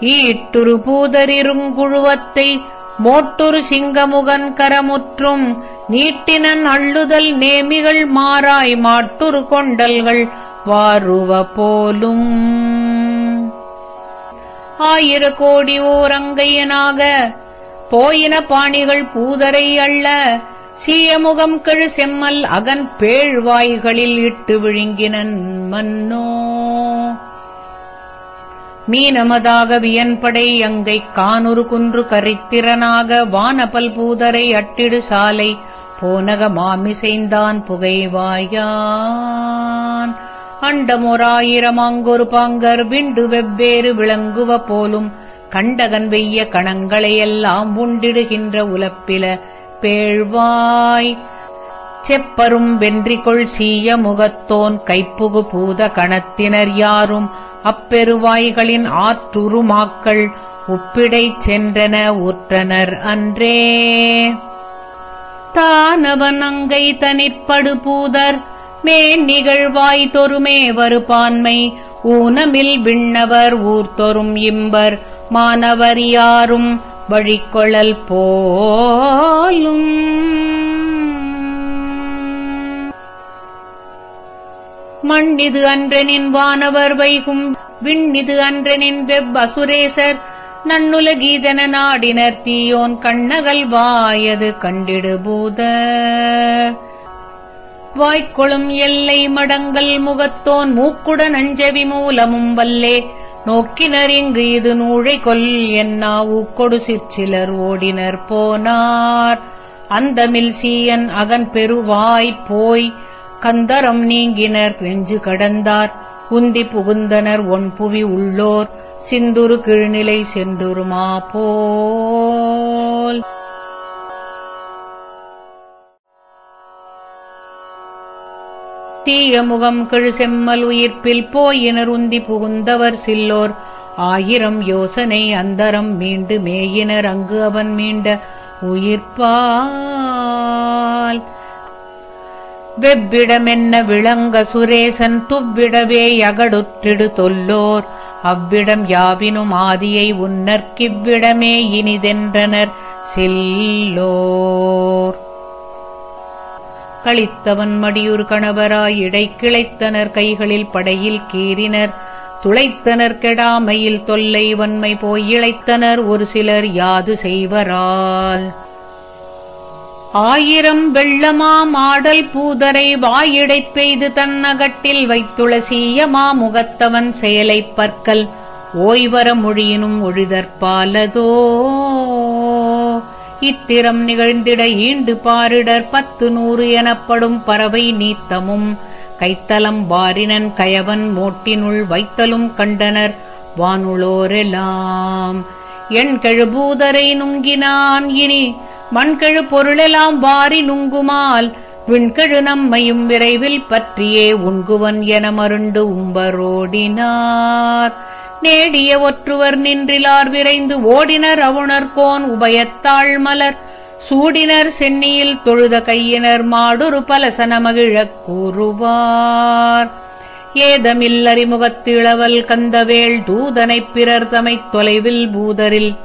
ஈட்டுரு பூதரிருங்குழுவத்தை மோட்டொரு சிங்கமுகன் கரமுற்றும் நீட்டினன் அள்ளுதல் நேமிகள் மாறாய் மாட்டுரு கொண்டல்கள் வாருவ போலும். ஆயிர கோடி ஓரங்கையனாக போயின பாணிகள் பூதரை அள்ள சீயமுகம் கெழு செம்மல் அகன் பேழ்வாய்களில் இட்டு விழுங்கினன் மன்னோ. மீனமதாக வியன்படை அங்கை கானுரு குன்று கரித்திரனாக வானபல் பூதரை அட்டிடு சாலை போனக மாமிசைந்தான் புகைவாயான். அண்டமொராயிரம் அங்கொரு பாங்கர் விண்டு வெவ்வேறு விளங்குவ போலும் கண்டகன் வெய்ய கணங்களையெல்லாம் உண்டிடுகின்ற உலப்பில பேழ்வாய். செப்பரும் வென்றிகொள் சீய முகத்தோன் கைப்புகு பூத கணத்தினர் யாரும் அப்பெருவாய்களின் ஆற்றுருமாக்கள் உப்பிடைச் சென்றன உற்றனர் அன்றே. தானவன் அங்கை தனிப்படு பூதர் மேன் நிகழ்வாய் தொருமே வருபான்மை. ஊனமில் விண்ணவர் ஊர்தொரும் இம்பர் மானவர் யாரும் வழிகொழல் போலும். மண்ணிது அன்றனின் வானவர் வைகும் விண்ணிது அன்றனின் வெவ்வசுரேசர் நன்னுலகீதன நாடினர் தீயோன் கண்ணகல் வாயது கண்டிடுபூத வாய்க்கொழும் வாய்க்கொளும் எல்லை மடங்கள் முகத்தோன் மூக்குடன் அஞ்சவி மூலமும் வல்லே நோக்கினர் இங்கு இது நூழை கொல் என்னா ஊக்கொடு சிற்சிலர் ஓடினர் போனார். அந்தமில் சீயன் அகன் பெருவாய்ப் போய் கந்தரம் நீங்கினர் நெஞ்சு கடந்தார். உந்தி புகுந்தனர் ஒன்புவி உள்ளோர். சிந்துரு கீழ்நிலை சென்றுருமா போல். தீய முகம் கெழு செம்மல் உயிர்ப்பில் போயினர் உந்தி புகுந்தவர் சில்லோர். ஆயிரம் யோசனை அந்தரம் மீண்டு மேயினர் அங்கு அவன் மீண்ட உயிர்ப்பால். வெவ்விடமென்ன விளங்க சுரேசன் துவ்விடவே யகடுற்றிடு தொல்லோர். அவ்விடம் யாவினும் ஆதியை உன்னற்கிவ்விடமே இனிதென்றனர் செல்லோர். களித்தவன் மடியுறு கணவராய் இடை கிளைத்தனர் கைகளில் படையில் கீறினர். துளைத்தனர் கெடாமையில் தொல்லை வன்மை போய் இழைத்தனர் ஒரு சிலர் யாது செய்வரால். ஆயிரம் வெள்ளமாம் ஆடல் பூதரை வாயிடைப் பெய்து தன்னகட்டில் வைத்துளசீயமா முகத்தவன் செயலைப் பற்கள் ஓய்வர மொழியினும் ஒழிதற்பாலதோ இத்திரம் நிகழ்ந்திட ஈண்டு பாரிடர் பத்து நூறு எனப்படும் பறவை நீத்தமும் கைத்தலம் வாரினன் கயவன் மோட்டினுள் வைத்தலும் கண்டனர் வானுளோரெல்லாம் என் கெழுபூதரை நுங்கினான் இனி மண்கெழு பொருளெல்லாம் வாரி நுங்குமால் விண்கெழு நம்மையும் விரைவில் பற்றியே உண்குவன் என மருண்டு உம்பரோடினார். நேடிய ஒற்றுவர் நின்றிலார் விரைந்து ஓடினர் அவுணர்கோன் உபயத்தாள் மலர். சூடினர் சென்னியில் தொழுத கையினர் மாடுரு பலசன மகிழக் கூறுவார். ஏதமில்லறிமுகத்திளவல் கந்தவேள் தூதனைப் பிறர் தமைத் தொலைவில் பூதரில்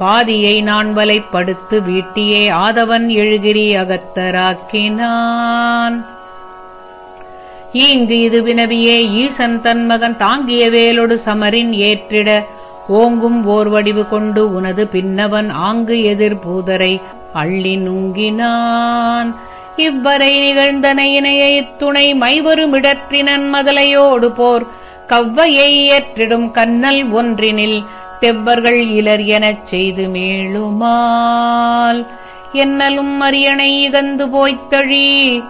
பாதியை நான் வலைப்படுத்து வீட்டியே ஆதவன் எழுகிரி அகத்தராக்கினான். ஈங்கு இது வினவியே ஈசன் தன் மகன் தாங்கிய வேலொடு சமரின் ஏற்றிட ஓங்கும் ஓர் வடிவு கொண்டு உனது பின்னவன் ஆங்கு எதிர் பூதரை அள்ளி நுங்கினான். இவ்வரை நிகழ்ந்தன இணையை துணை மைவருமிடற்றினன் மதலையோடு போர் கவ்வையை ஏற்றிடும் கண்ணல் ஒன்றினில் தெவ்வர்கள் இலர் எனச் செய்து மேளுமால். என்னலும் அரியணை இகந்து போய்த்தழி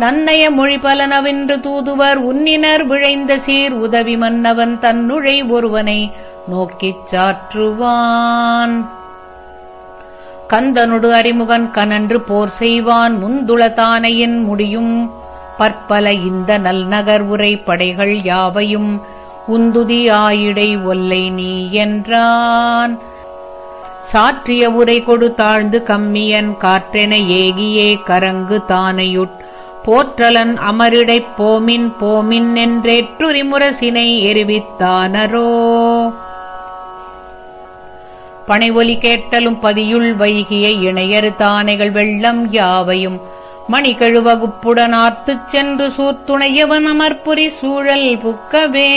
நன்னய மொழி பலனவென்று தூதுவர் உன்னினர் விழைந்த சீர் உதவி மன்னவன் தன்னுழை ஒருவனை நோக்கிச் சாற்றுவான். கந்தனொடு அறிமுகன் கனன்று போர் செய்வான் முந்துளதானையின் முடியும் பற்பல இந்த நல்நகர் உரை படைகள் யாவையும் உந்துதியாயிடை ஒல்லை நீ என்றான். சாற்றிய உரை கொடு தாழ்ந்து கம்மியன் காற்றென ஏகியே கரங்கு தானையுட். போற்றலன் அமரிடைப் போமின் போமின் என்றேற்றுரிமுரசினை எரிவித்தானரோ பனை ஒலி கேட்டலும் பதியுள் வைகிய இணையறு தானைகள் வெள்ளம் யாவையும். மணி கழுவகுப்புடன் சென்று சூர்த்துணையவன் அமர்புரி சூழல் புக்கவே.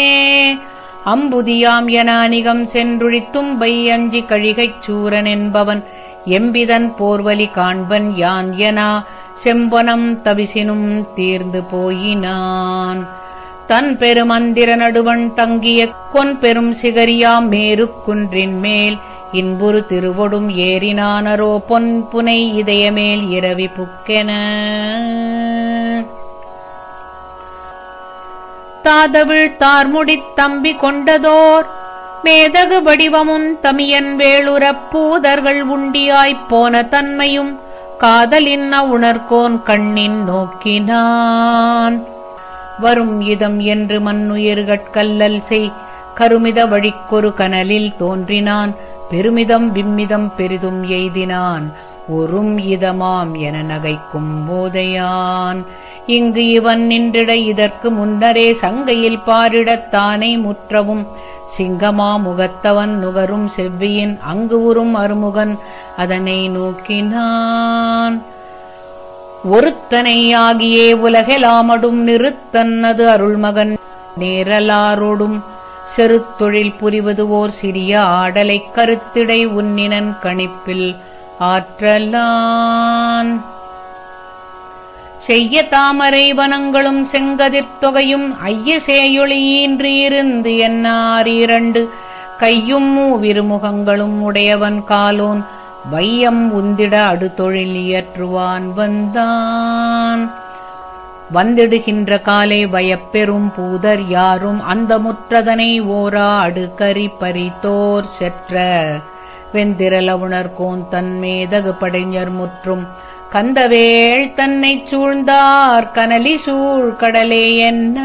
அம்புதியாம் என அணிகம் சென்றுழித்தும் அஞ்சி கழிகைச் சூரன் என்பவன். எம்பிதன் போர்வலி காண்பன் யான் எனா செம்பனம் தவிசினும் தீர்ந்து போயினான். தன் பெருமந்திர நடுவன் தங்கிய கொன் பெரும் சிகரியாம் மேருக்குன்றின் மேல் இன்புறு திருவொடும் ஏறினானரோ பொன் புனை இதயமேல் இரவி புக்கென. தாதவிழ் தார்முடித் தம்பி கொண்டதோர் மேதகு வடிவமும் தமியன் வேளுரப் பூதர்கள் உண்டியாய்ப் போன தன்மையும் காதலின் உணர்கோன் கண்ணின் நோக்கினான். வரும் இதம் என்று மண்ணுயிர்கட்கல்லல் செய் கருமித வழிக்கொரு கனலில் தோன்றினான். பெருமிதம் விம்மிதம் பெரிதும் எய்தினான். ஒரும் இதமாம் என நகைக்கும் போதையான். இங்கு இவன் நின்றிட இதற்கு முன்னரே சங்கையில் பாரிடத்தானை முற்றவும். சிங்கமா முகத்தவன் நுகரும் செவ்வியின் அங்கு உறும் அருமுகன் அதனை நோக்கினான். ஒருத்தனையாகியே உலகெலாமடும் நிறுத்தன்னது அருள்மகன். நேரலாரோடும் செருத்தொழில் புரிவது ஓர் சிறிய ஆடலைக் கருத்திடை உன்னினன் கணிப்பில் ஆற்றலான். செய்ய தாமரை வனங்களும் செங்கதிர்த்தொகையும் ஐய சேயொளியின்றியிருந்து என்னார் இரண்டு. கையும் மூவிருமுகங்களும் உடையவன் காலோன் வையம் உந்திட அடுதொழில் இயற்றுவான் வந்தான். வந்திடுகின்ற காலை வயப்பெரும் பூதர் யாரும் அந்த முற்றதனை ஓரா அடுக்கறி பறித்தோர் செற்ற. வெந்திரலவுணர்கோன் தன்மேதகு படைஞர் முற்றும். கந்தவேள் தன்னை சூழ்ந்தார் கனலி சூழ் கடலே என்ன?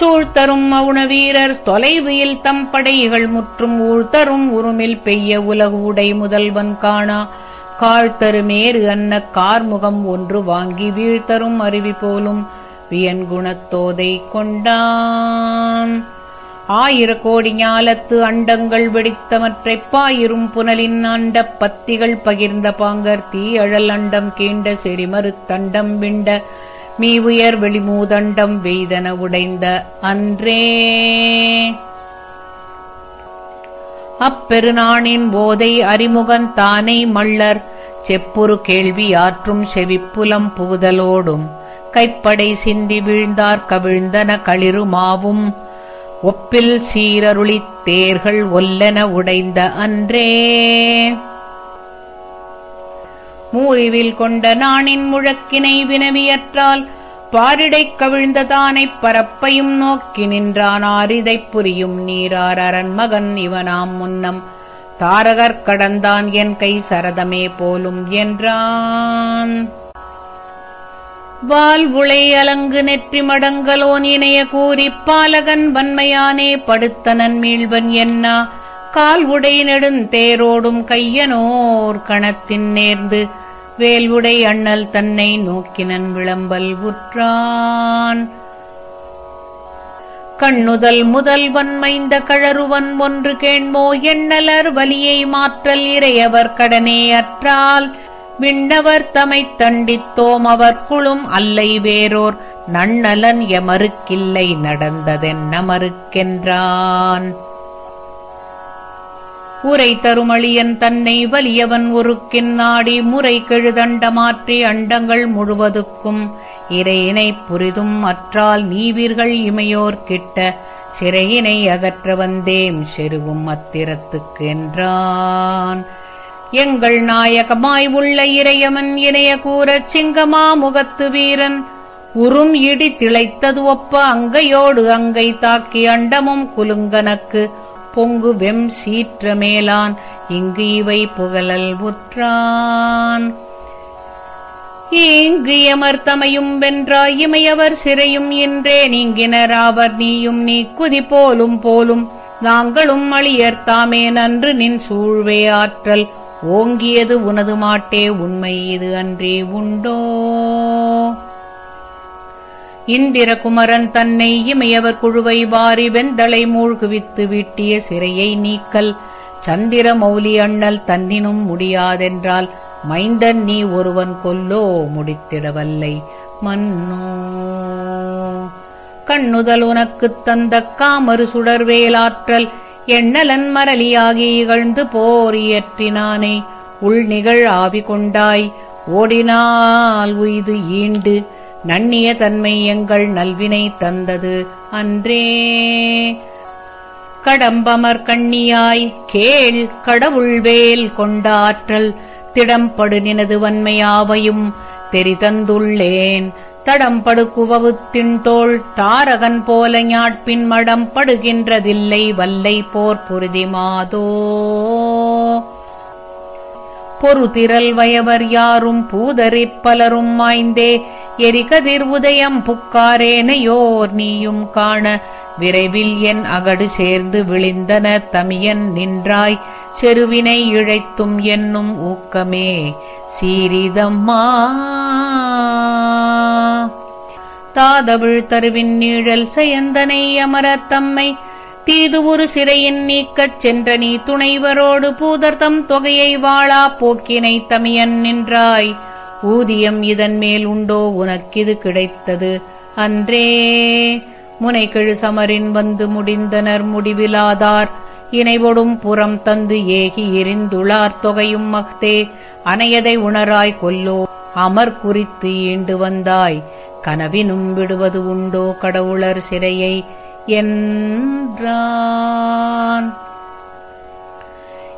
சூழ்த்தரும் அவுண வீரர் தொலைவியில் தம் படைகள் முற்றும். ஊழ்த்தரும் உருமில் பெய்ய உலகு உடை முதல்வன் காணா. காழ்த்தரு மேறு அன்ன கார்முகம் ஒன்று வாங்கி வீழ்த்தரும் அருவி போலும். வியன் குணத்தோதை கொண்டான். ஆயிர கோடி ஞாலத்து அண்டங்கள் வெடித்தமற்றைப் பாயிரும் புனலின் அண்டப் பத்திகள் பகிர்ந்த பாங்கர் தீ அழல் அண்டம் கீண்ட செறிமறுத்தண்டம் விண்ட மீ உயர் வெளிமூதண்டம் வெய்தன உடைந்த அன்றே. அப்பெருநாணின் போதை அறிமுகன் தானை மள்ளர். செப்புரு கேள்வியாற்றும் செவிப்புலம் புகுதலோடும். கைப்படை சிந்தி வீழ்ந்தார் கவிழ்ந்தன களிருமாவும் ஒப்பில் சீரருளித் தேர்கள் ஒல்லென உடைந்த அன்றே. மூறிவில் கொண்ட நாணின் முழக்கினை வினவியற்றால் பாரிடைக் கவிழ்ந்ததானைப் பரப்பையும் நோக்கி நின்றான் ஆரிதைப் புரியும் நீரார் அரண்மகன் இவனாம் முன்னம். தாரகர் கடந்தான் என் கை சரதமே போலும் என்றான். வால் அலங்கு நெற்றி மடங்கலோன் இணைய கூறிப் பாலகன் வன்மையானே படுத்தனன் மீள்வன் என்னா. கால் உடை நெடுந்தேரோடும் கையனோர் கணத்தின் நேர்ந்து வேல் உடை அண்ணல் தன்னை நோக்கினன் விளம்பல் உற்றான். கண்ணுதல் முதல்வன் மைந்த கழறுவன் ஒன்று கேண்மோ எண்ணலர் வலியை மாற்றல் இறையவர் கடனே அற்றால். விண்ணவர் தமை தண்டித்தோம் அவர் குழும் அல்லை வேறோர் நன்னலன் எமருக்கில்லை நடந்ததென்ன மறுக்கென்றான் உரை தருமளியன் தன்னை வலியவன் ஒருக்கின் நாடி முறை கெழுதண்டமாற்றி அண்டங்கள் முழுவதுக்கும். இறையினை புரிதும் அற்றால் நீவீர்கள் இமையோர் கிட்ட. சிறையினை அகற்ற வந்தேம் செருவும் அத்திரத்துக்கு என்றான். எங்கள் நாயகமாய் உள்ள இறையமன் இணைய கூறச் சிங்கமா முகத்து வீரன். உறும் இடி திளைத்தது ஒப்ப அங்கையோடு அங்கை தாக்கி அண்டமும் குலுங்கனக்கு. பொங்கு வெம் சீற்ற மேலான் இங்கு இவை புகழல் உற்றான். இங்கு எமர்த்தமையும் வென்றாய் இமையவர் சிறையும் இன்றே நீங்கினராவர் நீயும் நீ குதி போலும் போலும். நாங்களும் அழியர்த்தாமே நன்று நின் சூழ்வே ஆற்றல். ஓங்கியது உனது மாட்டே உண்மை இது அன்றே உண்டோ? இந்திரகுமரன் தன்னை இமையவர் குழுவை வாரி வெந்தளை மூழ்குவித்து வீட்டிய சிறையை நீக்கல். சந்திர மௌலி அண்ணல் தன்னினும் முடியாதென்றால் மைந்தன் நீ ஒருவன் கொல்லோ முடித்திடவல்லை. மன்னோ. கண்ணுதல் உனக்குத் தந்த காமறு சுடர்வேலாற்றல் எண்ணலன் மரலியாகி இகழ்ந்து போர் இயற்றினானே. உள் நிகழ் ஆவி கொண்டாய் ஓடினால் உய்து ஈண்டு. நன்னிய தன்மை எங்கள் நல்வினை தந்தது அன்றே. கடம்பமர் கண்ணியாய் கேள் கடவுள்வேல் கொண்டாற்றல் திடம்படு நினது வன்மையாவையும் தெரிதந்துள்ளேன். தடம்படு குவவு தோள் தாரகன் போல ஞாட்பின் மடம் படுகின்றதில்லை வல்லை போர் புரிதி மாதோ. பொறுதிரல் வயவர் யாரும் பூதரிப் பலரும் மாய்ந்தே. எரிகதிர் உதயம் புக்காரேனையோர் நீயும் காண. விரைவில் என் அகடு சேர்ந்து விழிந்தன தமியன் நின்றாய். செருவினை இழைத்தும் என்னும் ஊக்கமே. சீரிதம்மா. தாதவிழ் தருவின் நீழல் செயந்தனை அமரத் தம்மை. தீது ஒரு சிறையின் நீக்கச் சென்ற நீ துணைவரோடு பூதர்தம் தொகையை வாழா போக்கினை தமியன் நின்றாய். ஊதியம் இதன் மேல் உண்டோ? உனக்கிது கிடைத்தது. அன்றே முனைகெழு சமரின் வந்து முடிந்தனர் முடிவிலாதார். இணைவொடும் புறம் தந்து ஏகி எரிந்துளார் தொகையும் மக்தே அணையதை உணராய் கொல்லோ? அமர் குறித்து ஈண்டு வந்தாய். கனவினும் விடுவது உண்டோ? கடவுளர் சிறையை என்றான்.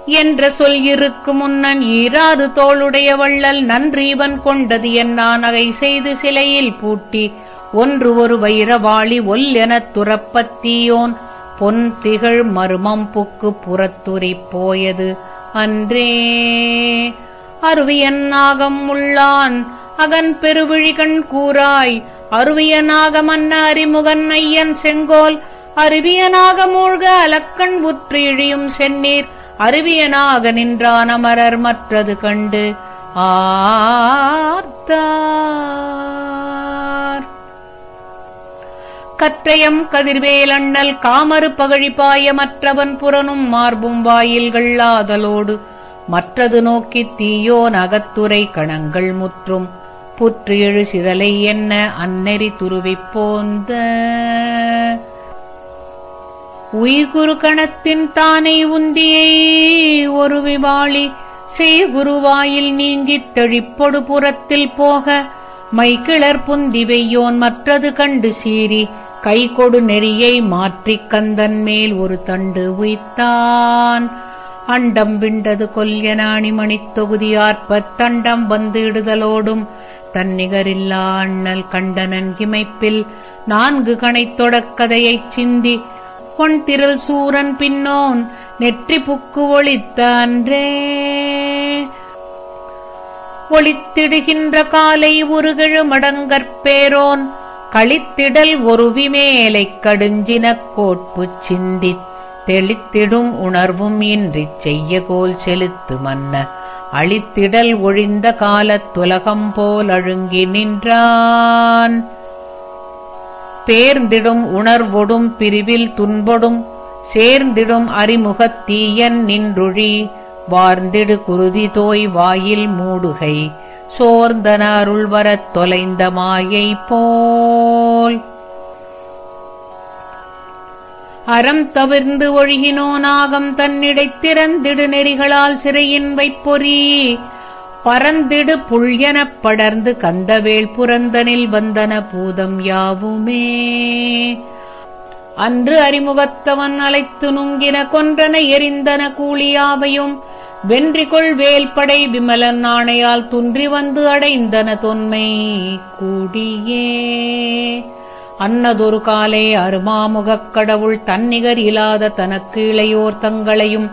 என்ற சொல் இருக்கு முன்னன் ஈராது தோளுடைய வள்ளல் நன்றி இவன் கொண்டது என்னான் அகை செய்து சிலையில் பூட்டி ஒன்று ஒரு வைரவாளி ஒல் எனத் துறப்பத்தீயோன் பொன் திகழ் மருமம் புக்கு புறத்துரிப் போயது அன்றே. அருவியன் நாகம் உள்ளான் அகன் பெருவிழிகண் கூறாய் அருவியனாக மன்ன அறிமுகன் ஐயன் செங்கோல் அருவியனாக மூழ்க அலக்கண் உற்று இழியும் செந்நீர் அருவியனாக நின்றான் அமரர் மற்றது கண்டு. ஆர்த்தார். கற்றயம் கதிர்வேலண்ணல் காமறு பகழிப்பாய மற்றவன் புறனும் மார்பும் வாயில்கள் ஆதலோடு. மற்றது நோக்கித் தீயோன் அகத்துரை கணங்கள் முற்றும். புற்று எழுசிதலை என்ன? அன்னெறி துருவிப் போந்த. உய்குரு கணத்தின் தானை உந்தியை ஒரு விவாளி செய்குருவாயில் நீங்கித் தெழிப்பொடு புறத்தில் போக மைக்கிளர் புந்தி வெய்யோன் மற்றது கண்டு சீறி கைகொடு நெறியை மாற்றிக் கந்தன் மேல் ஒரு தண்டு உய்த்தான். அண்டம் விண்டது கொல்யனாணி மணித் தொகுதியார்ப்பத் தண்டம் வந்து இடுதலோடும் தன்னிகரில்லா அண்ணல் கண்டனன் இமைப்பில் நான்கு கணைத் தொடக்கதையைச் சிந்தி பொன் திரள் சூரன் பின்னோன் நெற்றி புக்கு ஒளித்த அன்றே. ஒளித்திடுகின்ற காலை உருகிழு மடங்கற்பேரோன் களித்திடல் ஒருவி மேலைக் கடுஞ்சினக் கோட்புச் சிந்தித் தெளித்திடும் உணர்வும் இன்றிச் செய்ய கோல் செலுத்து மன்ன. அழித்திடல் ஒழிந்த காலத்துலகம் போல் அழுங்கி நின்றான். பேர்ந்திடும் உணர்வொடும் பிரிவில் துன்பொடும் சேர்ந்திடும் அறிமுகத் தீயன் நின்றொழி வார்ந்திடு குருதி தோய் வாயில் மூடுகை சோர்ந்தன அருள்வரத் தொலைந்த மாயை போல். அறம் தவிர்ந்து ஒழுகினோனாகம் தன்னிடைத் திறந்திடு நெறிகளால் சிறையின் வைப்பொறி பறந்திடு புள்யனப் படர்ந்து கந்தவேள் புரந்தனில் வந்தன பூதம் யாவுமே. அன்று அறிமுகத்தவன் அழைத்து நுங்கின கொன்றன எரிந்தன கூலியாவையும் வென்றிகொள் வேல்படை விமலன் ஆணையால் துன்றி வந்து அடைந்தன தொன்மை கூடியே. அன்னதொரு காலே அருமாமுகக் கடவுள் தன்னிகர் இலாத தனக்கு இளையோர் தங்களையும்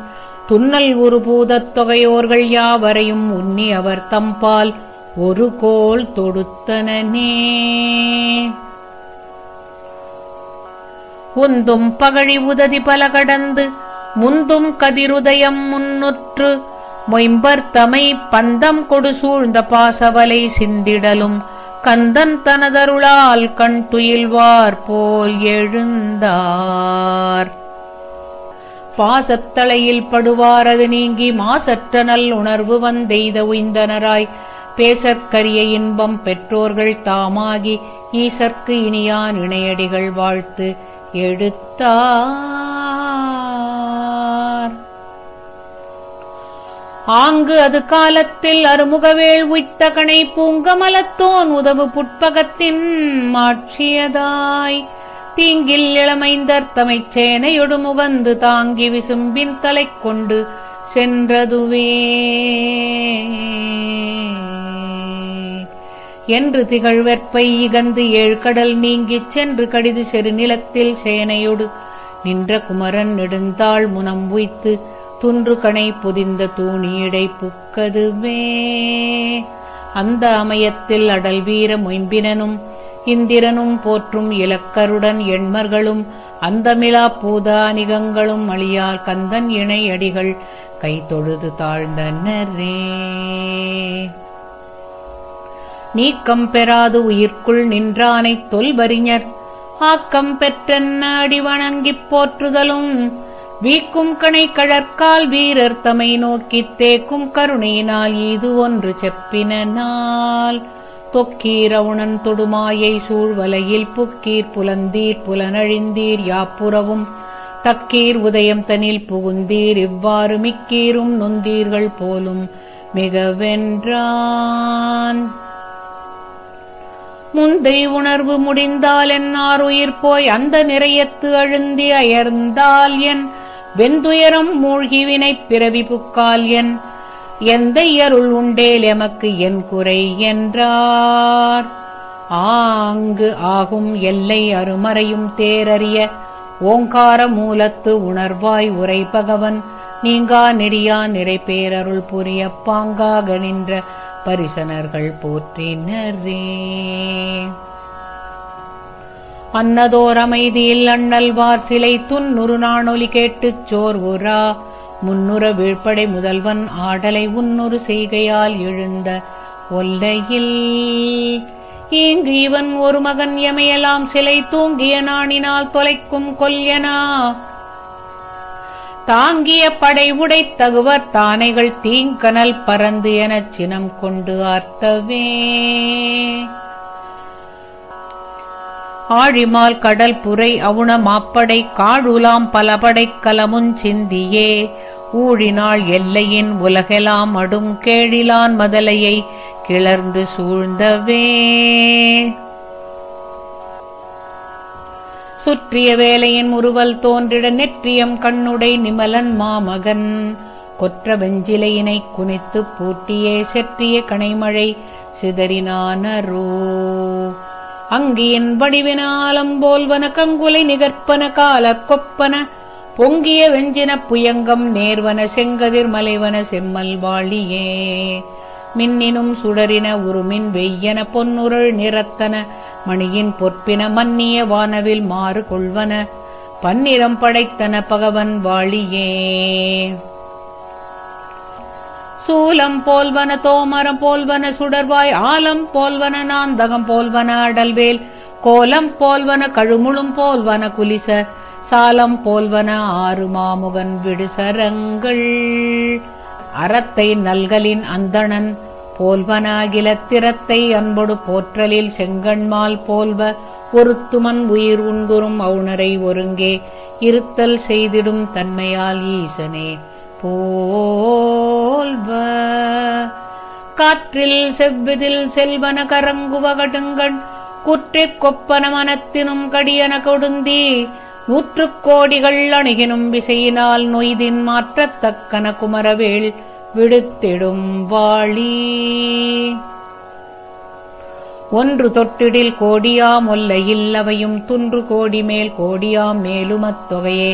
துன்னல் ஒரு பூதத் தொகையோர்கள் யாவரையும் உன்னி அவர் தம்பால் ஒரு கோல் தொடுத்தனனே. உந்தும் பகழி உததி பல கடந்து முந்தும் கதிருதயம் முன்னுற்று மொயம்பர் தமை பந்தம் கொடு சூழ்ந்த பாசவலை சிந்திடலும் கந்தன் தனதருளால் கண் துயில்வார் போல் எழுந்தார். பாசத்தலையில் படுவாரது நீங்கி மாசற்ற நல் உணர்வு வந்தெய்த உய்ந்தனராய் பேசற்கரிய இன்பம் பெற்றோர்கள் தாமாகி ஈசற்கு இனியான் இணையடிகள் வாழ்த்து எடுத்தார். ஆங்கு அது காலத்தில் அருமுகவேள் உய்த்த கணை பூங்கமலத்தோன் உதவு புட்பகத்தின் மாட்சியதாய். தீங்கில் இளமைந்தர்த்தமைச் சேனையொடு முகந்து தாங்கி விசும்பின் தலை கொண்டு சென்றதுவே. என்று திகழ்வெற்பை இகந்து ஏழ்கடல் நீங்கிச் சென்று கடிது செருநிலத்தில் சேனையொடு நின்ற குமரன் நெடுந்தாள் முனம் உய்த்து துன்று கணை புதிந்த தூணீடை புக்கதுவே அந்த அமயத்தில் அடல் வீர மொயம்பினனும் இந்திரனும் போற்றும் இலக்கருடன் எண்மர்களும் அந்தமிலா பூதானிகங்களும் அழியால் கந்தன் இணை அடிகள் கை தொழுது தாழ்ந்தனரே. நீக்கம் பெறாது உயிர்க்குள் நின்றானைத் தொல்வறிஞர் ஆக்கம் பெற்றென்ன அடி வணங்கிப் போற்றுதலும் வீக்கும் கணை கழற்கால் வீரர் தமை நோக்கித் தேக்கும் கருணையினால் இது ஒன்று செப்பினால் தொக்கீரவுணன் தொடுமாயை சூழ்வலையில் புக்கீர் புலந்தீர் புலனழிந்தீர் யாப்புறவும். தக்கீர் உதயம் தனில் புகுந்தீர் இவ்வாறு மிக்கீரும் நொந்தீர்கள் போலும் மிகவென்றான். முந்தை உணர்வு முடிந்தால் என்னார் உயிர் போய் அந்த நிறையத்து அழுந்தி அயர்ந்தால் என் வெந்துயரம் மூழ்கி வினைப் பிறவி புக்கால் என் எந்த இயருள் உண்டேல் எமக்கு என் குறை என்றார். ஆங்கு ஆகும் எல்லை அருமறையும் தேரறிய ஓங்கார மூலத்து உணர்வாய் உரை பகவன் நீங்கா நெறியா நிறை பேரருள் புரிய பாங்காக நின்ற பரிசனர்கள் போற்றினரே. அன்னதோர் அமைதியில் அண்ணல்வார் சிலை துன்னுரு நாணொலி கேட்டுச் சோர்வுரா முன்னுற வீழ்படை முதல்வன் ஆடலை உன்னுறு செய்கையால் எழுந்த ஒல்லையில். இங்கு இவன் ஒரு மகன் எமையலாம் சிலை தூங்கிய நாணினால் தொலைக்கும் கொல்யனா. தாங்கிய படை உடைத் தகுவர் தானைகள் தீங்கனல் பறந்து எனச் சினம் கொண்டு ஆர்த்தவே. ஆழிமால் கடல் புரை அவுண மாப்படை காடுலாம் பலபடைக் கலமுஞ் சிந்தியே. ஊழினாள் எல்லையின் உலகெலாம் அடும் கேழிலான் மதலையை கிளர்ந்து சூழ்ந்தவே. சுற்றிய வேலையின் முறுவல் தோன்றிட நெற்றியம் கண்ணுடை நிமலன் மாமகன். கொற்ற வெஞ்சிலையினைக் குனித்துப் பூட்டியே செற்றிய கனைமழை சிதறினானரோ. அங்கியின் வடிவினாலம் போல்வன கங்குலை நிகற்பன கால கொப்பன பொங்கிய வெஞ்சின புயங்கம் நேர்வன செங்கதிர் மலைவன செம்மல் வாழியே. மின்னினும் சுடரின உருமின் வெய்யன பொன்னுரள் நிறத்தன மணியின் பொற்பின மன்னிய வானவில் மாறு கொள்வன பன்னிறம் படைத்தன பகவன் வாழியே. சூலம் போல்வன தோமரம் போல்வன சுடர்வாய் ஆலம் போல்வன நாந்தகம் போல்வன அடல்வேல் கோலம் போல்வன கழுமுழும் போல்வன குலிச சாலம் போல்வன ஆறு மாமுகன் விடுசரங்கள். அறத்தை நல்கலின் அந்தணன் போல்வனாகில திறத்தை அன்பொடு போற்றலில் செங்கண்மால் போல்வ ஒருத்துமன் உயிர் உண்குறும் அவுணரை ஒருங்கே இருத்தல் செய்திடும் தன்மையால் ஈசனே போ காற்றில் செவ்விதில் செல்வன கரங்குவகடுங்கண் குற்றிற் கொப்பன மனத்தினும் கடியன கொடுந்தி நூற்றுக் கோடிகள் அணுகினும் விசையினால் நொய்தின் மாற்றத்தக்கன குமரவேள் விடுத்திடும் வாழி ஒன்று தொட்டிடில் கோடியாம் ஒல்லையில் அவையும் துன்று கோடி மேல் கோடியாம் மேலுமத்தொகையே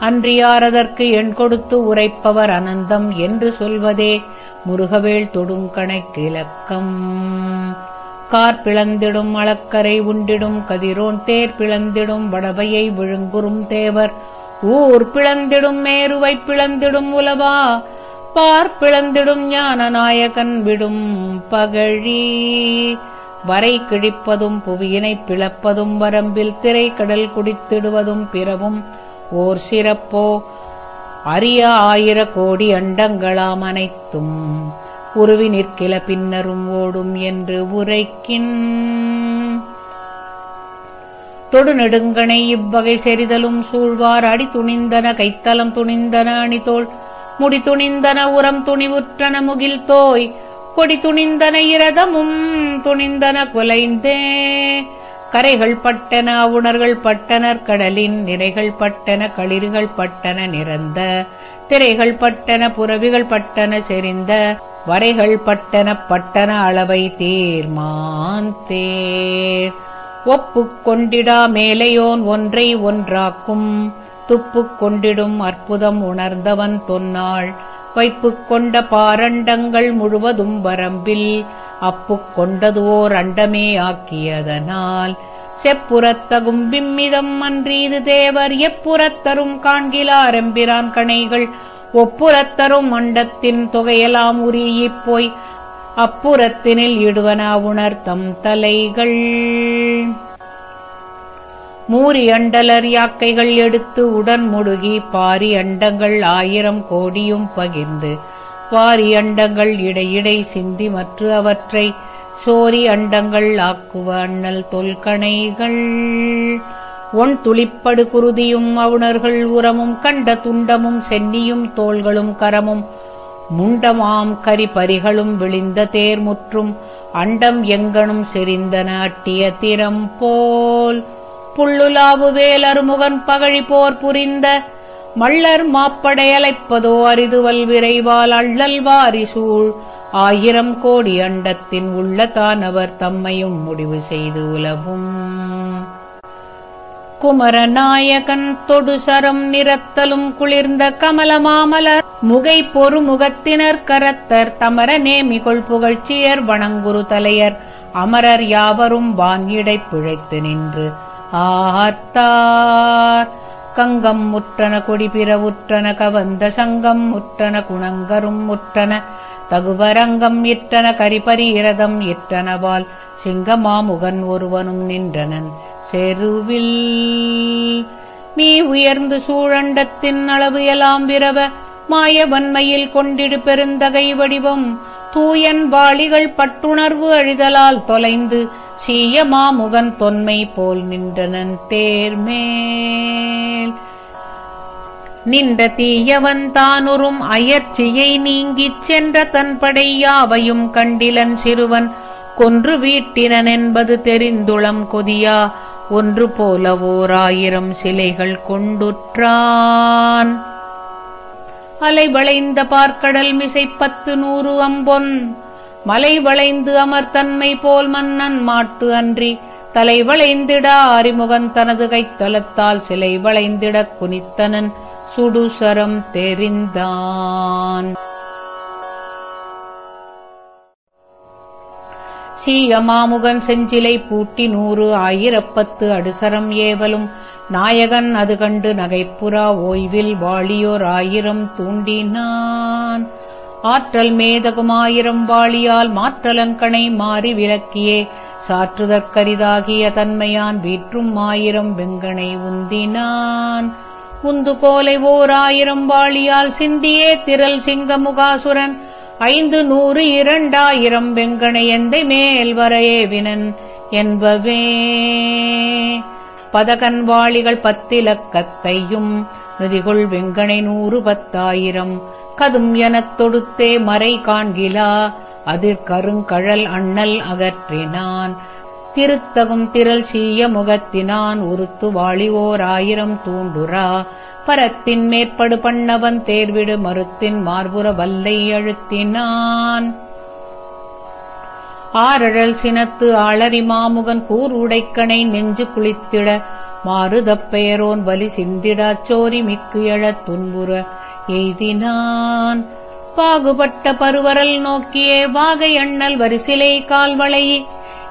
அன்றியாரதற்கு எண் கொடுத்து உரைப்பவர் அனந்தம் என்று சொல்வதே. முருகவேள் தொடுங்கணக்கிலக்கம் கார் பிளந்திடும் அளக்கரை உண்டிடும் கதிரோன் தேர் பிளந்திடும் வடவையை விழுங்குறும் தேவர். ஊர் பிளந்திடும் மேருவை பிளந்திடும் உலவா. பார் பிளந்திடும் ஞான நாயகன் விடும் பகழி. வரை கிழிப்பதும் புவியினைப் பிளப்பதும் வரம்பில் திரை கடல் குடித்திடுவதும் பிறவும். ஓர் சிறப்போ அரிய ஆயிர கோடி அண்டங்களாம் அனைத்தும் உருவி நிற்கில பின்னரும் ஓடும் என்று உரைக்கின். தொடுநெடுங்கனை இவ்வகை செறிதலும் சூழ்வார். அடி துணிந்தன கைத்தலம் துணிந்தன அணிதோள். முடி துணிந்தன உரம் துணிவுற்றன முகில் தோய். கொடி துணிந்தன இரதமும் துணிந்தன குலைந்தே. கரைகள் பட்டன அவுணர்கள் பட்டனர் கடலின் நிறைகள் பட்டன களிர்கள் பட்டன நிறந்த திரைகள் பட்டன புறவிகள் பட்டன செறிந்த வரைகள் பட்டன பட்டன அளவை தீர்மான் தேர். ஒப்புக் கொண்டிடா மேலையோன் ஒன்றை ஒன்றாக்கும் துப்புக் கொண்டிடும் அற்புதம் உணர்ந்தவன் தொன்னாள். வைப்புக் கொண்ட பாரண்டங்கள் முழுவதும் வரம்பில் அப்புக் கொண்டதுவோர் அண்டமே ஆக்கியதனால் செப்புறத்தகும் விம்மிதம் அன்றீது தேவர் எப்புறத்தரும் காண்கிலாரெம்பிரான் கணைகள் ஒப்புறத்தரும் அண்டத்தின் தொகையெல்லாம் உரியப் போய் அப்புறத்தினில் இடுவனா உணர்த்தம் தலைகள். மூரி அண்டலர் யாக்கைகள் எடுத்து உடன் முடுகி பாரி அண்டங்கள் ஆயிரம் கோடியும் பகிர்ந்து வாரி அண்டங்கள் இடையிடை சிந்தி மற்ற அவற்றை சோரி அண்டங்கள் ஆக்குவ அண்ணல் தொல்கணைகள். ஒன் துளிப்படு குருதியும் அவுணர்கள் உரமும் கண்ட துண்டமும் சென்னியும் தோள்களும் கரமும் முண்டமாம் கரிபரிகளும் விழிந்த தேர்முற்றும் அண்டம் எங்கனும் செறிந்தன அட்டிய திறம் போல் புள்ளுலாவு வேலருமுகன் பகழி போர் புரிந்த மள்ளர் மாப்படையலைப்பதோ அரிதுவல் விரைவால் அள்ளல் வாரி சூழ். ஆயிரம் கோடி அண்டத்தின் அவர் தம்மையும் முடிவு செய்து உலவும். குமரநாயகன் தொடுசரம் நிறத்தலும் குளிர்ந்த கமலமாமலர் முகை பொறு முகத்தினர் கரத்தர் தமர நேமிகொள் புகழ்ச்சியர் வணங்குரு தலையர். அமரர் யாவரும் வான் இடை பிழைத்து நின்று. ஆர்த்தார். கங்கம் முற்றன கொடிபிற உற்றன கவந்த சங்கம் முற்றன குணங்கரும் முற்றன தகுவரங்கம் இற்றன கரிபரீரதம் இற்றனவால் சிங்கமாமுகன் ஒருவனும் நின்றனன் செருவில். மீ உயர்ந்து சூழண்டத்தின் அளவு எலாம் விரவ மாய வன்மையில் கொண்டிடு பெருந்தகை வடிவம் தூயன் வாளிகள் பட்டுணர்வு அழிதலால் தொலைந்து சீயமாமுகன் தொன்மை போல் நின்றனன் தேர்மேல். நின்ற தீயவன் தானுறும் அயற்சியை நீங்கிச் சென்ற தன் படையாவையும் கண்டிலன் சிறுவன் கொன்று வீட்டினன் என்பது தெரிந்துளம் கொதியா. ஒன்று போல ஓர் ஆயிரம் சிலைகள் கொண்டுற்றான். அலை வளைந்த பார்க்கடல் மிசை பத்து நூறு அம்பொன். மலை வளைந்து அமர்தன்மை போல் மன்னன் மாட்டு அன்றி தலை வளைந்திட அறிமுகன் தனது கைத்தலத்தால் சிலை வளைந்திடக் குனித்தனன் சுடுசரம் தெரிந்தான். சீயமாமுகன் செஞ்சிலை பூட்டி நூறு ஆயிரப்பத்து அடுசரம் ஏவலும் நாயகன் அது கண்டு நகைப்புறா ஓய்வில் வாழியோர் ஆயிரம் தூண்டினான். ஆற்றல் மேதகுமாயிரம் வாழியால் மாற்றலங்கனை மாறி விளக்கியே. சாற்றுதற்கரிதாகிய தன்மையான் வீற்றும் ஆயிரம் வெங்கனை உந்தினான். உந்து கோலை ஓர் ஆயிரம் வாழியால் சிந்தியே திரள் சிங்கமுகாசுரன் ஐந்து நூறு இரண்டாயிரம் வெங்கனை எந்தை மேல் வரையேவினன் என்பவே. பதகன் வாளிகள் பத்திலக்கத்தையும் நிதிகுள் வெங்கனை நூறு பத்தாயிரம். கதும் எனத் தொடுத்தே மறை காண்கிலா. அதிர் கருங்கழல் அண்ணல் அகற்றினான். திருத்தகும் திரள் சீய முகத்தினான். உருத்து வாழிவோர் ஆயிரம் தூண்டுரா பரத்தின் மேற்படு பண்ணவன் தேர்விடு மறுத்தின் மார்புற வல்லை அழுத்தினான். ஆரழல் சினத்து ஆளறி மாமுகன் கூர் உடைக்கணை நெஞ்சு குளித்திட. மாறுதப் பெயரோன் வலி சிந்திடாச் சோரி மிக்கு எழத் துன்புற. எய்தினான். பாகுபட்ட பருவரல் நோக்கியே வாகை எண்ணல் வரிசிலை கால்வளை.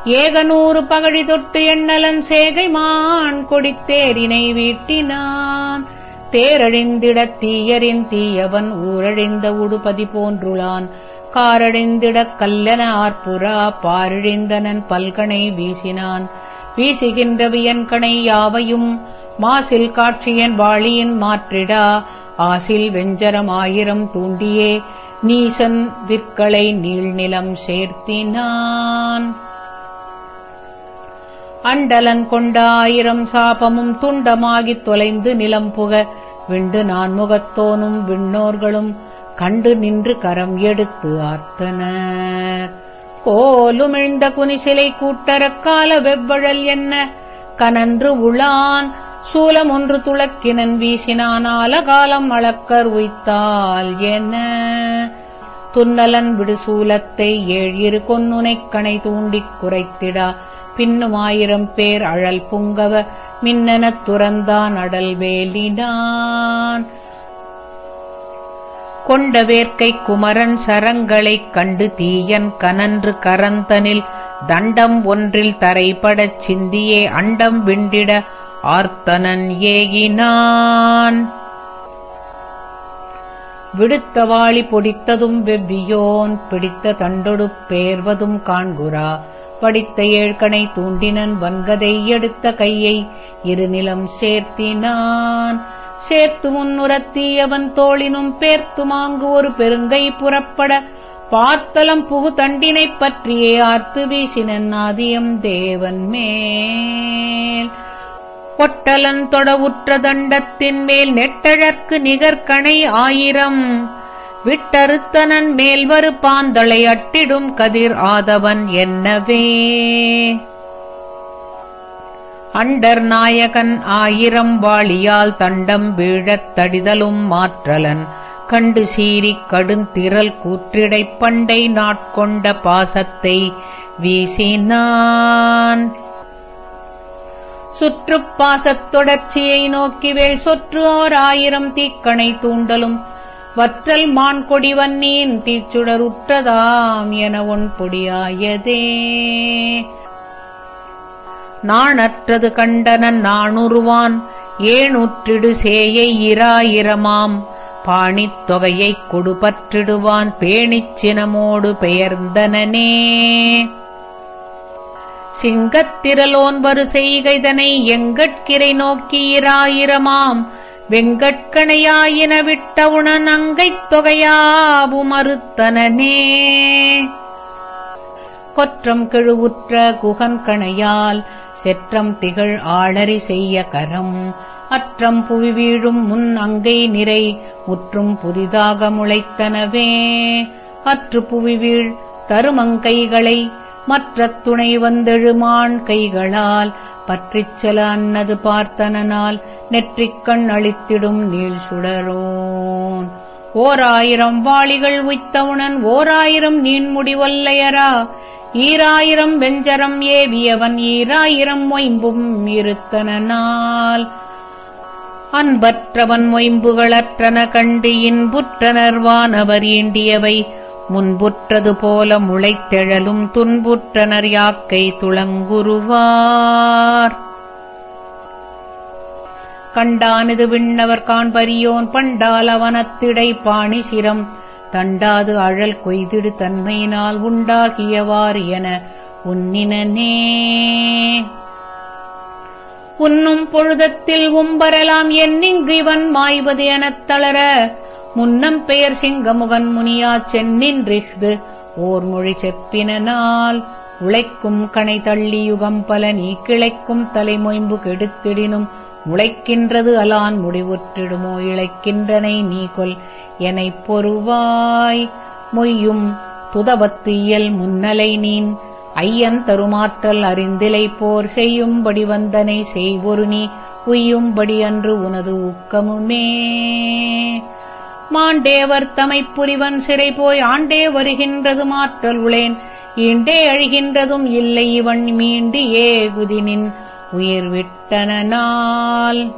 ஏகநூறு பகழி தொட்டு எண்ணலன் சேகை மான் கொடித்தேரினை வீட்டினான். தேரழிந்திடத் தீயரின் தீயவன் ஊரழிந்த உடுபதி போன்றுளான். காரழிந்திடக் கல்லன ஆர்ப்புறா பாரிழிந்தனன் பல்கனை வீசினான். வீசுகின்ற வியன்கணை யாவையும் மாசில் காட்சியன் வாளியின் மாற்றிடா. ஆசில் வெஞ்சரம் ஆயிரம் தூண்டியே நீசன் விற்களை நீள்நிலம் சேர்த்தினான். அண்டலன் கொண்ட ஆயிரம் சாபமும் துண்டமாகித் தொலைந்து நிலம் புக விண்டு நான் முகத்தோனும் விண்ணோர்களும் கண்டு நின்று கரம் எடுத்து ஆர்த்தனர் கோலுமிழ்ந்த குனிசிலை கூட்டரக்கால வெவ்வழல் என்ன கனன்று உளான் சூலம் ஒன்று துளக்கினன் வீசினானால காலம் அளக்கர் உய்த்தால் என்ன? துன்னலன் விடு சூலத்தை ஏழிரு கொன்னுனைக் கணை தூண்டிக் குறைத்திடா. பின்னும் ஆயிரம் பேர் அழல் புங்கவ மின்னனத் துறந்தான் அடல் வேலினான் கொண்ட வேர்க்கை குமரன் சரங்களைக் கண்டு தீயன் கனன்று கரந்தனில் தண்டம் ஒன்றில் தரைபடச் சிந்தியே அண்டம் விண்டிட ஆர்த்தனன் ஏகினான். விடுத்தவாளி பொடித்ததும் வெவ்வியோன் பிடித்த தண்டொடு பேர்வதும் காண்குரா படித்த ஏழ்கனை தூண்டினன் வன்கதை எடுத்த கையை இருநிலம் சேர்த்தினான். சேர்த்து முன்னுரத்தியவன் தோளினும் பேர்த்து மாங்கு ஒரு பெருங்கை புறப்பட பார்த்தலம் புகு தண்டினைப் பற்றியே ஆர்த்து வீசினன் ஆதியம் தேவன் மேல். பொட்டலன் தொட தண்டத்தின் மேல் நெட்டழற்கு நிகர்கணை ஆயிரம். விட்டறுத்தனன் மேல்வரு பாந்தளை அட்டிடும் கதிர் ஆதவன் என்னவே. அண்டர் நாயகன் ஆயிரம் வாளியால் தண்டம் வீழத் தடிதலும் மாற்றலன். கண்டு சீரிக் கடுந்திரல் கூற்றிடைப் பண்டை நாட்கொண்ட பாசத்தை வீசினான். சுற்றுப்பாசத் தொடர்ச்சியை நோக்கிவேள். சொற்று ஓர் ஆயிரம் தீக்கணை தூண்டலும். வற்றல் மான் கொடி வன்னியின் தீச்சுடருற்றதாம் என ஒன் பொடியாயதே. நாணற்றது கண்டனன் நாணுருவான். ஏணுற்றிடு சேயை இராயிரமாம். பாணித் தொகையைக் கொடுபற்றிடுவான். பேணிச்சினமோடு பெயர்ந்தனனே. சிங்கத்திரலோன் வரு செய்கைதனை எங்கட்கிரை நோக்கியிராயிரமாம் வெங்கட்கணையாயின விட்டவுணன் அங்கைத் தொகையாவு மறுத்தனே கொற்றம் கிழுவுற்ற குகன்கணையால் செற்றம் திகழ் ஆளறி செய்ய கரம். அற்றம் புவி வீழும் முன் அங்கை நிறை முற்றும் புதிதாக முளைத்தனவே. அற்று புவி வீழ் தருமங்கைகளை மற்ற துணை வந்தெழுமான் கைகளால் பற்றிச் செல அன்னது பார்த்தனால் நெற்றிக்கண் அளித்திடும் நீள் சுடரோன். ஓர் ஆயிரம் வாளிகள் உய்த்தவுணன் ஓர் ஆயிரம் நீண்முடி ஈராயிரம் வெஞ்சரம் ஏவியவன் ஈராயிரம் மொயம்பும் இருத்தனால் அன்பற்றவன் மொயம்புகளற்றன கண்டு இன்புற்றனர் வானவர் ஈண்டியவை முன்புற்றது போல முளைத்தெழலும் துன்புற்றனர் யாக்கை துளங்குருவார். கண்டானது விண்ணவர் காண்பரியோன் பண்டால் அவனத்திடை பாணி சிரம். தண்டாது அழல் கொய்திடு தன்மையினால் உண்டாகியவார் என உன்னினே உன்னும் பொழுதத்தில் உம்பரலாம் என்னிங்கிவன் மாய்வது எனத் தளர முன்னம் பெயர் சிங்கமுகன் முனியா சென்னின்றிஃது. ஓர் மொழி செப்பினால் உழைக்கும் கணை தள்ளி யுகம் பல நீ கிளைக்கும் தலைமொயம்பு கெடுத்திடினும். முளைக்கின்றது அலான் முடிவுற்றிடுமோ இழைக்கின்றனை நீ கொல். எனைப் பொறுவாய். மொய்யும் துதவத்து இயல் முன்னலை நீன். ஐயன் தருமாற்றல் அறிந்திலை போர் செய்யும்படி வந்தனை செய்வொரு நீ. உய்யும்படி அன்று உனது ஊக்கமுமே. மாண்டேவர் தமைப் புரிவன் சிறை போய் ஆண்டே வருகின்றது மாற்றல் உளேன். ஈண்டே அழிகின்றதும் இல்லை இவன் மீண்டு ஏகுதினின் உயிர் விட்டனால்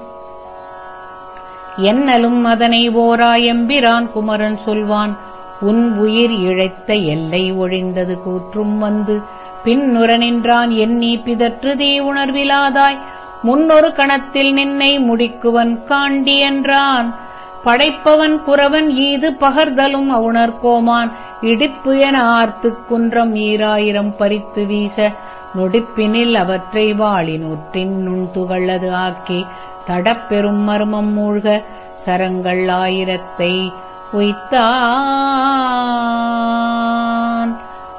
என்னலும் அதனை ஓராயம்பிரான் குமரன் சொல்வான் உன் உயிர் இழைத்த எல்லை ஒழிந்தது கூற்றும் வந்து பின்னுர நின்றான் எண்ணி பிதற்றுதீ உணர்விலாதாய். முன்னொரு கணத்தில் நின்னை முடிக்குவன் காண்டி என்றான். படைப்பவன் குறவன் ஈது பகர்தலும் அவுணர்கோமான் இடிப்பு என ஆர்த்துக் குன்றம் ஈராயிரம் பறித்து வீச. நொடிப்பினில் அவற்றை வாளினூற்றின் நுண்துகளது ஆக்கி. தடப்பெரும் மர்மம் மூழ்க. சரங்கள் ஆயிரத்தை உய்த்தான்.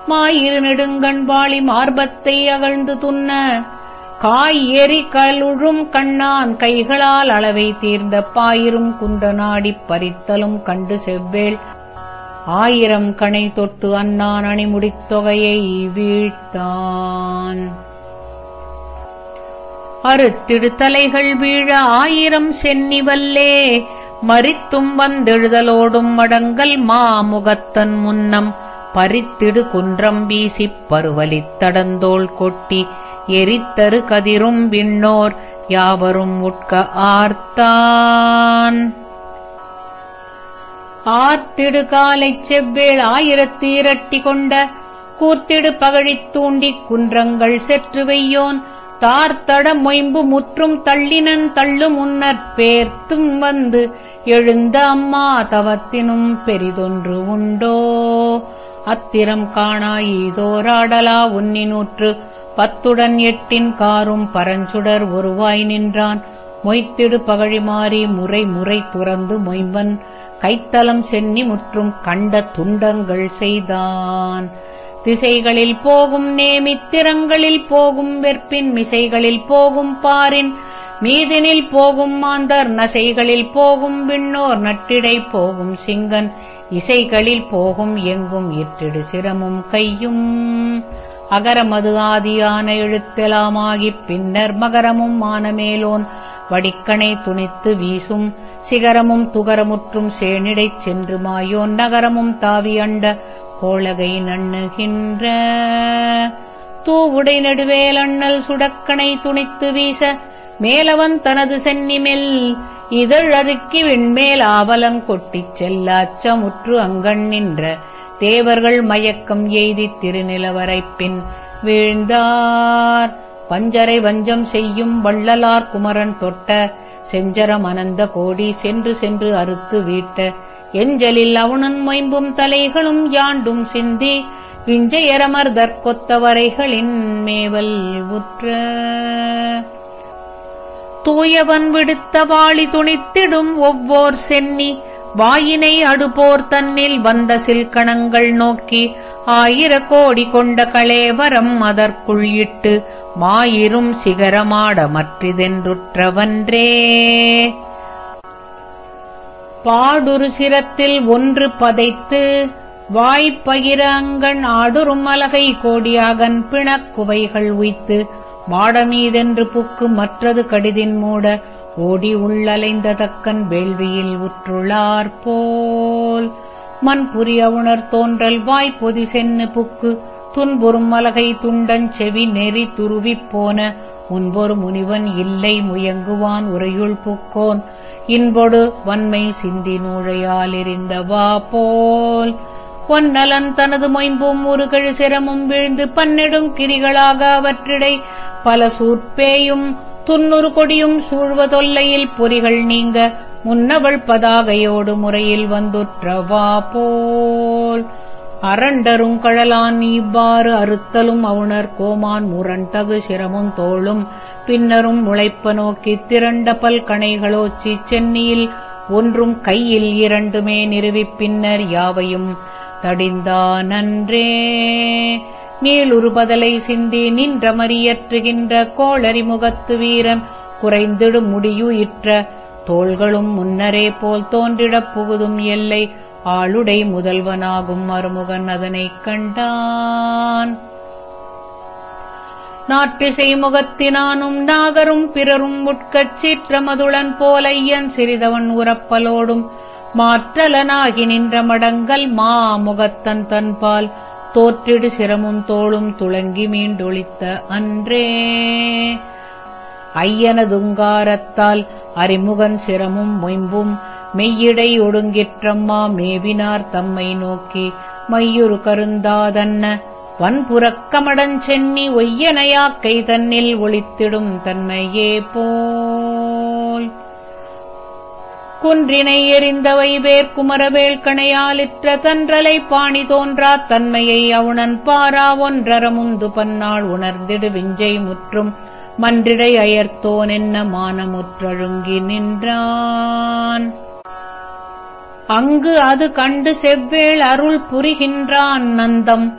மாயிரு நெடுங்கண் வாழி மார்பத்தை அகழ்ந்து துண்ண காய் எரி கழுழும் கண்ணான் கைகளால் அளவை தீர்ந்த பாயிரும் குன்ற நாடிப் பறித்தலும் கண்டு செவ்வேள். ஆயிரம் கணை தொட்டு அண்ணான் அணிமுடித் தொகையை வீழ்த்தான். அறுத்திடு தலைகள் வீழ ஆயிரம் சென்னி வல்லே மறித்தும் வந்தெழுதலோடும் மடங்கல் மாமுகத்தன் முன்னம் பறித்திடு குன்றம் வீசிப் பருவலித் தடந்தோள் கொட்டி எரித்தரு கதிரும் விண்ணோர் யாவரும் உட்க ஆர்த்தான். ஆர்த்திடு காலைச் செவ்வேள் ஆயிரத்து இரட்டி கொண்ட கூத்திடு பகழித் தூண்டிக் குன்றங்கள் செற்று வெய்யோன் தார்த்தட மொயம்பு முற்றும் தள்ளினன் தள்ளு முன்னர் பேர்த்தும் வந்து எழுந்த அம்மா தவத்தினும் பெரிதொன்று உண்டோ? அத்திரம் காணாயீதோராடலா உன்னினூற்று பத்துடன் எட்டின் காரும் பரஞ்சுடர் ஒருவாய் நின்றான். மொய்த்திடு பகழி மாறி முறை முறை துறந்து மொய்வன் கைத்தலம் சென்னி முற்றும் கண்ட துண்டங்கள் செய்தான். திசைகளில் போகும் நேமித்திரங்களில் போகும் வெற்பின் மிசைகளில் போகும் பாரின் மீதினில் போகும் மாந்தர் நசைகளில் போகும் விண்ணோர் நட்டிடை போகும் சிங்கன் இசைகளில் போகும் எங்கும் இற்றிடு சிரமும் கையும். அகரமது ஆதியான எழுத்தெலாமாகிப் பின்னர் மகரமும் மானமேலோன். வடிக்கணை துணித்து வீசும் சிகரமும் துகரமுற்றும் சேனிடைச் சென்று மாயோன். நகரமும் தாவி அண்ட கோளகை நண்ணுகின்ற. தூவுடை நடுவேல் அண்ணல் சுடக்கணை துணித்து வீச மேலவன் தனது சென்னிமெல் இதழ் அருக்கி விண்மேல் ஆவலங் கொட்டிச் செல்லாச்சமுற்று அங்கண் நின்ற. தேவர்கள் மயக்கம் எய்தித் திருநிலவரைப் பின் வீழ்ந்தார். வஞ்சரை வஞ்சம் செய்யும் வள்ளலார் குமரன் தொட்ட செஞ்சரம் அனந்த கோடி சென்று சென்று அறுத்து வீட்ட எஞ்சலில் அவுணன் மொயம்பும் தலைகளும் யாண்டும் சிந்தி விஞ்சையரமர் தற்கொத்தவரைகளின் மேவல் உற்ற. தூயவன் விடுத்த வாளி துணித்திடும் ஒவ்வோர் சென்னி வாயினை அடுபோர் தன்னில் வந்த சில்கணங்கள் நோக்கி ஆயிர கோடி கொண்ட களேவரம் அதற்குள் இட்டு மாயிரும் சிகரமாட மற்றிதென்றுற்றவன்றே. பாடுரு சிரத்தில் ஒன்று பதைத்து வாய்ப்பகிர அங்கண் ஆடுறும் அலகை கோடியாகன் பிணக்குவைகள் உய்த்து மாடமீதென்று புக்கு மற்றது கடிதின் மூட ஓடி உள்ளலைந்த தக்கன் வேள்வியில் உற்றுளார் போல். மண் புரிய உணர் தோன்றல் வாய்ப்பொதி சென்னு புக்கு. துன்புறும் மலகை துண்டன் செவி நெறி துருவிப் போன. முன்பொரு முனிவன் இல்லை முயங்குவான் உரையுள் புக்கோன். இன்பொடு வன்மை சிந்தி நூழையால் எறிந்தவா போல். பொன்னலன் தனது மொயம்பும் உருகழு சிரமும் வீழ்ந்து பன்னெடும் கிரிகளாக அவற்றிடை. பல சூற்பேயும் துன்னுறு கொடியும் சூழ்வதொல்லையில் பொறிகள் நீங்க. முன்னவள் பதாகையோடு முறையில் வந்துற்றவா போல். அரண்டரும் கழலான் இவ்வாறு அறுத்தலும் அவுணர் கோமான் முரண்டகு சிரமும் தோளும். பின்னரும் முளைப்ப நோக்கித் திரண்ட பல் கணைகளோச்சி சென்னியில் ஒன்றும் கையில் இரண்டுமே நிறுவிப் பின்னர் யாவையும் தடிந்தானன்றே நீளுருபதலை சிந்தி நின்றமறியற்றுகின்ற கோளரி முகத்து வீரன் குறைந்திடும் முடியுயிற்ற தோள்களும் முன்னரே போல் தோன்றிடப் புகுதும் எல்லை ஆளுடை முதல்வனாகும் மருமுகன் அதனைக் கண்டான். நாற்றிசை முகத்தினானும் நாகரும் பிறரும் உட்கச் சீற்றமதுளன் போலையன் சிறிதவன் உறப்பலோடும் மாற்றலனாகி நின்ற மடங்கல் மா முகத்தன் தன்பால் தோற்றிடு சிரமும் தோளும் துளங்கி மீண்டொழித்த அன்றே. ஐயனதுங்காரத்தால் அறிமுகன் சிரமும் மொயம்பும் மெய்யிடை ஒடுங்கிற்றம்மா மேவினார் தம்மை நோக்கி மையுறு கருந்தாதன்ன. வன்புறக்கமடஞ்சென்னி ஒய்யனையாக்கை தன்னில் ஒளித்திடும் தன்மையே போ குன்றினை எறிந்தவை வேர்க்குமரவேல் கணையாலிற்ற தன்றலை பாணி தோன்றா தன்மையை அவுணன் பாரா ஒன்றரமுந்து பன்னாள் உணர்ந்திடு விஞ்சை முற்றும். மன்றிடை அயர்த்தோன் என்ன மானமுற்றழுங்கி நின்றான். அங்கு அது கண்டு செவ்வேள் அருள் புரிகின்றான் நந்தம்.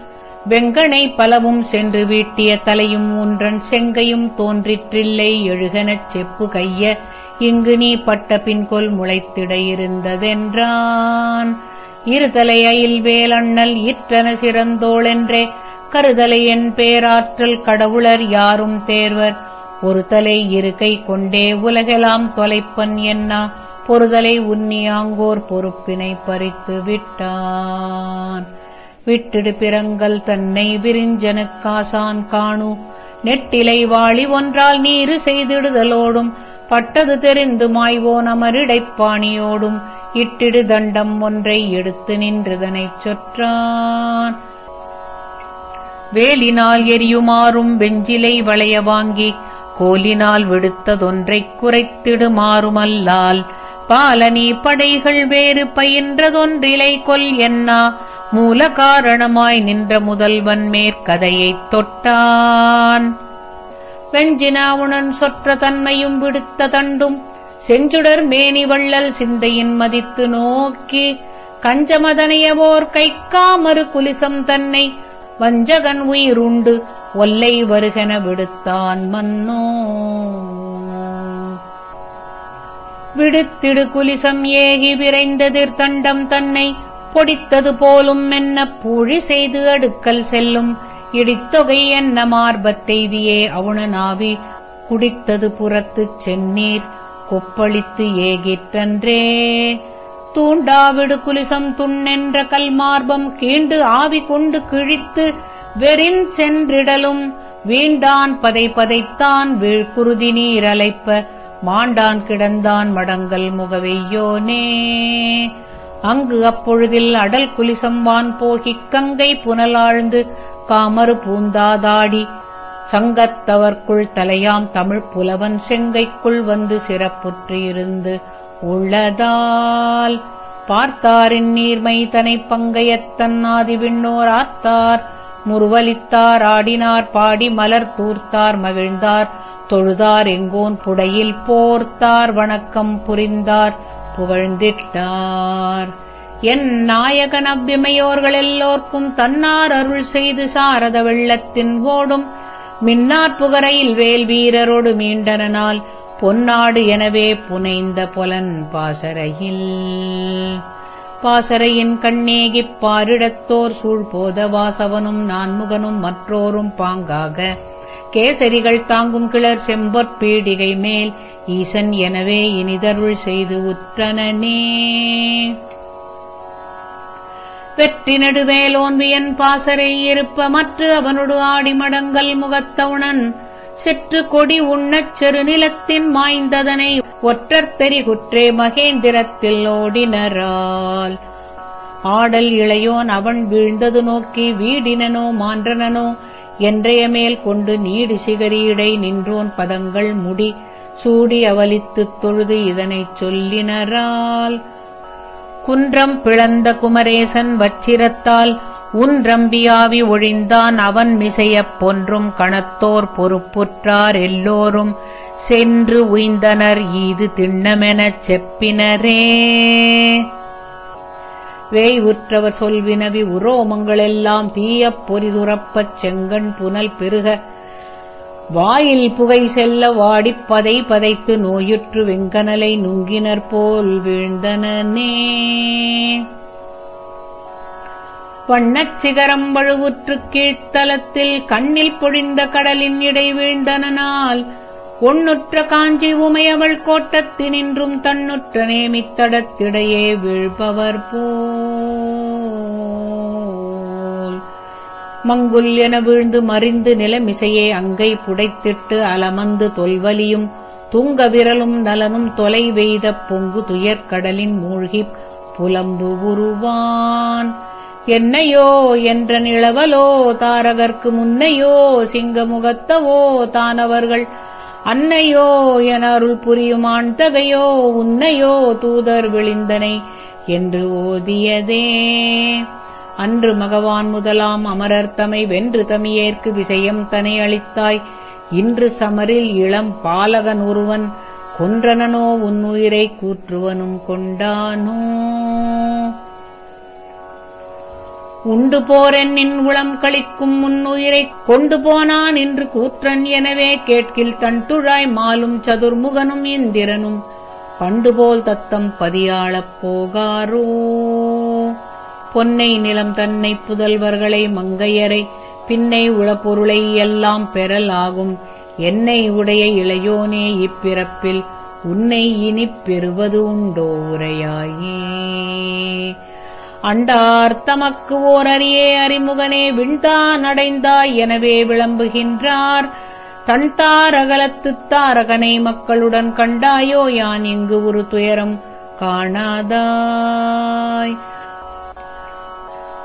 வெங்கனை பலவும் சென்று வீட்டிய தலையும் ஊன்றன் செங்கையும் தோன்றிற்றில்லை எழுகனச் செப்பு கைய. இங்கு நீ பட்ட பின்கொல் முளைத்திட இருந்ததென்றான். இருதலை அயில் வேலண்ணல் இற்றன சிறந்தோளென்றே கருதலை என் பேராற்றல் கடவுளர் யாரும் தேர்வர். ஒரு தலை இருக்கை கொண்டே உலகெலாம் தொலைப்பன் என்னா பொறுதலை உன்னியாங்கோர் பொறுப்பினை பறித்து விட்டான். விட்டிடு பிறங்கல் தன்னை விரிஞ்சனுக்காசான் காணு. நெட்டிலை வாழி ஒன்றால் நீரு செய்திடுதலோடும் பட்டது தெரிந்து மாய்வோன் அமரிடைப்பாணியோடும் இட்டிடு தண்டம் ஒன்றை எடுத்து நின்றதனைச் சொற்றான். வேலினால் எரியுமாறும் வெஞ்சிலை வளைய வாங்கி கோலினால் விடுத்ததொன்றைக் குறைத்திடுமாறுமல்லால் பாலனி படைகள் வேறு பயின்றதொன்றிலை கொல் என்னா மூல காரணமாய் நின்ற முதல்வன் மேற்கதையைத் தொட்டான். வெஞ்சினாவுணன் சொற்ற தன்மையும் விடுத்த தண்டும். செஞ்சுடர் மேனி வள்ளல் சிந்தையின் மதித்து நோக்கி கஞ்சமதனையவோர் கைக்காமறு குலிசம் தன்னை. வஞ்சகன் உயிருண்டு ஒல்லை வருகென விடுத்தான் மன்னோ. விடுத்திடு குலிசம் ஏகி விரைந்ததிர் தண்டம் தன்னை. பொடித்தது போலும் என்ன பூழி செய்து அடுக்கல் செல்லும். இடித்தொகை என்ன மார்பத்தெய்தியே அவுணனாவி குடித்தது புறத்துச் செந்நீர் கொப்பளித்து ஏகிற்றன்றே. தூண்டாவிடு குலிசம் துண்ணென்ற கல்மார்பம் கீண்டு ஆவி கொண்டு கிழித்து வெறின் சென்றிடலும் வீண்டான் பதை பதைத்தான் வீழ்குருதி நீரலைப்ப மாண்டான் கிடந்தான் மடங்கல் முகவெய்யோனே. அங்கு அப்பொழுதில் அடல் குலிசம் வான் போகிக் கங்கை புனலாழ்ந்து காமறு பூந்தாதாடி. சங்கத்தவர்க்குள் தலையாம் தமிழ் புலவன் செங்கைக்குள் வந்து சிறப்புற்று இருந்து உள்ளதால் பார்த்தாரின் நீர்மை தனை பங்கையத்தன் ஆதி விண்ணோர் ஆர்த்தார். முருவலித்தார் ஆடினார் பாடி மலர் தூர்த்தார் மகிழ்ந்தார். தொழுதார் எங்கோன் புடையில் போர்த்தார் வணக்கம் புரிந்தார் புகழ்ந்திட்டார். என் நாயகன் அவ்விமையோர்கள் எல்லோர்க்கும் தன்னார் அருள் செய்து சாரத வெள்ளத்தின் ஓடும் மின்னாற் புகரையில் வேல் வீரரோடு மீண்டனால் பொன்னாடு எனவே புனைந்த பொலன் பாசறையில். பாசறையின் கண்ணேகிப் பாரிடத்தோர் சூழ்போத வாசவனும் நான்முகனும் மற்றோரும் பாங்காக. கேசரிகள் தாங்கும் கிளர் செம்பொற் பீடிகை மேல் ஈசன் எனவே இனிதருள் செய்து உற்றனனே. வெற்றி நெடுவேலோன்வியன் பாசரை இருப்ப மற்ற அவனொடு ஆடி மடங்கல் முகத்தவுணன். செற்று கொடி உண்ணச் செருநிலத்தின் மாய்ந்ததனை ஒற்றர் குற்றே மகேந்திரத்தில் ஓடினரால். ஆடல் இளையோன் அவன் வீழ்ந்தது நோக்கி வீடினனோ மான்றனனோ என்றைய மேல் கொண்டு நீடு சிகரீடை நின்றோன் பதங்கள் முடி சூடி அவலித்துத் தொழுது இதனைச் சொல்லினரால். குன்றம் பிளந்த குமரேசன் வச்சிரத்தால் உன்றம்பியாவி ஒழிந்தான் அவன் மிசையப் பொன்றும் கணத்தோர் பொறுப்புற்றார் எல்லோரும். சென்று உய்ந்தனர் ஈது திண்ணமெனச் செப்பினரே. வேய் உற்றவர் சொல்வினவி உரோமங்களெல்லாம் தீயப் பொறிதுறப்பச் செங்கண் புனல் பெருக வாயில் புகை செல்ல வாடிப் பதை பதைத்து நோயுற்று வெங்கனலை நுங்கினர் போல் வீழ்ந்தனனே. வண்ணச் சிகரம் வழுவுற்றுக் கீழ்த்தலத்தில் கண்ணில் பொழிந்த கடலின் இடை வீழ்ந்தனால் ஒண்ணுற்ற காஞ்சி உமையவள் கோட்டத்தினின்றும் தன்னுற்ற நேமித்தடத்திடையே வீழ்பவர் போ. மங்குல் என வீழ்ந்து மறிந்து நிலமிசையே அங்கை புடைத்திட்டு அலமந்து தொல்வலியும் துங்க விரலும் நலனும் தொலை வெய்த பொங்கு துயர்கடலின் மூழ்கிப் புலம்பு உருவான். என்னையோ என்ற நிழவலோ தாரகர்க்கு முன்னையோ சிங்கமுகத்தவோ தானவர்கள் அன்னையோ என அருள் புரியுமான் தகையோ உன்னையோ தூதர் விழிந்தனை என்று ஓதியதே. அன்று மகவான் முதலாம் அமரர் தமை வென்று தமியேற்கு விஷயம் தனை அளித்தாய். இன்று சமரில் இளம் பாலகன் ஒருவன் கொன்றனனோ உன் உயிரைக் கூற்றுவனும் கொண்டானோ. உண்டு போரென் நின் உளம் கழிக்கும் முன்னுயிரைக் கொண்டு போனான் என்று கூற்றன் எனவே கேட்கில் தன் துழாய் மாலும் சதுர்முகனும் இந்திரனும். பண்டுபோல் தத்தம் பதியாளப் போகாரோ. பொன்னை நிலம் தன்னை புதல்வர்களை மங்கையரை பின்னை உளப்பொருளை எல்லாம் பெறல் ஆகும் என்னை உடைய இளையோனே இப்பிறப்பில் உன்னை இனிப் பெறுவது உண்டோ உரையாயே. அண்டார் தமக்கு ஓர் அரியே அறிமுகனே விண்தான் அடைந்தாய் எனவே விளம்புகின்றார். தன்தார் அகலத்து தாரகனை மக்களுடன் கண்டாயோ யான் இங்கு ஒரு துயரம் காணாதாய்.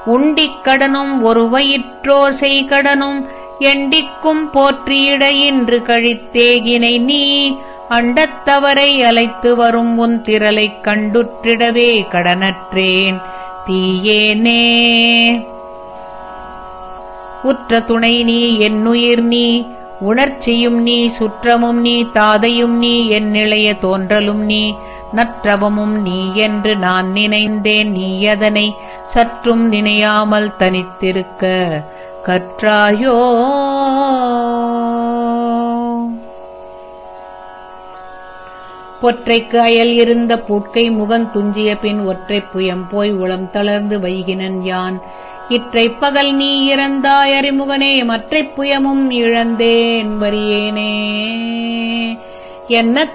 உண்டிக் கடனும் ஒரு வயிற்றோர் செய்கடனும் எண்டிக்கும் போற்றியிட இன்று கழித்தேகினை நீ அண்டத்தவரை அலைத்து வரும் உன் திரளைக் கண்டுற்றிடவே கடனற்றேன் தீயேனே. உற்ற துணை நீ என்னுயிர் நீ உணர்ச்சியும் நீ சுற்றமும் நீ தாதையும் நீ என் நிலைய தோன்றலும் நீ நற்றவமும் நீ என்று நான் நினைந்தேன் நீ அதனை சற்றும் நினையாமல் தனித்திருக்க கற்றாயோ? பொற்றைக்கு அயல் இருந்த பூட்கை முகன் துஞ்சிய பின் ஒற்றைப் புயம் போய் உளம் தளர்ந்து வைகினன் யான். இற்றைப் பகல் நீ இறந்தாய் அறிமுகனே மற்றைப் புயமும் இழந்தேன் வரியேனே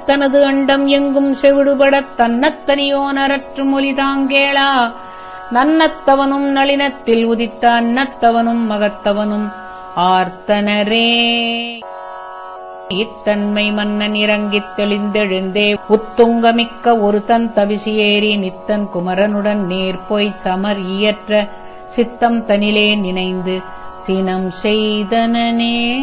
தனது அண்டம் எங்கும் செவிடுபடத் தன்னத்தனியோன் அரற்றும் மொழி தாங்கேளா? நன்னத்தவனும் நளினத்தில் உதித்த அன்னத்தவனும் மகத்தவனும் ஆர்த்தனரே. இத்தன்மை மன்னன் இறங்கித் தெளிந்தெழுந்தே உத்துங்கமிக்க ஒரு தன் தவிசியேறி நித்தன் குமரனுடன் நேர்போய் சமர் இயற்ற சித்தம் தனிலே நினைந்து சினம் செய்தனனே.